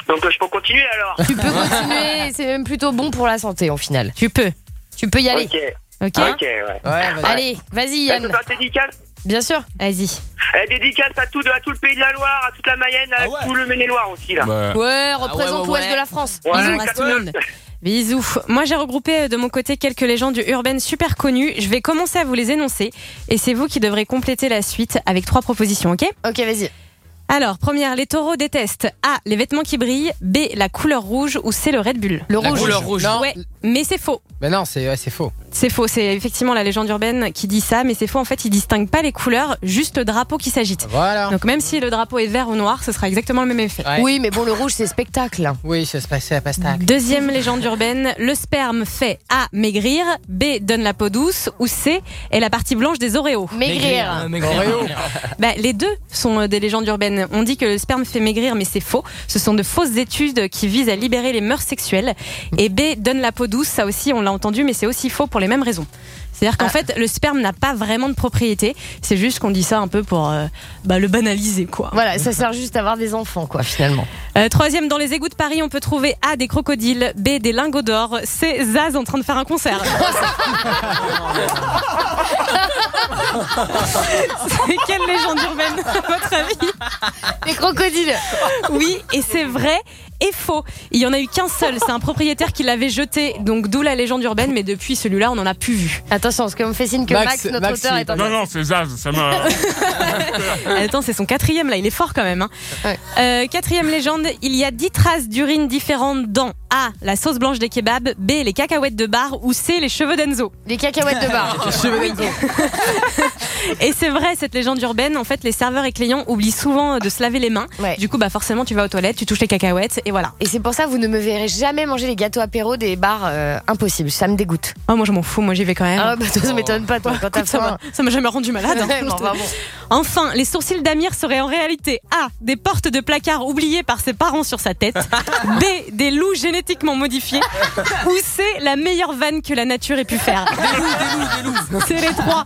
Donc, euh, je peux continuer alors Tu peux continuer, c'est même plutôt bon pour la santé, au final. Tu peux. Tu peux y aller. Ok. Ok. Ok, ouais. Allez, vas-y, Yann. c'est dédicace Bien sûr. Vas-y. Eh, dédicace à tout, à tout le pays de la Loire, à toute la Mayenne, à tout le Maine-et-Loire aussi là. Ouais, représente ouais, l'ouest ouais. de la France. Ouais, ouais, embrasse tout le monde. Bisous. Moi, j'ai regroupé euh, de mon côté quelques légendes urbaines super connues. Je vais commencer à vous les énoncer et c'est vous qui devrez compléter la suite avec trois propositions, ok? Ok, vas-y. Alors, première, les taureaux détestent A. Les vêtements qui brillent. B. La couleur rouge. Ou C. Le Red Bull. Le La rouge. couleur rouge. Non. Ouais, mais c'est faux. Mais non, c'est ouais, c'est faux. C'est faux. C'est effectivement la légende urbaine qui dit ça, mais c'est faux. En fait, ils distinguent pas les couleurs, juste le drapeau qui s'agite. Voilà. Donc, même si le drapeau est vert ou noir, ce sera exactement le même effet. Ouais. Oui, mais bon, le rouge, c'est spectacle. Oui, ça se passait à Pastac. Deuxième légende urbaine, le sperme fait A. Maigrir, B. Donne la peau douce, ou C. Est la partie blanche des Oreos. Maigrir. Oreo. Bah, les deux sont euh, des légendes urbaines. On dit que le sperme fait maigrir, mais c'est faux. Ce sont de fausses études qui visent à libérer les mœurs sexuelles. Et B. Donne la peau douce, ça aussi, on l'a entendu, mais c'est aussi faux pour les mêmes raisons. C'est-à-dire qu'en fait, le sperme n'a pas vraiment de propriété. C'est juste qu'on dit ça un peu pour euh, bah, le banaliser, quoi. Voilà, ça sert juste à avoir des enfants, quoi, finalement. Euh, troisième, dans les égouts de Paris, on peut trouver A. Des crocodiles, B. Des lingots d'or, C. Zaz en train de faire un concert. c'est quelle légende urbaine, à votre avis? Les crocodiles. Oui, et c'est vrai et faux. Il y en a eu qu'un seul. C'est un propriétaire qui l'avait jeté, donc d'où la légende urbaine. Mais depuis celui-là, on n'en a plus vu. Attention, parce qu'on me fait signe que Max- Max, notre Max, auteur, est en Non, non, c'est Zaz, ça m'a. Attends, c'est son quatrième là. Il est fort quand même. hein. Ouais. Euh, quatrième légende. Il y a dix traces d'urine différentes dans A. La sauce blanche des kebabs. B. Les cacahuètes de bar. Ou C. Les cheveux d'Enzo. Les cacahuètes de bar. Et c'est vrai, cette légende urbaine, en fait, les serveurs et clients oublient souvent de se laver les mains. Ouais. Du coup, bah forcément, tu vas aux toilettes, tu touches les cacahuètes, et voilà. Et c'est pour ça que vous ne me verrez jamais manger les gâteaux apéro des bars euh, impossible. Ça me dégoûte. Oh, moi, je m'en fous, moi, j'y vais quand même. Ah bah toi, ça m'étonne pas, toi, quand t'as faim. m'a- ça m'a jamais rendu malade. hein. Mais enfin, bon. Enfin, les sourcils d'Amir seraient en réalité A. Des portes de placard oubliées par ses parents sur sa tête. B. Des loups génétiquement modifiés. Ou C. La meilleure vanne que la nature ait pu faire. C'est les trois.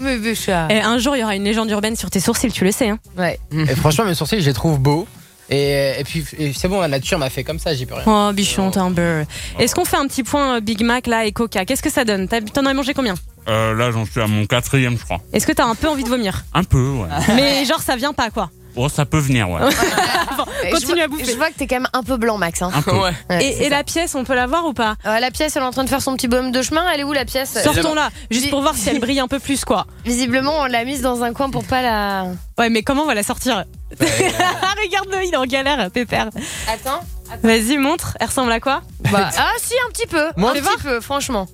Mais bûcha. Et un jour, il y aura une légende urbaine sur tes sourcils, tu le sais. Hein. Ouais. Et franchement, mes sourcils, je les trouve beaux. Et, et puis, et c'est bon, la nature m'a fait comme ça, j'y peux rien. Oh, bichon, t'es un beurre. Est-ce qu'on fait un petit point euh, Big Mac là et Coca? Qu'est-ce que ça donne? T'en as mangé combien? Euh, là, j'en suis à mon quatrième, je crois. Est-ce que t'as un peu envie de vomir? Un peu, ouais. Mais genre, ça vient pas quoi. Oh, ça peut venir, ouais. Continue vois- à bouffer. Je vois que t'es quand même un peu blanc, Max. Hein. Un peu. Ouais, Et, la pièce, on peut la voir ou pas? Euh, la pièce, elle est en train de faire son petit bonhomme de chemin. Elle est où la pièce? Sortons-la, juste pour voir si elle brille un peu plus quoi. Visiblement, on l'a mise dans un coin pour pas la. Ouais, mais comment on va la sortir? Regarde-le, il est en galère, pépère. Attends. Vas-y, montre. Elle ressemble à quoi? Bah, ah si, un petit peu. Montre. Un petit peu, franchement.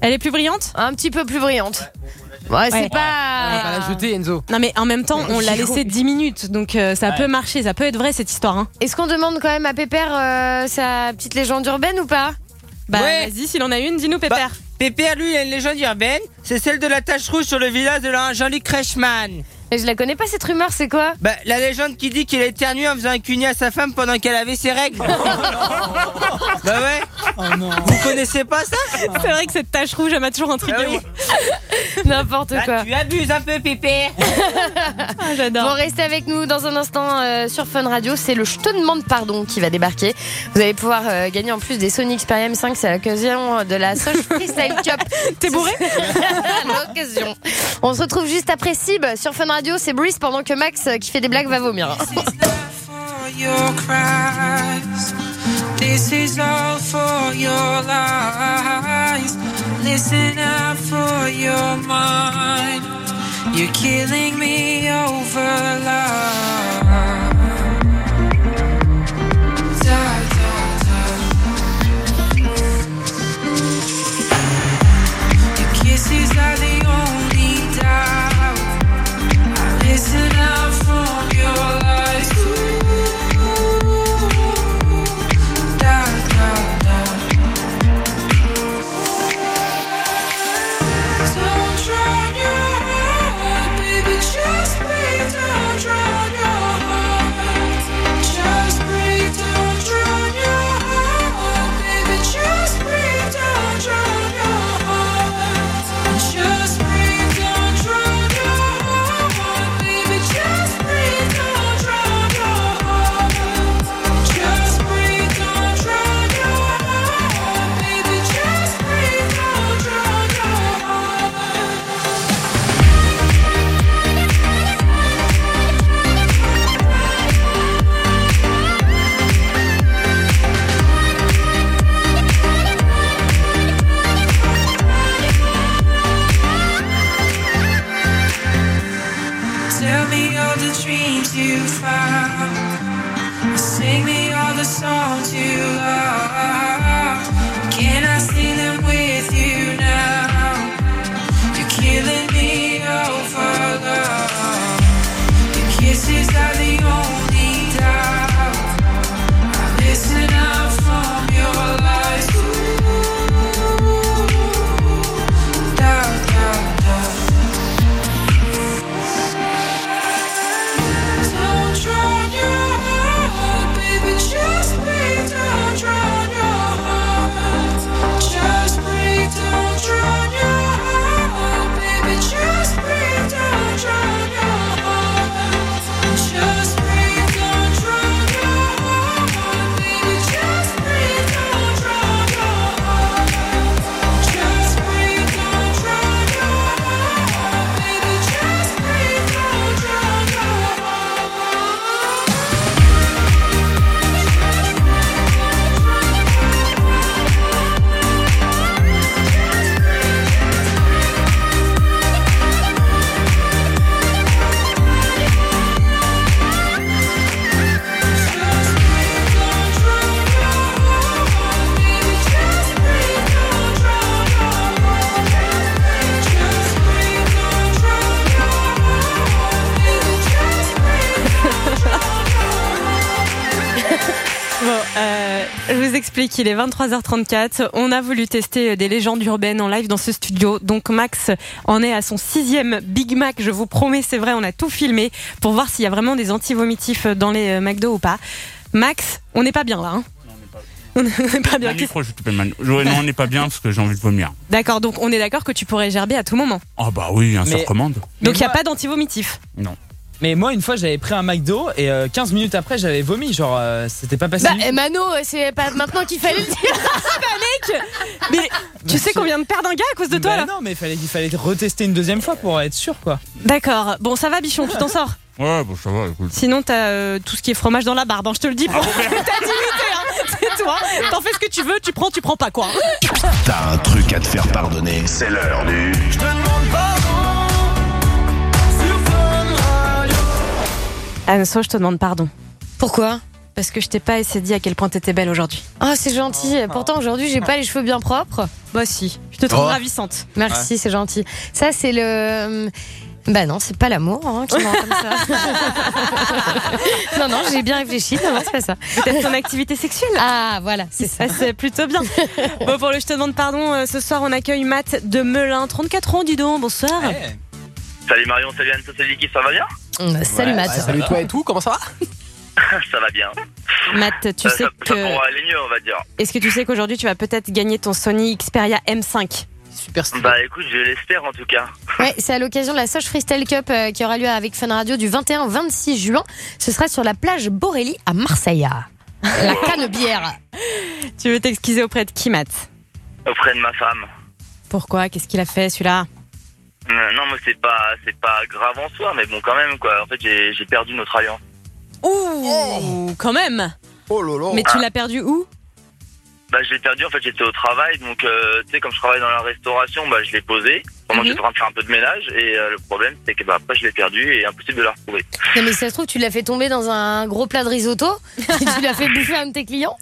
Elle est plus brillante? Un petit peu plus brillante. Ouais, c'est Ouais. pas. On va pas la jeter, Enzo. Non, mais en même temps, on l'a laissé 10 minutes, donc euh, ça Ouais. peut marcher, ça peut être vrai cette histoire. Hein. Est-ce qu'on demande quand même à Pépère euh, sa petite légende urbaine ou pas? Bah, Ouais. vas-y, s'il en a une, dis-nous, pépère. Pépère, lui, il a une légende urbaine. C'est celle de la tache rouge sur le village de la Jean-Luc Reichmann. Mais je la connais pas cette rumeur, c'est quoi Bah, la légende qui dit qu'il a éternué en faisant un cugnet à sa femme pendant qu'elle avait ses règles. bah ouais. Vous connaissez pas ça C'est vrai que cette tache rouge, elle m'a toujours intrigué. Ah oui. N'importe Bah, quoi. tu abuses un peu, Pépé. J'adore. Bon, restez avec nous dans un instant euh, sur Fun Radio. C'est le Je te demande pardon qui va débarquer. Vous allez pouvoir euh, gagner en plus des Sony Xperia M5. C'est l'occasion de la Soch Freestyle Cup. T'es bourré l'occasion. On se retrouve juste après Sib sur Fun Radio. C'est Brice pendant que Max euh, qui fait des blagues va vomir. This is all for your lies. Listen out for your mind. You're killing me over love. Explique, il est 23h34. On a voulu tester des légendes urbaines en live dans ce studio. Donc Max en est à son sixième Big Mac. Je vous promets, c'est vrai, on a tout filmé pour voir s'il y a vraiment des anti-vomitifs dans les euh, McDo ou pas. Max, on n'est pas bien là. Hein on n'est pas bien. Non, on n'est pas bien parce que j'ai envie de vomir. D'accord, donc on est d'accord que tu pourrais gerber à tout moment. Ah bah oui, un Mais- sur commande. Donc il n'y a pas d'anti-vomitif. Non. Mais moi, une fois, j'avais pris un McDo et euh, 15 minutes après, j'avais vomi. Genre, euh, c'était pas passé. Bah, eh, Mano, c'est pas maintenant qu'il fallait le dire. bah, mec Mais tu sais qu'on vient de perdre un gars à cause de toi Bah là Non, mais il fallait, il fallait retester une deuxième fois pour être sûr, quoi. D'accord, bon ça va bichon, tu t'en sors Ouais, bon, ça va, écoute. Sinon t'as euh, tout ce qui est fromage dans la barbe, hein, je te le dis pour ta dignité, hein. c'est toi. T'en fais ce que tu veux, tu prends, tu prends pas quoi. T'as un truc à te faire pardonner. C'est l'heure du. Je te demande pardon. Anso, je te demande pardon. Pourquoi? Parce que je t'ai pas assez dit à quel point t'étais belle aujourd'hui. Ah, c'est gentil. Pourtant, aujourd'hui, j'ai pas les cheveux bien propres. Bah si, je te trouve Oh. ravissante. Merci, c'est gentil. Ça, c'est le. Bah non, c'est pas l'amour hein, qui me rend comme ça. non, non, j'ai bien réfléchi. Non, non, c'est pas ça. Peut-être ton activité sexuelle. Ah, voilà, c'est ça. c'est plutôt bien. Bon, pour le Je te demande pardon, euh, ce soir on accueille Matt de Melun, 34 ans, dis donc, bonsoir. Salut Marion, salut Anne, salut Vicky, ça va bien Salut Ouais, Matt. ouais, salut toi et tout, comment ça va Ça va bien. Matt, tu ça, sais ça, que. ça pourra aller mieux, on va dire. Est-ce que tu sais qu'aujourd'hui tu vas peut-être gagner ton Sony Xperia M5 Super Bah écoute, je l'espère en tout cas. Ouais, c'est à l'occasion de la Soche Freestyle Cup euh, qui aura lieu avec Fun Radio du 21 au 26 juin. Ce sera sur la plage Borély à Marseille. La canne-bière. Tu veux t'excuser auprès de qui, Matt Auprès de ma femme. Pourquoi? Qu'est-ce qu'il a fait celui-là? Non, mais c'est pas, c'est pas grave en soi, mais bon, quand même, quoi. En fait, j'ai j'ai perdu notre alliance. Ouh, quand même Oh Mais tu l'as perdu où? Bah, je l'ai perdu, en fait, j'étais au travail, donc, euh, tu sais, comme je travaille dans la restauration, bah, je l'ai posé pendant que Mhm. j'étais en train de faire un peu de ménage, et euh, le problème, c'est que, bah, après, je l'ai perdu et impossible de la retrouver. Non mais si ça se trouve, tu l'as fait tomber dans un gros plat de risotto et tu l'as fait bouffer à un de tes clients.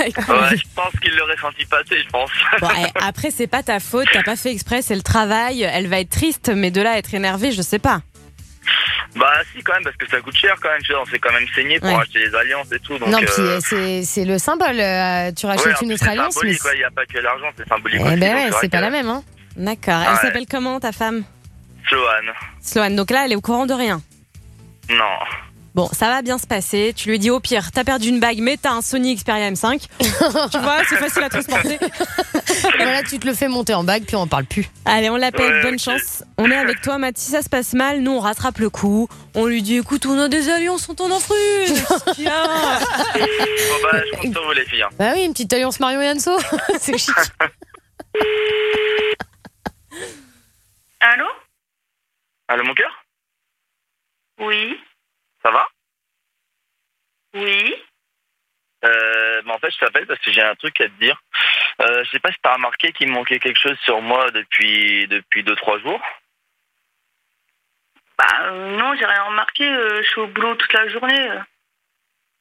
ouais, je pense qu'il l'aurait senti passer, je pense. Bon, eh, Après, c'est pas ta faute, t'as pas fait exprès, c'est le travail. Elle va être triste, mais de là à être énervée, je sais pas. Bah, si, quand même, parce que ça coûte cher, quand même, tu vois, on s'est quand même saigné pour Ouais. acheter les alliances et tout, donc. non, puis euh, euh, c'est c'est le symbole. euh, tu ouais, rachètes une autre c'est alliance, mais symbolique, ouais, il n'y a pas que l'argent, c'est symbolique Eh aussi, ben donc ouais, vrai c'est pas que- la même. Hein. D'accord. Elle ouais. s'appelle comment ta femme? Sloane. Sloane. Donc là, elle est au courant de rien? Non. Bon, ça va bien se passer. Tu lui dis au pire, t'as perdu une bague, mais t'as un Sony Xperia M5. tu vois, c'est facile à transporter. voilà, tu te le fais monter en bague, puis on en parle plus. Allez, on l'appelle. Ouais, Bonne chance. On est avec toi, Math. Si ça se passe mal, nous, on rattrape le coup. On lui dit, écoute, on a des alliances, on t'en offre une. A Bon, bah, je compte sur vous, les filles. hein. Bah oui, une petite alliance Mario et Anso. c'est chic. Allô? Allô, mon cœur? Oui. Ça va? Oui. Euh, bah, en fait, je t'appelle parce que j'ai un truc à te dire. Euh, je sais pas si t'as remarqué qu'il me manquait quelque chose sur moi depuis depuis deux trois jours. Bah euh, non, j'ai rien remarqué. euh, je suis au boulot toute la journée. euh.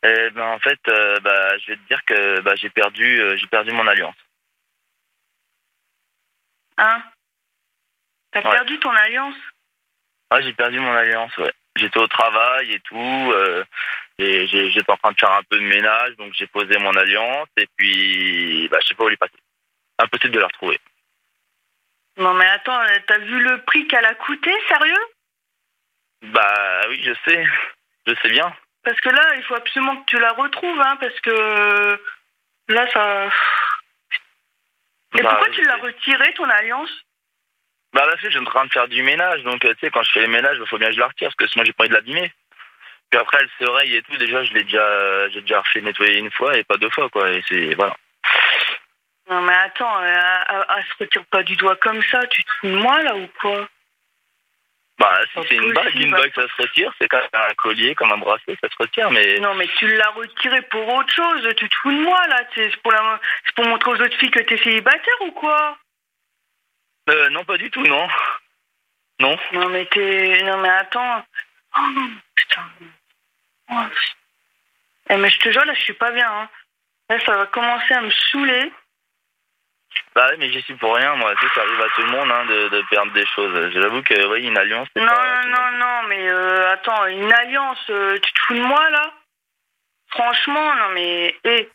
Eh ben en fait, euh, bah, je vais te dire que bah, j'ai perdu euh, j'ai perdu mon alliance. Hein? T'as Ouais. perdu ton alliance? Ah, j'ai perdu mon alliance, ouais. J'étais au travail et tout. Euh, et j'étais en train de faire un peu de ménage, donc j'ai posé mon alliance et puis bah, je sais pas où elle est passée. Impossible de la retrouver. Non mais attends, euh, t'as vu le prix qu'elle a coûté, sérieux? Bah oui, je sais, je sais bien. Parce que là, il faut absolument que tu la retrouves, hein, parce que euh, là, ça... Et Bah, pourquoi tu l'as retiré, ton alliance? Bah là, je suis en train de faire du ménage, donc euh, tu sais, quand je fais les ménages, il faut bien que je la retire, parce que sinon j'ai pas envie de l'abîmer. Puis après, elle se raye et tout, déjà, je l'ai déjà, euh, j'ai déjà fait nettoyer une fois et pas deux fois, quoi, et c'est, voilà. Non mais attends, euh, elle, elle se retire pas du doigt comme ça, tu te fous de moi, là, ou quoi? Bah, si c'est une bague, une bague, ça se retire, c'est comme un collier, comme un bracelet, ça se retire, mais... Non mais tu l'as retiré pour autre chose, tu te fous de moi, là, c'est pour, la... pour montrer aux autres filles que t'es célibataire ou quoi? Euh, non, pas du tout, non. Non. Non mais t'es... Non mais attends... Oh, putain... Oh, Eh, mais je te jure, là, je suis pas bien, hein. Là, ça va commencer à me saouler. Bah ouais, mais j'y suis pour rien, moi, tu sais, ça arrive à tout le monde, hein, de, de perdre des choses. J'avoue que, oui, une alliance, Non, pas... non, non, non, mais euh, attends, une alliance, euh, tu te fous de moi, là? Franchement, non mais... Eh,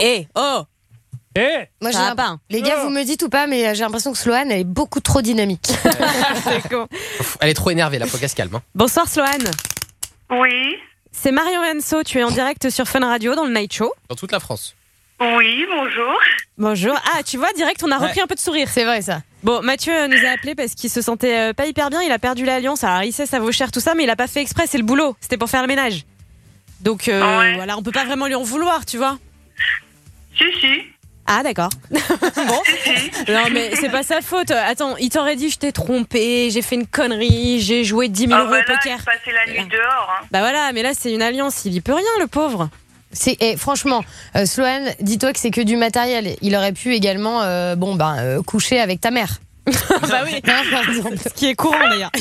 Eh, oh Eh Moi, j'ai pas. Les gars, vous me dites ou pas, mais euh, j'ai l'impression que Sloane elle est beaucoup trop dynamique. Elle est trop énervée, là, faut qu'elle se calme. hein. Bonsoir, Sloane. Oui. C'est Marion Enso, tu es en direct sur Fun Radio dans le Night Show. Dans toute la France. Oui, bonjour. Bonjour. Ah, tu vois, direct, on a repris un peu de sourire. C'est vrai, ça. Bon, Mathieu euh, nous a appelé parce qu'il se sentait euh, pas hyper bien. Il a perdu l'alliance. Alors, il sait, ça vaut cher tout ça, mais il a pas fait exprès. C'est le boulot. C'était pour faire le ménage. Donc, euh, Ouais. voilà, on peut pas vraiment lui en vouloir, tu vois. Si, si. Ah, d'accord. bon. Non, mais c'est pas sa faute. Attends, il t'aurait dit, je t'ai trompé, j'ai fait une connerie, j'ai joué 10 000 Ah euros bah au poker. il passait la nuit dehors. Hein. Bah voilà, mais là, c'est une alliance. Il y peut rien, le pauvre. C'est et franchement, euh, Sloane, dis-toi que c'est que du matériel. Il aurait pu également, euh, bon ben, euh, coucher avec ta mère. bah oui. Ce qui est courant d'ailleurs.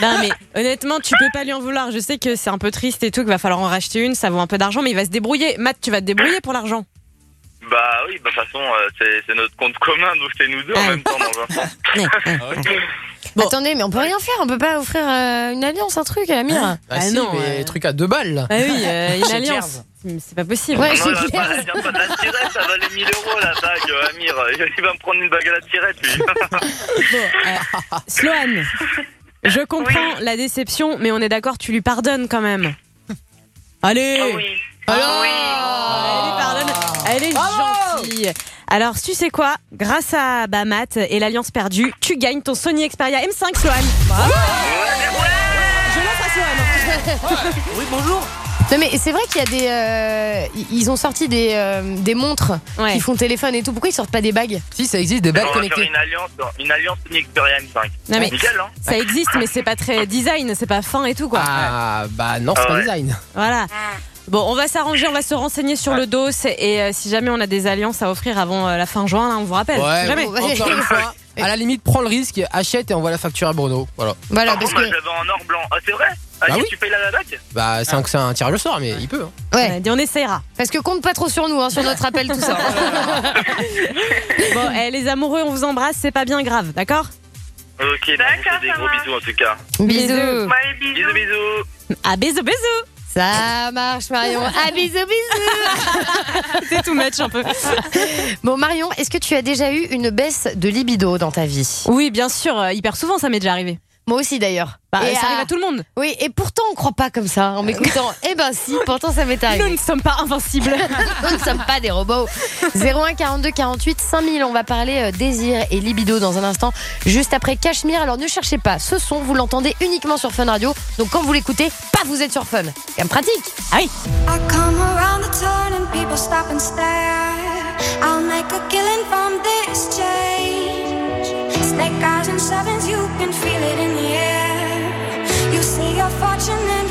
non mais honnêtement, tu peux pas lui en vouloir. Je sais que c'est un peu triste et tout, qu'il va falloir en racheter une, ça vaut un peu d'argent, mais il va se débrouiller. Matt, tu vas te débrouiller pour l'argent. Bah oui, bah de toute façon, euh, c'est notre compte commun, donc c'est nous deux en même temps, dans un sens. Attendez, mais on peut rien faire. On peut pas offrir euh, une alliance, un truc à la mire. Ah, si, mais truc à deux balles. là. Ah oui, euh, une alliance. C'est pas possible. Ouais, non, clair. pas, elle vient pas de la tirette, ça valait 1000 euros la bague, Amir. Il va me prendre une bague à la tirette, lui. Bon, euh, Sloane, Je comprends la déception, mais on est d'accord, tu lui pardonnes quand même. Allez Alors Elle lui pardonne. Elle est gentille. Alors, tu sais quoi? Grâce à Bamat et l'Alliance perdue, tu gagnes ton Sony Xperia M5 Sloan. Je lance à Sloan. Oui, bonjour. Non mais c'est vrai qu'il y a des, euh, ils ont sorti des, euh, des montres qui font téléphone et tout. Pourquoi ils sortent pas des bagues? Si ça existe des On va faire une alliance, une alliance Sony Xperia M5. Non, mais Nickel, hein Ça existe, mais c'est pas très design, c'est pas fin et tout quoi. Ah bah non, c'est Ah pas ouais. design. Voilà. Bon, on va s'arranger, on va se renseigner sur le dos et euh, si jamais on a des alliances à offrir avant euh, la fin juin, là, on vous rappelle. Ouais, jamais. encore une fois. À la limite, prends le risque, achète et envoie la facture à Bruno. Voilà. Voilà, Par contre, moi, j'avais en or blanc. Ah, c'est vrai Bah Allez, oui. tu payes la bague Bah, c'est un, c'est un tirage au sort, mais il peut. hein. Ouais. on essayera. Parce que compte pas trop sur nous, hein, sur notre appel, tout ça. Bon, eh, les amoureux, on vous embrasse, c'est pas bien grave, d'accord? Ok, vous fais des gros bisous en tout cas. Bisous. Bisous, bisous. Ah, bisous, bisous. Ça marche, Marion. Ah, bisous, bisous. C'est tout match un peu. Bon, Marion, est-ce que tu as déjà eu une baisse de libido dans ta vie? Oui, bien sûr, euh, hyper souvent, ça m'est déjà arrivé. Moi aussi, d'ailleurs. Bah, Et ça arrive à- tout le monde. Oui, et pourtant, on croit pas comme ça en m'écoutant. eh ben si, pourtant, ça m'est arrivé. Nous ne sommes pas invincibles. Nous ne sommes pas des robots. 01 42 48 5000. On va parler euh, désir et libido dans un instant, juste après Cachemire. Alors ne cherchez pas, ce son, vous l'entendez uniquement sur Fun Radio. Donc quand vous l'écoutez, paf, vous êtes sur Fun. C'est quand même pratique. Ah oui. I come around the turn and people stop and stare. I'll make a killing from this change. Snake eyes and sevens, you can feel it in the air. You see your fortune and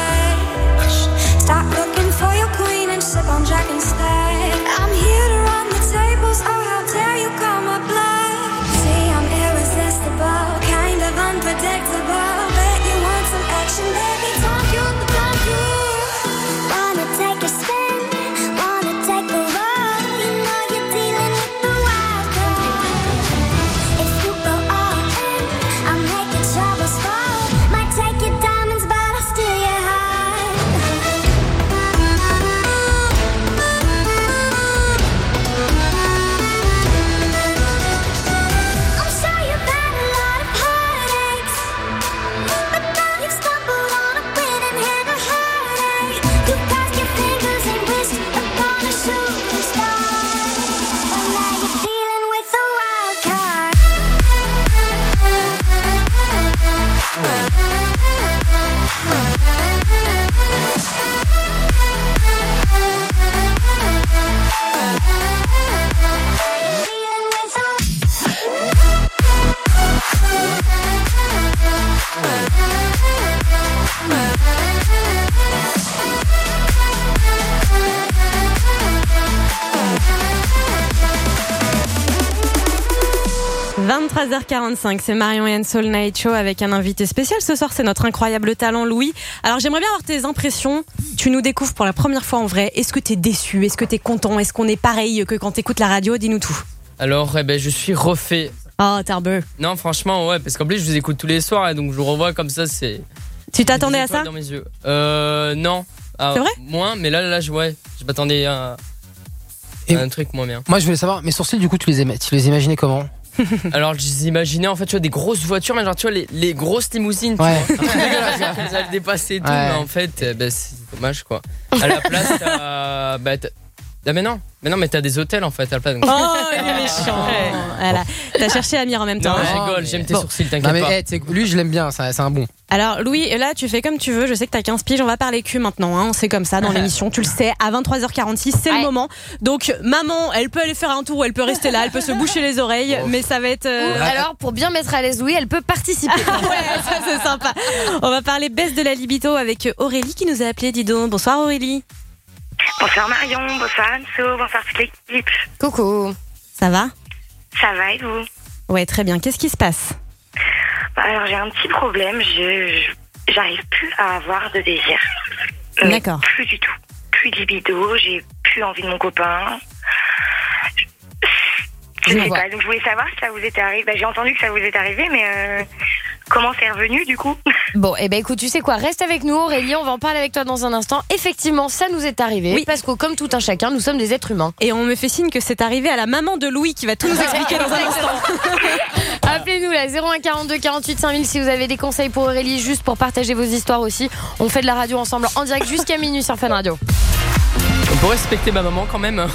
23h45, c'est Marion et Soul Night Show avec un invité spécial. Ce soir, c'est notre incroyable talent Louis. Alors, j'aimerais bien avoir tes impressions. Tu nous découvres pour la première fois en vrai. Est-ce que t'es déçu? Est-ce que t'es content? Est-ce qu'on est pareil que quand t'écoutes la radio? Dis-nous tout. Alors, eh ben, je suis refait. Oh, tarbeux. Non, franchement, ouais, parce qu'en plus, je vous écoute tous les soirs et donc je vous revois comme ça, c'est. Tu t'attendais à ça étoiles dans mes yeux. Euh, non. Ah, C'est vrai Moins, mais là, là, je, ouais, je m'attendais à, à un truc moins bien. Moi, je voulais savoir, mes sourcils, du coup, tu les, aimais- tu les imaginais comment? Alors, je les imaginais en fait, tu vois, des grosses voitures, mais genre, tu vois, les, les grosses limousines, tu Ouais. vois. Elles allaient dépasser et tout, Ouais. mais en fait, euh, bah, c'est dommage quoi. À la place, t'as. Bah, t'as- ah, mais non, mais non, mais t'as des hôtels en fait à la place. donc- Oh, il est méchant. Voilà. T'as cherché Amir en même temps. Non, je rigole, j'aime tes Bon. sourcils, Non, t'inquiète mais pas. eh, tu sais, lui, je l'aime bien, ça- c'est un bon. Alors Louis, là tu fais comme tu veux, je sais que t'as 15 piges, on va parler cul maintenant, hein. c'est comme ça dans l'émission, tu le sais, à 23h46 c'est le moment. Donc maman, elle peut aller faire un tour, elle peut rester là, elle peut se boucher les oreilles, mais ça va être... euh, Ou alors, pour bien mettre à l'aise Louis, elle peut participer. ouais, ça c'est sympa. On va parler baisse de la libido avec Aurélie qui nous a appelé, dis donc. Bonsoir Aurélie. Bonsoir Marion, bonsoir Anso, bonsoir toute l'équipe. Coucou. Ça va? Ça va et vous? Ouais, très bien. Qu'est-ce qui se passe? Bah, Alors j'ai un petit problème, je j'arrive plus à avoir de désir. Mais D'accord. Plus du tout. Plus de libido, j'ai plus envie de mon copain. Je Je sais vois. pas, donc je voulais savoir si ça vous était arrivé. Bah, j'ai entendu que ça vous est arrivé, mais euh, comment c'est revenu du coup Bon, et ben écoute, tu sais quoi, reste avec nous Aurélie, on va en parler avec toi dans un instant. Effectivement, ça nous est arrivé, Oui. parce que comme tout un chacun, nous sommes des êtres humains. Et on me fait signe que c'est arrivé à la maman de Louis qui va tout nous expliquer dans un instant. Appelez-nous la 01 42 48 5000 si vous avez des conseils pour Aurélie, juste pour partager vos histoires aussi. On fait de la radio ensemble en direct jusqu'à minuit sur Fun Radio. On peut respecter ma maman quand même.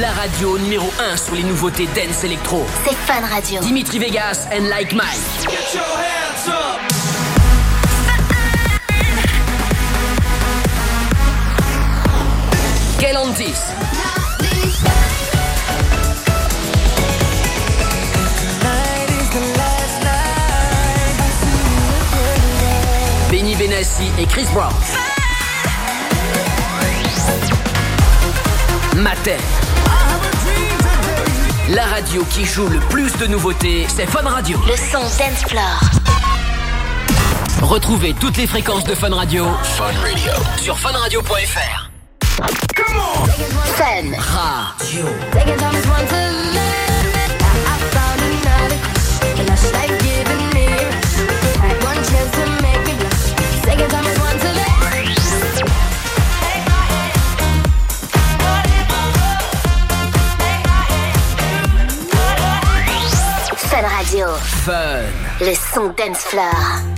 La radio numéro 1 sur les nouveautés dance électro. C'est Fun Radio. Dimitri Vegas and Like Mike. Galantis. Benny Benassi et Chris Brown. Matin. La radio qui joue le plus de nouveautés, c'est Fun Radio. Le son Dance Floor. Retrouvez toutes les fréquences de Fun Radio. Fun Radio. Sur funradio.fr. Fun. Radio. Fun Radio. Fun. Le son Dance Floor.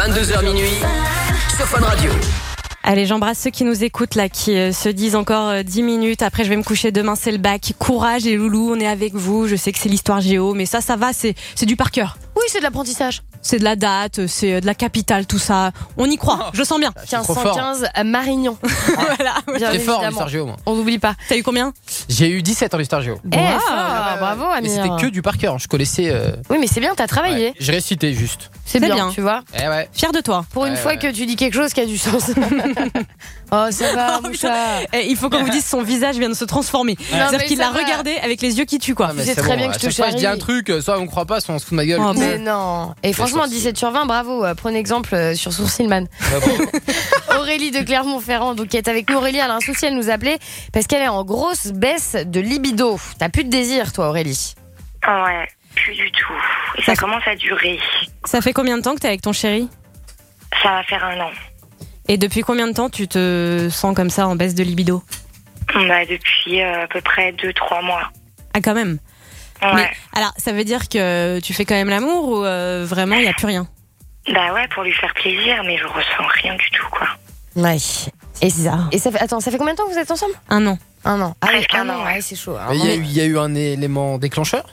22h minuit, sur Fun Radio. Allez, j'embrasse ceux qui nous écoutent là, qui euh, se disent encore euh, 10 minutes. Après, je vais me coucher demain, c'est le bac. Courage et loulou, on est avec vous. Je sais que c'est l'histoire géo, mais ça, ça va, c'est c'est du par cœur. Oui, c'est de l'apprentissage. C'est de la date, c'est euh, de la capitale, tout ça. On y croit, je sens bien. 1515 à Marignan. voilà. Bien fort en évidemment. histoire géo, moi. On n'oublie pas. T'as eu combien? J'ai eu 17 en histoire géo. Eh, fort, bravo Mais Amir. c'était que du par cœur. Je connaissais. euh, Oui, mais c'est bien, t'as travaillé. ouais. J'ai récité juste. C'est C'est bien, bien. tu vois. Eh ouais. Fier de toi. Pour une Ouais, fois ouais. que tu dis quelque chose qui a du sens. oh, ça va, Moucha. Eh, il faut qu'on vous dise son visage vient de se transformer. mais C'est-à-dire qu'il ça l'a va. regardé avec les yeux qui tuent quoi. Ah, mais sais c'est très bon, bien que à je te chaque fois, je dis charrie. un truc, euh, soit on croit pas, soit on se fout de ma gueule. Oh, Mais non. Et franchement, sourcils. 17 sur 20, bravo. Euh, Prenez exemple euh, sur Sourcilman. Aurélie de Clermont-Ferrand, donc qui est avec nous. Aurélie, elle a un souci, elle nous appelait parce qu'elle est en grosse baisse de libido. T'as plus de désir, toi, Aurélie? Ouais, plus du tout. Et ça commence à durer. Ça fait combien de temps que t'es avec ton chéri? Ça va faire un an. Et depuis combien de temps tu te sens comme ça en baisse de libido? Bah, depuis euh, à peu près 2-3 mois. Ah quand même? Ouais. Mais alors, ça veut dire que tu fais quand même l'amour ou euh, vraiment il y a plus rien? Bah ouais, pour lui faire plaisir, mais je ressens rien du tout, quoi. Ouais. Et ça, et ça fait, attends, ça fait combien de temps que vous êtes ensemble? Un an. Un an. Ah, oui, Presque un un an, an, ouais, ouais. c'est chaud. Mais Il y, a eu- il y a eu un élément déclencheur?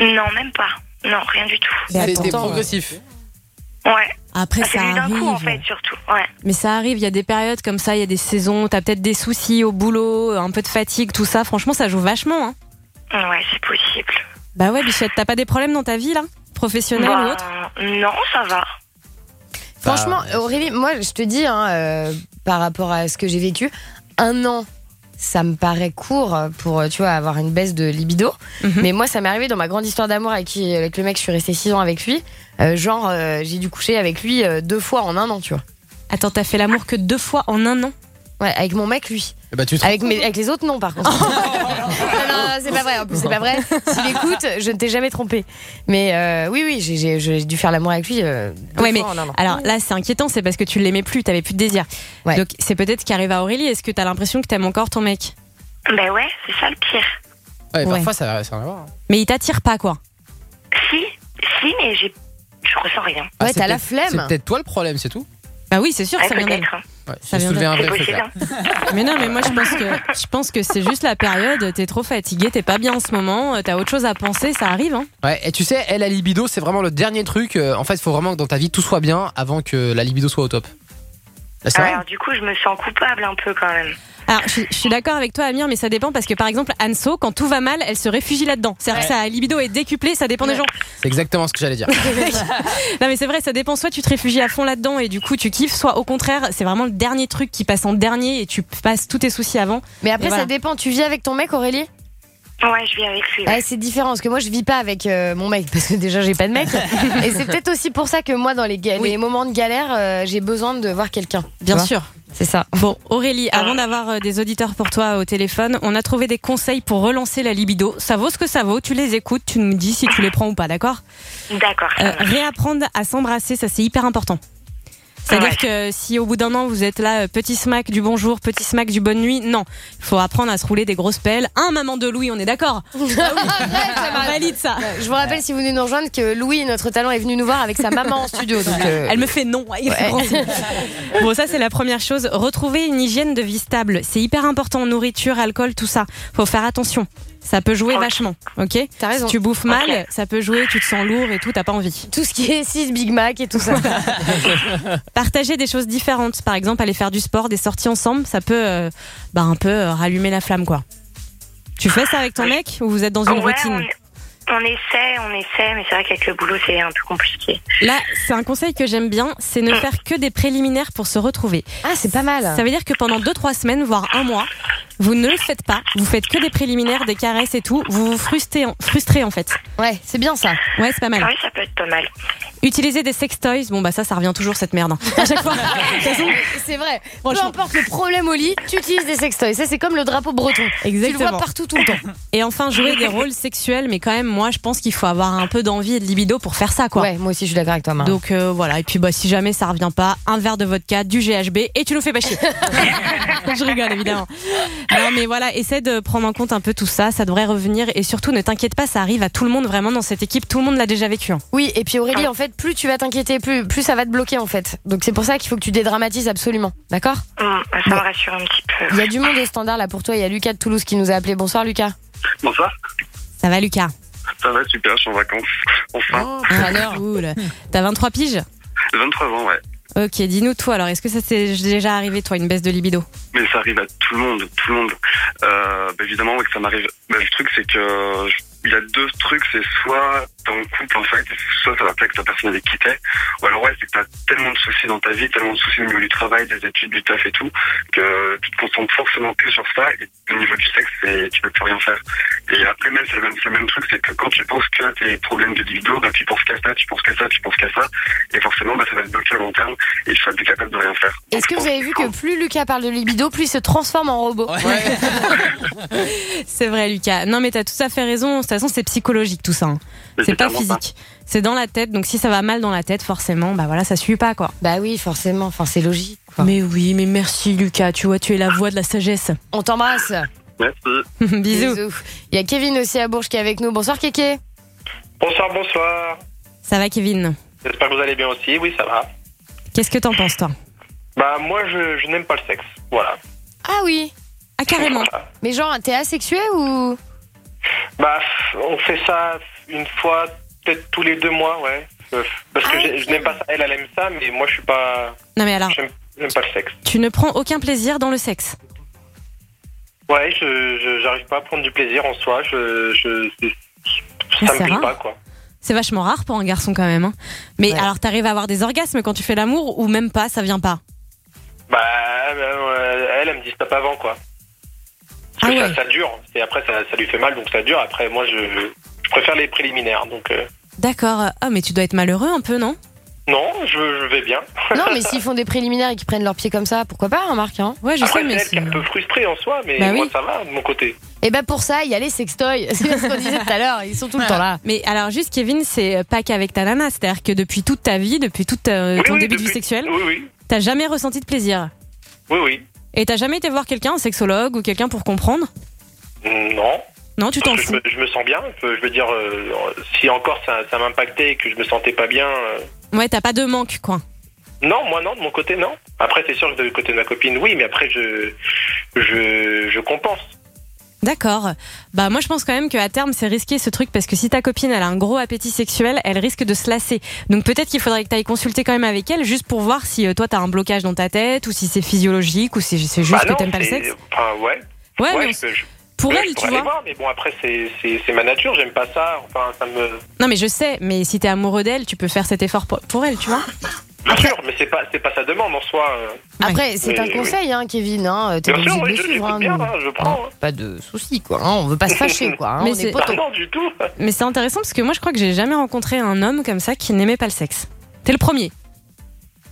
Non, même pas. Non, rien du tout. C'était progressif. Ouais. Après, Ah, c'est ça venu d'un coup, en arrive. fait, surtout. Ouais. Mais ça arrive, il y a des périodes comme ça, il y a des saisons, t'as peut-être des soucis au boulot, un peu de fatigue, tout ça. Franchement, ça joue vachement. Hein. Ouais, c'est possible. Bah ouais, Bichette, t'as pas des problèmes dans ta vie là? Professionnelle Bah, ou autre? Non, ça va. Franchement, Aurélie, moi, je te dis, hein, euh, par rapport à ce que j'ai vécu, un an, ça me paraît court pour, tu vois, avoir une baisse de libido. Mhm. Mais moi, ça m'est arrivé dans ma grande histoire d'amour avec, qui, avec le mec, je suis restée six ans avec lui. Euh, genre, euh, j'ai dû coucher avec lui euh, deux fois en un an, tu vois. Attends, t'as fait l'amour que deux fois en un an? Ouais, avec mon mec, lui. Eh bah, tu te Avec, mes- avec les autres, non, par contre. non, non, non, c'est pas vrai. En plus, c'est pas vrai. S'il écoute, je ne t'ai jamais trompé. Mais euh, oui, oui, j'ai- dû faire l'amour avec lui. euh, Ouais, mais an. alors là, c'est inquiétant, c'est parce que tu l'aimais plus, t'avais plus de désir. Ouais. Donc c'est peut-être ce qui arrive à Aurélie. Est-ce que t'as l'impression que t'aimes encore ton mec? Bah ouais, c'est ça le pire. Ouais, parfois ça ça a rien à voir. hein. Mais il t'attire pas, quoi. Si, si, mais je ressens rien. Ah, Ouais, t'as la flemme. C'est peut-être toi le problème, c'est tout. Bah oui, c'est sûr, Ouais, ça vient d'elle. Ouais, Ça j'ai vient soulevé un C'est vrai truc là. hein. Mais non, mais moi je pense que je pense que c'est juste la période. T'es trop fatigué, t'es pas bien en ce moment, euh, t'as autre chose à penser, ça arrive. Hein. Ouais, et tu sais, elle, la libido, c'est vraiment le dernier truc. euh, en fait, il faut vraiment que dans ta vie tout soit bien avant que la libido soit au top. C'est vrai Alors du coup, je me sens coupable un peu quand même. Alors je, suis- je suis d'accord avec toi, Amir, mais ça dépend parce que par exemple Anso, quand tout va mal, elle se réfugie là-dedans. C'est-à-dire que sa libido est décuplée, ça dépend des gens. C'est exactement ce que j'allais dire. Non mais c'est vrai, ça dépend. Soit tu te réfugies à fond là-dedans et du coup tu kiffes, soit au contraire, c'est vraiment le dernier truc qui passe en dernier et tu passes tous tes soucis avant. Mais après, voilà. ça dépend. Tu vis avec ton mec, Aurélie? Ouais, je vis avec lui. Ouais, c'est différent parce que moi je vis pas avec euh, mon mec parce que déjà j'ai pas de mec et c'est peut-être aussi pour ça que moi dans les, ga- les moments de galère euh, j'ai besoin de voir quelqu'un. tu Bien vois sûr. C'est ça. Bon, Aurélie, avant d'avoir euh, des auditeurs pour toi au téléphone, on a trouvé des conseils pour relancer la libido. Ça vaut ce que ça vaut, tu les écoutes, tu nous dis si tu les prends ou pas, d'accord? D'accord. ça Euh, va. Réapprendre à s'embrasser, ça c'est hyper important. C'est-à-dire que si au bout d'un an vous êtes là, euh, petit smack du bonjour, petit smack du bonne nuit, non. Il faut apprendre à se rouler des grosses pelles. Un maman de Louis, on est d'accord On valide ça. Je vous rappelle si vous venez nous rejoindre que Louis, notre talent, est venu nous voir avec sa maman en studio. Donc, euh, Elle me fait non. Ouais. signe. bon, ça c'est la première chose. Retrouver une hygiène de vie stable, c'est hyper important. Nourriture, alcool, tout ça. Faut faire attention. Ça peut jouer vachement, ok T'as raison. Si tu bouffes mal, ça peut jouer. Tu te sens lourd et tout, t'as pas envie. Tout ce qui est 6 Big Mac et tout ça. Partager des choses différentes, par exemple aller faire du sport, des sorties ensemble, ça peut, euh, bah, un peu euh, rallumer la flamme, quoi. Tu fais ça avec ton mec ou vous êtes dans une Ouais, routine on, on essaie, on essaie, mais c'est vrai qu'avec le boulot, c'est un peu compliqué. Là, c'est un conseil que j'aime bien, c'est ne faire que des préliminaires pour se retrouver. Ah, c'est pas mal. Ça veut dire que pendant 2-3 semaines, voire un mois, vous ne le faites pas, vous faites que des préliminaires, des caresses et tout, vous vous frustrez en, frustrez en fait. Ouais, c'est bien ça. Ouais, c'est pas mal. Oui, ça peut être pas mal. Utiliser des sextoys, bon bah ça, ça revient toujours cette merde. hein. À chaque fois. C'est vrai. Peu importe le problème au lit, tu utilises des sextoys. Ça, c'est comme le drapeau breton. Tu le Exactement. vois partout tout le temps. Et enfin, jouer des rôles sexuels, mais quand même, moi, je pense qu'il faut avoir un peu d'envie et de libido pour faire ça, quoi. Ouais, moi aussi, je suis d'accord avec toi, Marc. Donc euh, voilà, et puis bah, si jamais ça revient pas, un verre de vodka, du GHB et tu nous fais pas chier. je rigole évidemment. Non mais voilà, essaie de prendre en compte un peu tout ça, ça devrait revenir et surtout ne t'inquiète pas, ça arrive à tout le monde vraiment dans cette équipe, tout le monde l'a déjà vécu. hein. Oui, et puis Aurélie, en fait, fait, plus tu vas t'inquiéter, plus, plus ça va te bloquer en fait. Donc c'est pour ça qu'il faut que tu dédramatises absolument. D'accord Hum, bah, ça me rassure un petit peu. Il y a du monde au standard là pour toi. Il y a Lucas de Toulouse qui nous a appelé. Bonsoir Lucas. Bonsoir. Ça va, Lucas Ça va super, je suis en vacances. Enfin. Alors, cool. T'as 23 piges 23 ans, ouais. Ok, dis-nous toi alors, est-ce que ça s'est déjà arrivé toi, une baisse de libido? Mais ça arrive à tout le monde, tout le monde. Euh, bah, évidemment, oui, que ça m'arrive. Bah, le truc, c'est que il y a deux trucs, c'est soit en couple en fait, soit ça va pas avec ta personne avec qui t'es, ou alors ouais, c'est que t'as tellement de soucis dans ta vie, tellement de soucis au niveau du travail, des études, du taf et tout, que tu te concentres forcément que sur ça, et au niveau du sexe, tu peux plus rien faire. Et après même, c'est le même, le même truc, c'est que quand tu penses que tes problèmes de libido, bah tu penses qu'à ça, tu penses qu'à ça, tu penses qu'à ça, et forcément, bah ça va te bloquer à long terme, et tu seras plus capable de rien faire. Est-ce que vous avez vu que plus Lucas parle de libido, plus il se transforme en robot C'est vrai, Lucas. Non, mais t'as tout à fait raison. De toute façon, c'est psychologique tout ça. hein. C'est pas physique. C'est dans la tête. Donc si ça va mal dans la tête, forcément, bah voilà, ça suit pas quoi. Bah oui, forcément. Enfin, c'est logique. quoi. Mais oui, mais merci Lucas. Tu vois, tu es la voix de la sagesse. On t'embrasse. Merci. Bisous. Il y a Kevin aussi à Bourges qui est avec nous. Bonsoir Kéké. Bonsoir, bonsoir. Ça va, Kevin? J'espère que vous allez bien aussi. Oui, ça va. Qu'est-ce que t'en penses, toi? Bah, moi, je, je n'aime pas le sexe. Voilà. Ah oui. Ah carrément. Mais genre, t'es asexué ou? Bah, on fait ça une fois, peut-être tous les deux mois, ouais. Euh, Parce que j'ai- je n'aime pas ça. Elle, elle aime ça, mais moi, je suis pas. Non, mais alors, J'aime pas le sexe. tu ne prends aucun plaisir dans le sexe? Ouais, je j'arrive pas à prendre du plaisir en soi. Je, je, ça me c'est plaît pas, quoi. C'est vachement rare pour un garçon quand même. hein. Mais alors, t'arrives à avoir des orgasmes quand tu fais l'amour ou même pas, ça vient pas? Bah, euh, elle, elle me dit stop avant, quoi. Parce que ça, ça dure. Et après, ça, ça lui fait mal, donc ça dure. Après, moi, je préfère les préliminaires. Donc, euh, D'accord. Ah, mais tu dois être malheureux un peu, non? Non, je, je vais bien. Non, mais s'ils font des préliminaires et qu'ils prennent leurs pieds comme ça, pourquoi pas, hein, Marc hein? Ouais, Après, c'est elle qui est un peu frustrée en soi, mais Bah moi, oui. ça va de mon côté. Et ben pour ça, il y a les sextoys. C'est ce qu'on disait tout à l'heure. Ils sont tout le temps là. Mais alors juste Kevin, c'est pas qu'avec ta nana, c'est-à-dire que depuis toute ta vie, depuis tout euh, Oui, ton oui, début de vie sexuelle, Oui, oui. t'as jamais ressenti de plaisir? Oui, oui. Et t'as jamais été voir quelqu'un, un sexologue ou quelqu'un pour comprendre? Non. Non, tu t'en que fous. Je me, je me sens bien. Je veux dire, euh, si encore ça, ça m'impactait et que je me sentais pas bien. euh, Ouais, t'as pas de manque, quoi. Non, moi non, de mon côté, non. Après, c'est sûr que du côté de ma copine, oui, mais après, je, je, je compense. D'accord. Bah moi je pense quand même qu'à terme c'est risqué ce truc parce que si ta copine elle a un gros appétit sexuel, elle risque de se lasser. Donc peut-être qu'il faudrait que tu ailles consulter quand même avec elle juste pour voir si euh, toi t'as un blocage dans ta tête ou si c'est physiologique ou si c'est juste Bah que non, t'aimes pas le sexe. Enfin, ouais. Ouais, mais je peux- je- pour ouais, elle, je tu vois. voir, mais bon, après, c'est- ma nature, j'aime pas ça. Enfin, ça me. Non mais je sais, mais si t'es amoureux d'elle, tu peux faire cet effort pour, pour elle, tu vois. Bien sûr, mais c'est pas, c'est pas sa demande en soi. euh. Après, c'est Mais- un conseil, hein, Kevin. Hein. T'es Bien sûr, obligé de oui, le je suivre. Hein, bien, hein, je prends. hein. Pas de soucis, quoi. hein. On veut pas se fâcher, quoi. hein. Mais c'est-. Ah non, du tout. Mais c'est intéressant parce que moi je crois que j'ai jamais rencontré un homme comme ça qui n'aimait pas le sexe. T'es le premier.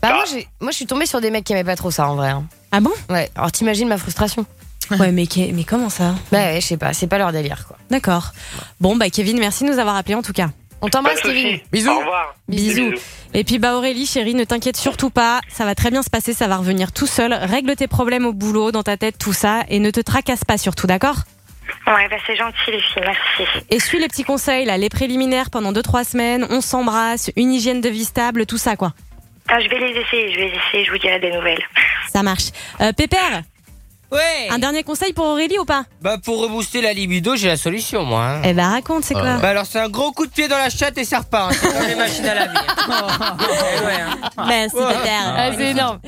Bah, moi, moi, je suis tombée sur des mecs qui aimaient pas trop ça, en vrai. hein. Ah bon? Ouais. Alors, t'imagines ma frustration Ouais, mais, que- mais comment ça Bah, ouais, je sais pas. C'est pas leur délire, quoi. D'accord. Bon bah Kevin, merci de nous avoir appelé en tout cas. On t'embrasse, Kevin. Bisous. Au revoir. Bisous. Et puis bah Aurélie, chérie, ne t'inquiète surtout pas, ça va très bien se passer, ça va revenir tout seul. Règle tes problèmes au boulot, dans ta tête, tout ça, et ne te tracasse pas surtout, d'accord? Ouais, bah c'est gentil les filles, merci. Et suis les petits conseils, là, les préliminaires pendant 2-3 semaines, on s'embrasse, une hygiène de vie stable, tout ça quoi. Ah, je vais les essayer, je vais les essayer, je vous dirai des nouvelles. Ça marche. Euh, Pépère, Ouais. un dernier conseil pour Aurélie ou pas Bah pour rebooster la libido, j'ai la solution moi. hein. Eh bah raconte, c'est quoi Bah alors c'est un gros coup de pied dans la chatte et ça repart. hein. C'est comme les machines à laver. hein. Eh ouais, hein. Merci Pépère. Ah, c'est énorme.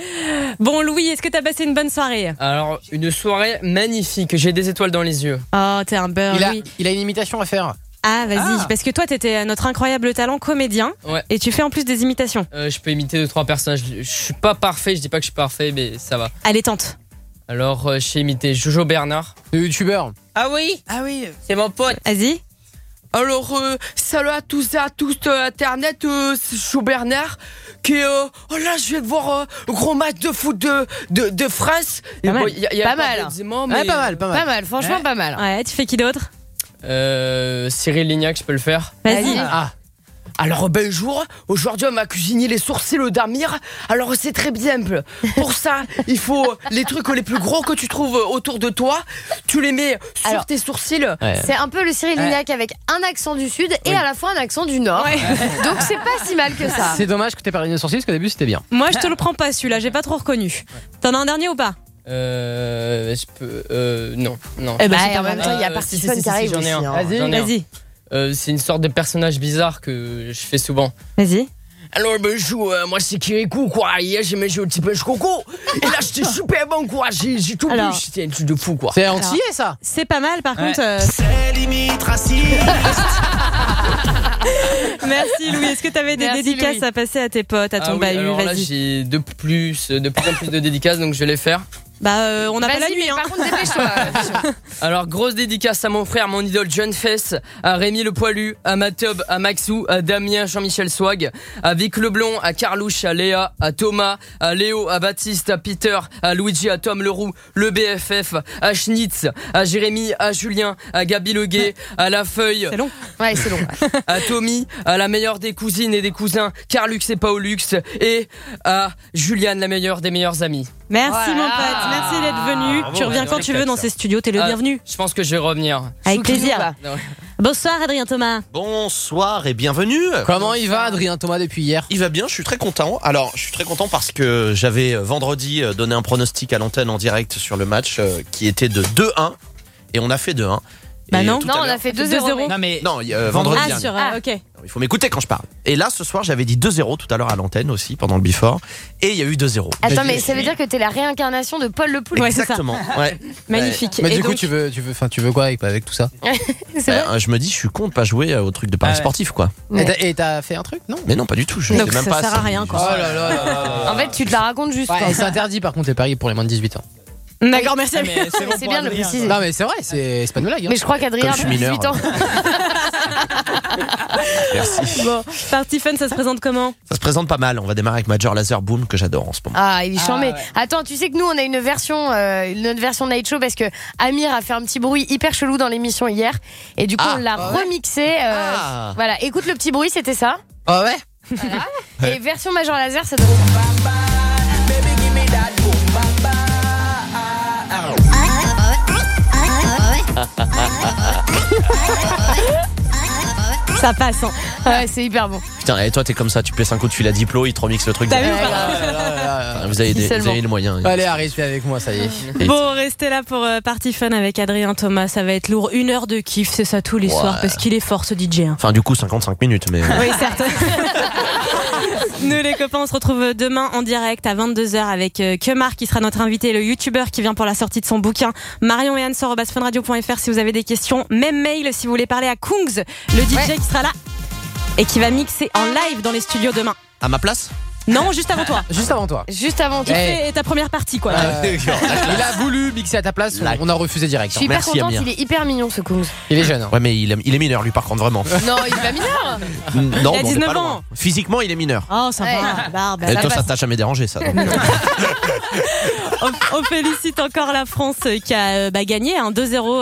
Bon Louis, est-ce que t'as passé une bonne soirée Alors, une soirée magnifique, j'ai des étoiles dans les yeux. Oh, t'es un beurre, Il a, Louis. il a une imitation à faire. Ah, vas-y, Ah. parce que toi, t'étais notre incroyable talent comédien, Ouais. et tu fais en plus des imitations. Euh, je peux imiter deux trois personnages. Je je suis pas parfait, je dis pas que je suis parfait, mais ça va. Allez, tente. Alors, euh, j'ai imité Jojo Bernard. Le youtubeur. Ah oui Ah oui. C'est mon pote. Vas-y. Alors, euh, salut à tous et à tous euh, Internet, euh, c'est Bernard, qui est... euh, oh là, je viens de voir euh, un gros match de foot de, de, de France. Pas mal. il y a- il y a Pas mal. Pas mal, pas mal. Pas mal, franchement, Ouais. pas mal. Ouais, tu fais qui d'autre? Euh, Cyril Lignac, je peux le faire. Vas-y. Ah, Alors bonjour, aujourd'hui on va cuisiner les sourcils d'Amir. Alors c'est très simple. Pour ça, il faut les trucs les plus gros que tu trouves autour de toi. Tu les mets sur Alors, tes sourcils. C'est un peu le Cyril Lignac avec un accent du sud et à la fois un accent du nord. Donc c'est pas si mal que ça. C'est dommage que t'aies parlé de sourcils parce qu'au début c'était bien. Moi, je te le prends pas celui-là, j'ai pas trop reconnu. T'en as un dernier ou pas? Euh, je peux. Euh, non, non. Eh ben, Bah, pas en même temps, il y a Euh, Party si, si, Fun si, qui si, arrive j'en ai un. aussi, hein. Vas-y, J'en ai un. vas-y. Euh, c'est une sorte de personnage bizarre que je fais souvent. Vas-y. Alors bonjour, euh, moi c'est Kirikou quoi. Hier j'ai mangé au petit pêche coco. Et là j'étais super bon quoi. J'ai j'ai tout Alors- bu. C'était un truc de fou quoi. C'est antillais ça C'est pas mal, par Ouais. contre. euh, C'est limite raciste. Merci Louis. Est-ce que t'avais des Merci, dédicaces Louis. à passer à tes potes, à ton Ah oui, bahut? alors là, Vas-y. j'ai de plus, de plus en plus de dédicaces, donc je vais les faire. Bah, euh, on n'a pas la nuit. Hein. par contre, dépêche-toi. Alors, grosse dédicace à mon frère, mon idole John Fess, à Rémi le Poilu, à Matob, à Maxou, à Damien, Jean-Michel Swag, à Vic Leblond, à Carlouche, à Léa, à Thomas, à Léo, à Baptiste, à Peter, à Luigi, à Tom Leroux, le BFF, à Schnitz, à Jérémy, à Julien, à Gabi Leguet, à La Feuille. C'est long. Ouais, c'est long. à Tommy, à la meilleure des cousines et des cousins, Carlux et Paulux, et à Juliane, la meilleure des meilleures amies. Merci Voilà. mon pote, merci d'être venu. Tu reviens quand tu veux dans ces studios, t'es le Ah, bienvenu. Je pense que je vais revenir. Avec plaisir. Bonsoir Adrien Thomas. Bonsoir et bienvenue. Comment il va Adrien Thomas depuis hier? Il va bien, je suis très content. Alors, je suis très content parce que j'avais euh, vendredi euh, donné un pronostic à l'antenne en direct sur le match euh, qui était de 2-1 et on a fait 2-1. Bah Et non. Non, on a fait 2-0. 2-0. Non mais Non, euh, vendredi. Ah, sur. euh, ok. Il faut m'écouter quand je parle. Et là, ce soir, j'avais dit 2-0 tout à l'heure à l'antenne aussi, pendant le before. Et il y a eu 2-0. Attends, mais ça veut dire que t'es la réincarnation de Paul Le ça. Exactement. Ouais. Magnifique. Mais Et du coup tu veux, tu veux, tu veux quoi avec, avec tout ça Euh, je me dis, je suis con de pas jouer euh, au truc de paris Ah ouais. sportif, quoi. Ouais. Et t'as- fait un truc non? Mais non, pas du tout. Je Donc sais même ça pas sert à rien, quoi. Oh là là là là là. En fait, tu te la racontes juste. C'est interdit par contre les paris pour les moins de 18 ans. D'accord, merci. Ah, mais c'est bon C'est pour bien de le Adrien, préciser. Non mais c'est vrai, c'est c'est pas une blague. hein. Mais je crois qu'Adrien a Comme je suis 18 mineur. ans. Merci. Bon, Party Fun, ça se présente comment? Ça se présente pas mal. On va démarrer avec Major Laser Boom que j'adore en ce moment. Ah, il est Ah, charmé. ouais. Attends, tu sais que nous, on a une version, euh, notre version Night Show parce que Amir a fait un petit bruit hyper chelou dans l'émission hier. Et du coup, Ah. on l'a remixé. euh, Ah. Voilà, écoute le petit bruit, c'était ça? Ah ouais? Voilà. Et version Major Laser, ça donne. Ça passe. Hein. Ouais, c'est hyper bon. Putain, et toi, t'es comme ça. Tu pèses un coup de fil à Diplo, il te remixe le truc. T'as vu ou pas. Vous avez, Si des, vous seulement. avez le moyen. Allez arrête fais avec moi ça y est. Bon, restez là pour euh, Party Fun avec Adrien Thomas. Ça va être lourd. Une heure de kiff, c'est ça tous les Ouais. soirs parce qu'il est fort ce DJ. hein. Enfin, du coup, 55 minutes, mais. Oui, certes. Nous, les copains, on se retrouve demain en direct à 22h avec euh, Kemar qui sera notre invité, le youtubeur qui vient pour la sortie de son bouquin. Marion et Anne sur si vous avez des questions. Même mail si vous voulez parler à Kungs, le DJ Ouais. qui sera là et qui va mixer en live dans les studios demain. À ma place? Non, juste avant toi. Juste avant toi. Juste avant Qui tout. Eh. ta première partie, quoi. Euh, il a voulu mixer à ta place, on- a refusé direct. Je suis hyper Merci, contente, Amir. il est hyper mignon ce Kungs. Il est jeune. hein. Ouais, mais il est, il est mineur, lui, par contre, vraiment. Non, il est pas mineur. non, Il a mais on est 19 pas loin. ans. Physiquement, il est mineur. Oh, ça Ouais. va, barbe. Et toi, ça t'a jamais dérangé, ça. donc. On, on félicite encore la France euh, qui a euh, bah, gagné hein, 2-0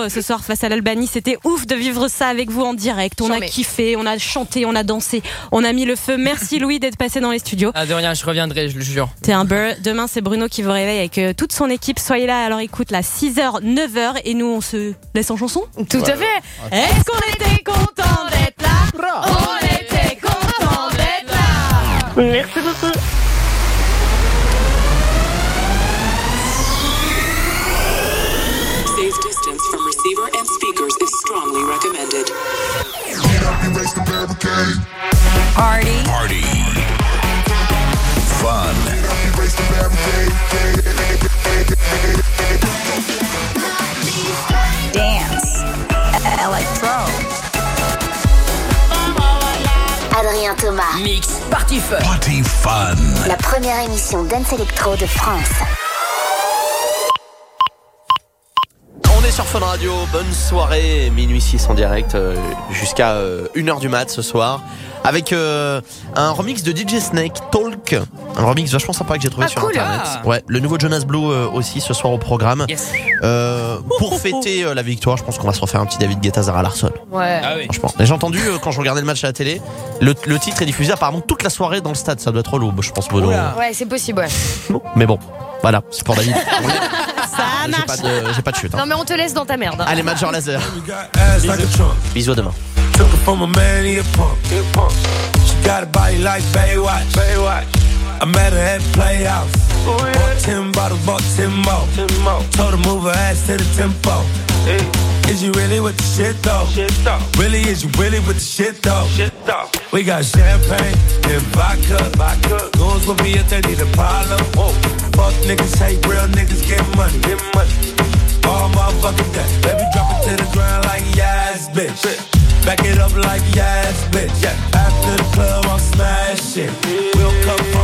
euh, ce soir face à l'Albanie. C'était ouf de vivre ça avec vous en direct. On a Chambé. kiffé, on a chanté, on a dansé, on a mis le feu. Merci Louis d'être passé dans les studios. Ah, de rien, je reviendrai, je le jure. T'es un beurre. Demain, c'est Bruno qui vous réveille avec euh, toute son équipe. Soyez là, alors écoute, là, 6h, 9h, et nous, on se laisse en chanson? Tout à fait. Est-ce qu'on était content d'être là? On était content d'être là Merci beaucoup. Safe distance from receiver and speakers is strongly recommended. Party. Party. Fun. Dance. Electro. Adrien Thomas. Mix Party Fun. Party Fun. La première émission Dance Electro de France. Est sur Fun Radio, bonne soirée, minuit 6 en direct euh, jusqu'à 1h du mat ce soir avec euh, un remix de DJ Snake, Talk, un remix vachement sympa que j'ai trouvé Ah, sur cool. internet. Ah. Ouais, le nouveau Jonas Blue euh, aussi ce soir au programme. Yes. Euh, pour fêter euh, la victoire, je pense qu'on va se refaire un petit David Guetta Zara Larson. Ouais. Ah oui. Franchement, Et j'ai entendu euh, quand je regardais le match à la télé, le, le titre est diffusé apparemment toute la soirée dans le stade. Ça doit être relou, je pense, Bono. Ouais, c'est possible, ouais. Mais bon, voilà, c'est pour David. Ça J'ai pas de, j'ai pas de chute. hein. Non, mais on te laisse dans ta merde. hein. Allez, Major Laser. Bisous à demain. Took her from a man, he a punk. She got a body like Baywatch. Baywatch. I met her at Playhouse. Bought ten bottles, bought ten more. Told her move her ass to the tempo. Is you really with the shit though? Really, is you really with the shit though? We got champagne and vodka. vodka. Goons will be if they need a problem. Fuck niggas, hate real niggas, get money. Get money. All motherfucking day. Baby, drop it to the ground like yes, bitch. Back it up like yes, bitch. Yeah. After the club, I'm smashing. We'll come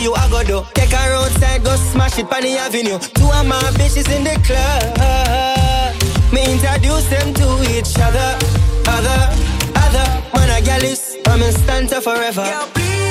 you a go do. Take her outside, go smash it on the avenue. Two of my bitches in the club. Me introduce them to each other. Other, other. Man, a gal is, I'm in stanza forever. Please,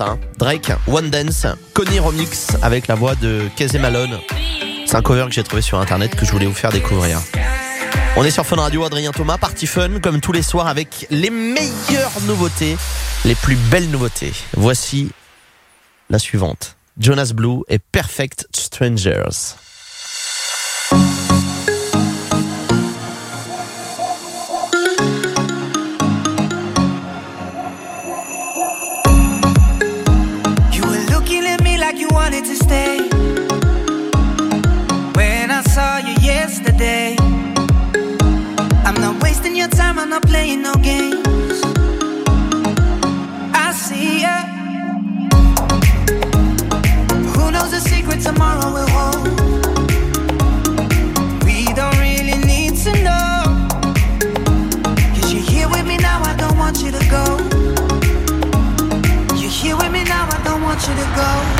Hein. Drake, One Dance, Connie Remix avec la voix de Casey Malone. C'est un cover que j'ai trouvé sur internet que je voulais vous faire découvrir. On est sur Fun Radio, Adrien Thomas, Party Fun, comme tous les soirs avec les meilleures nouveautés, les plus belles nouveautés. Voici la suivante. Jonas Blue et Perfect Strangers. want you to go.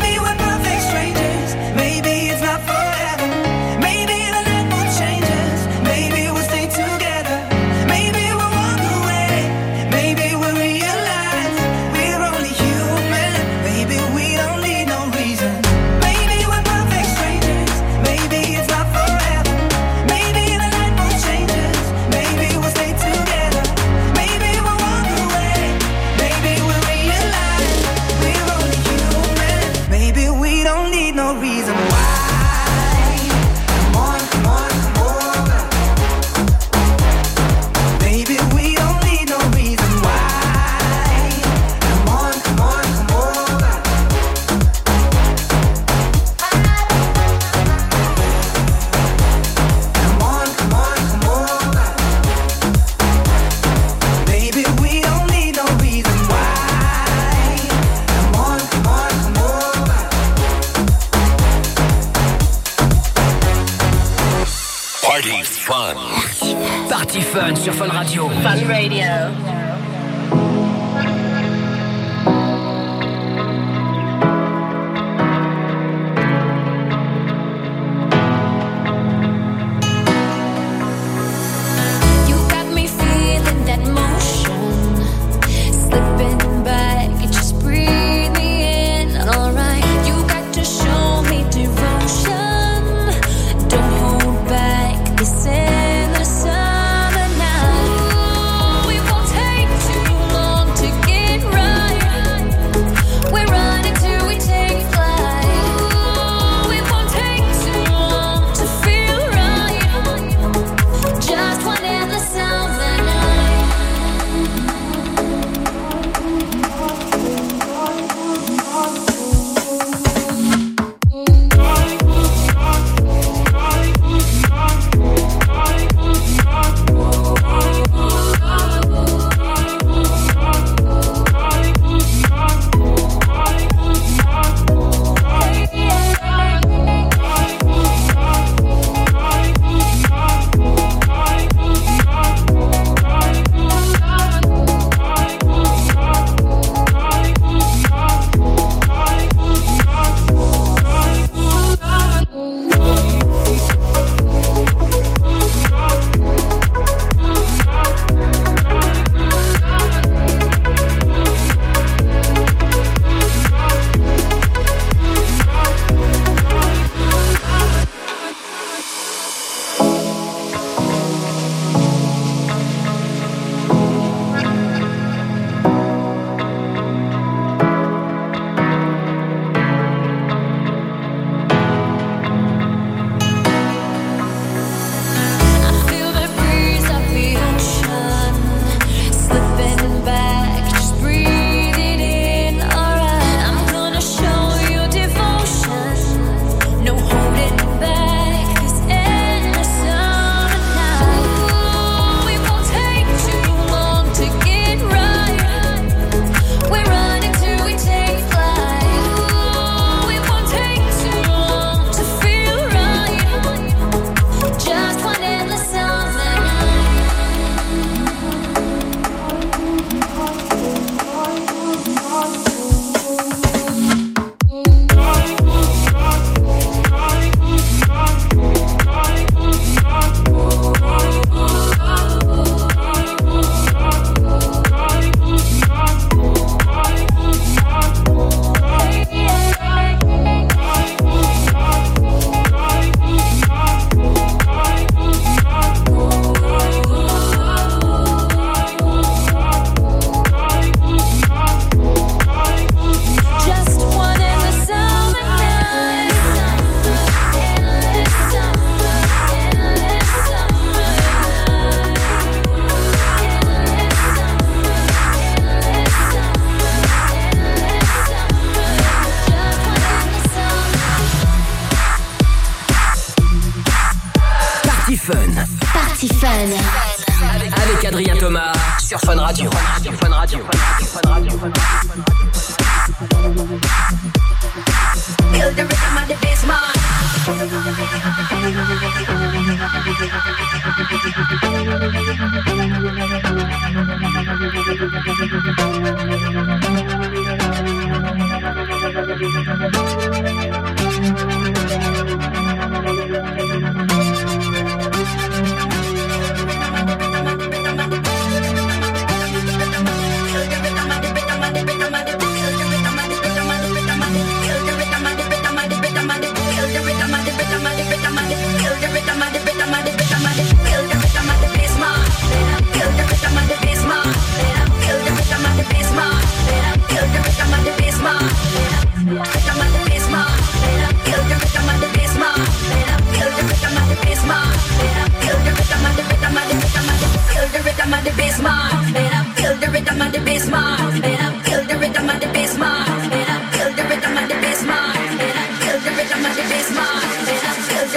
baby,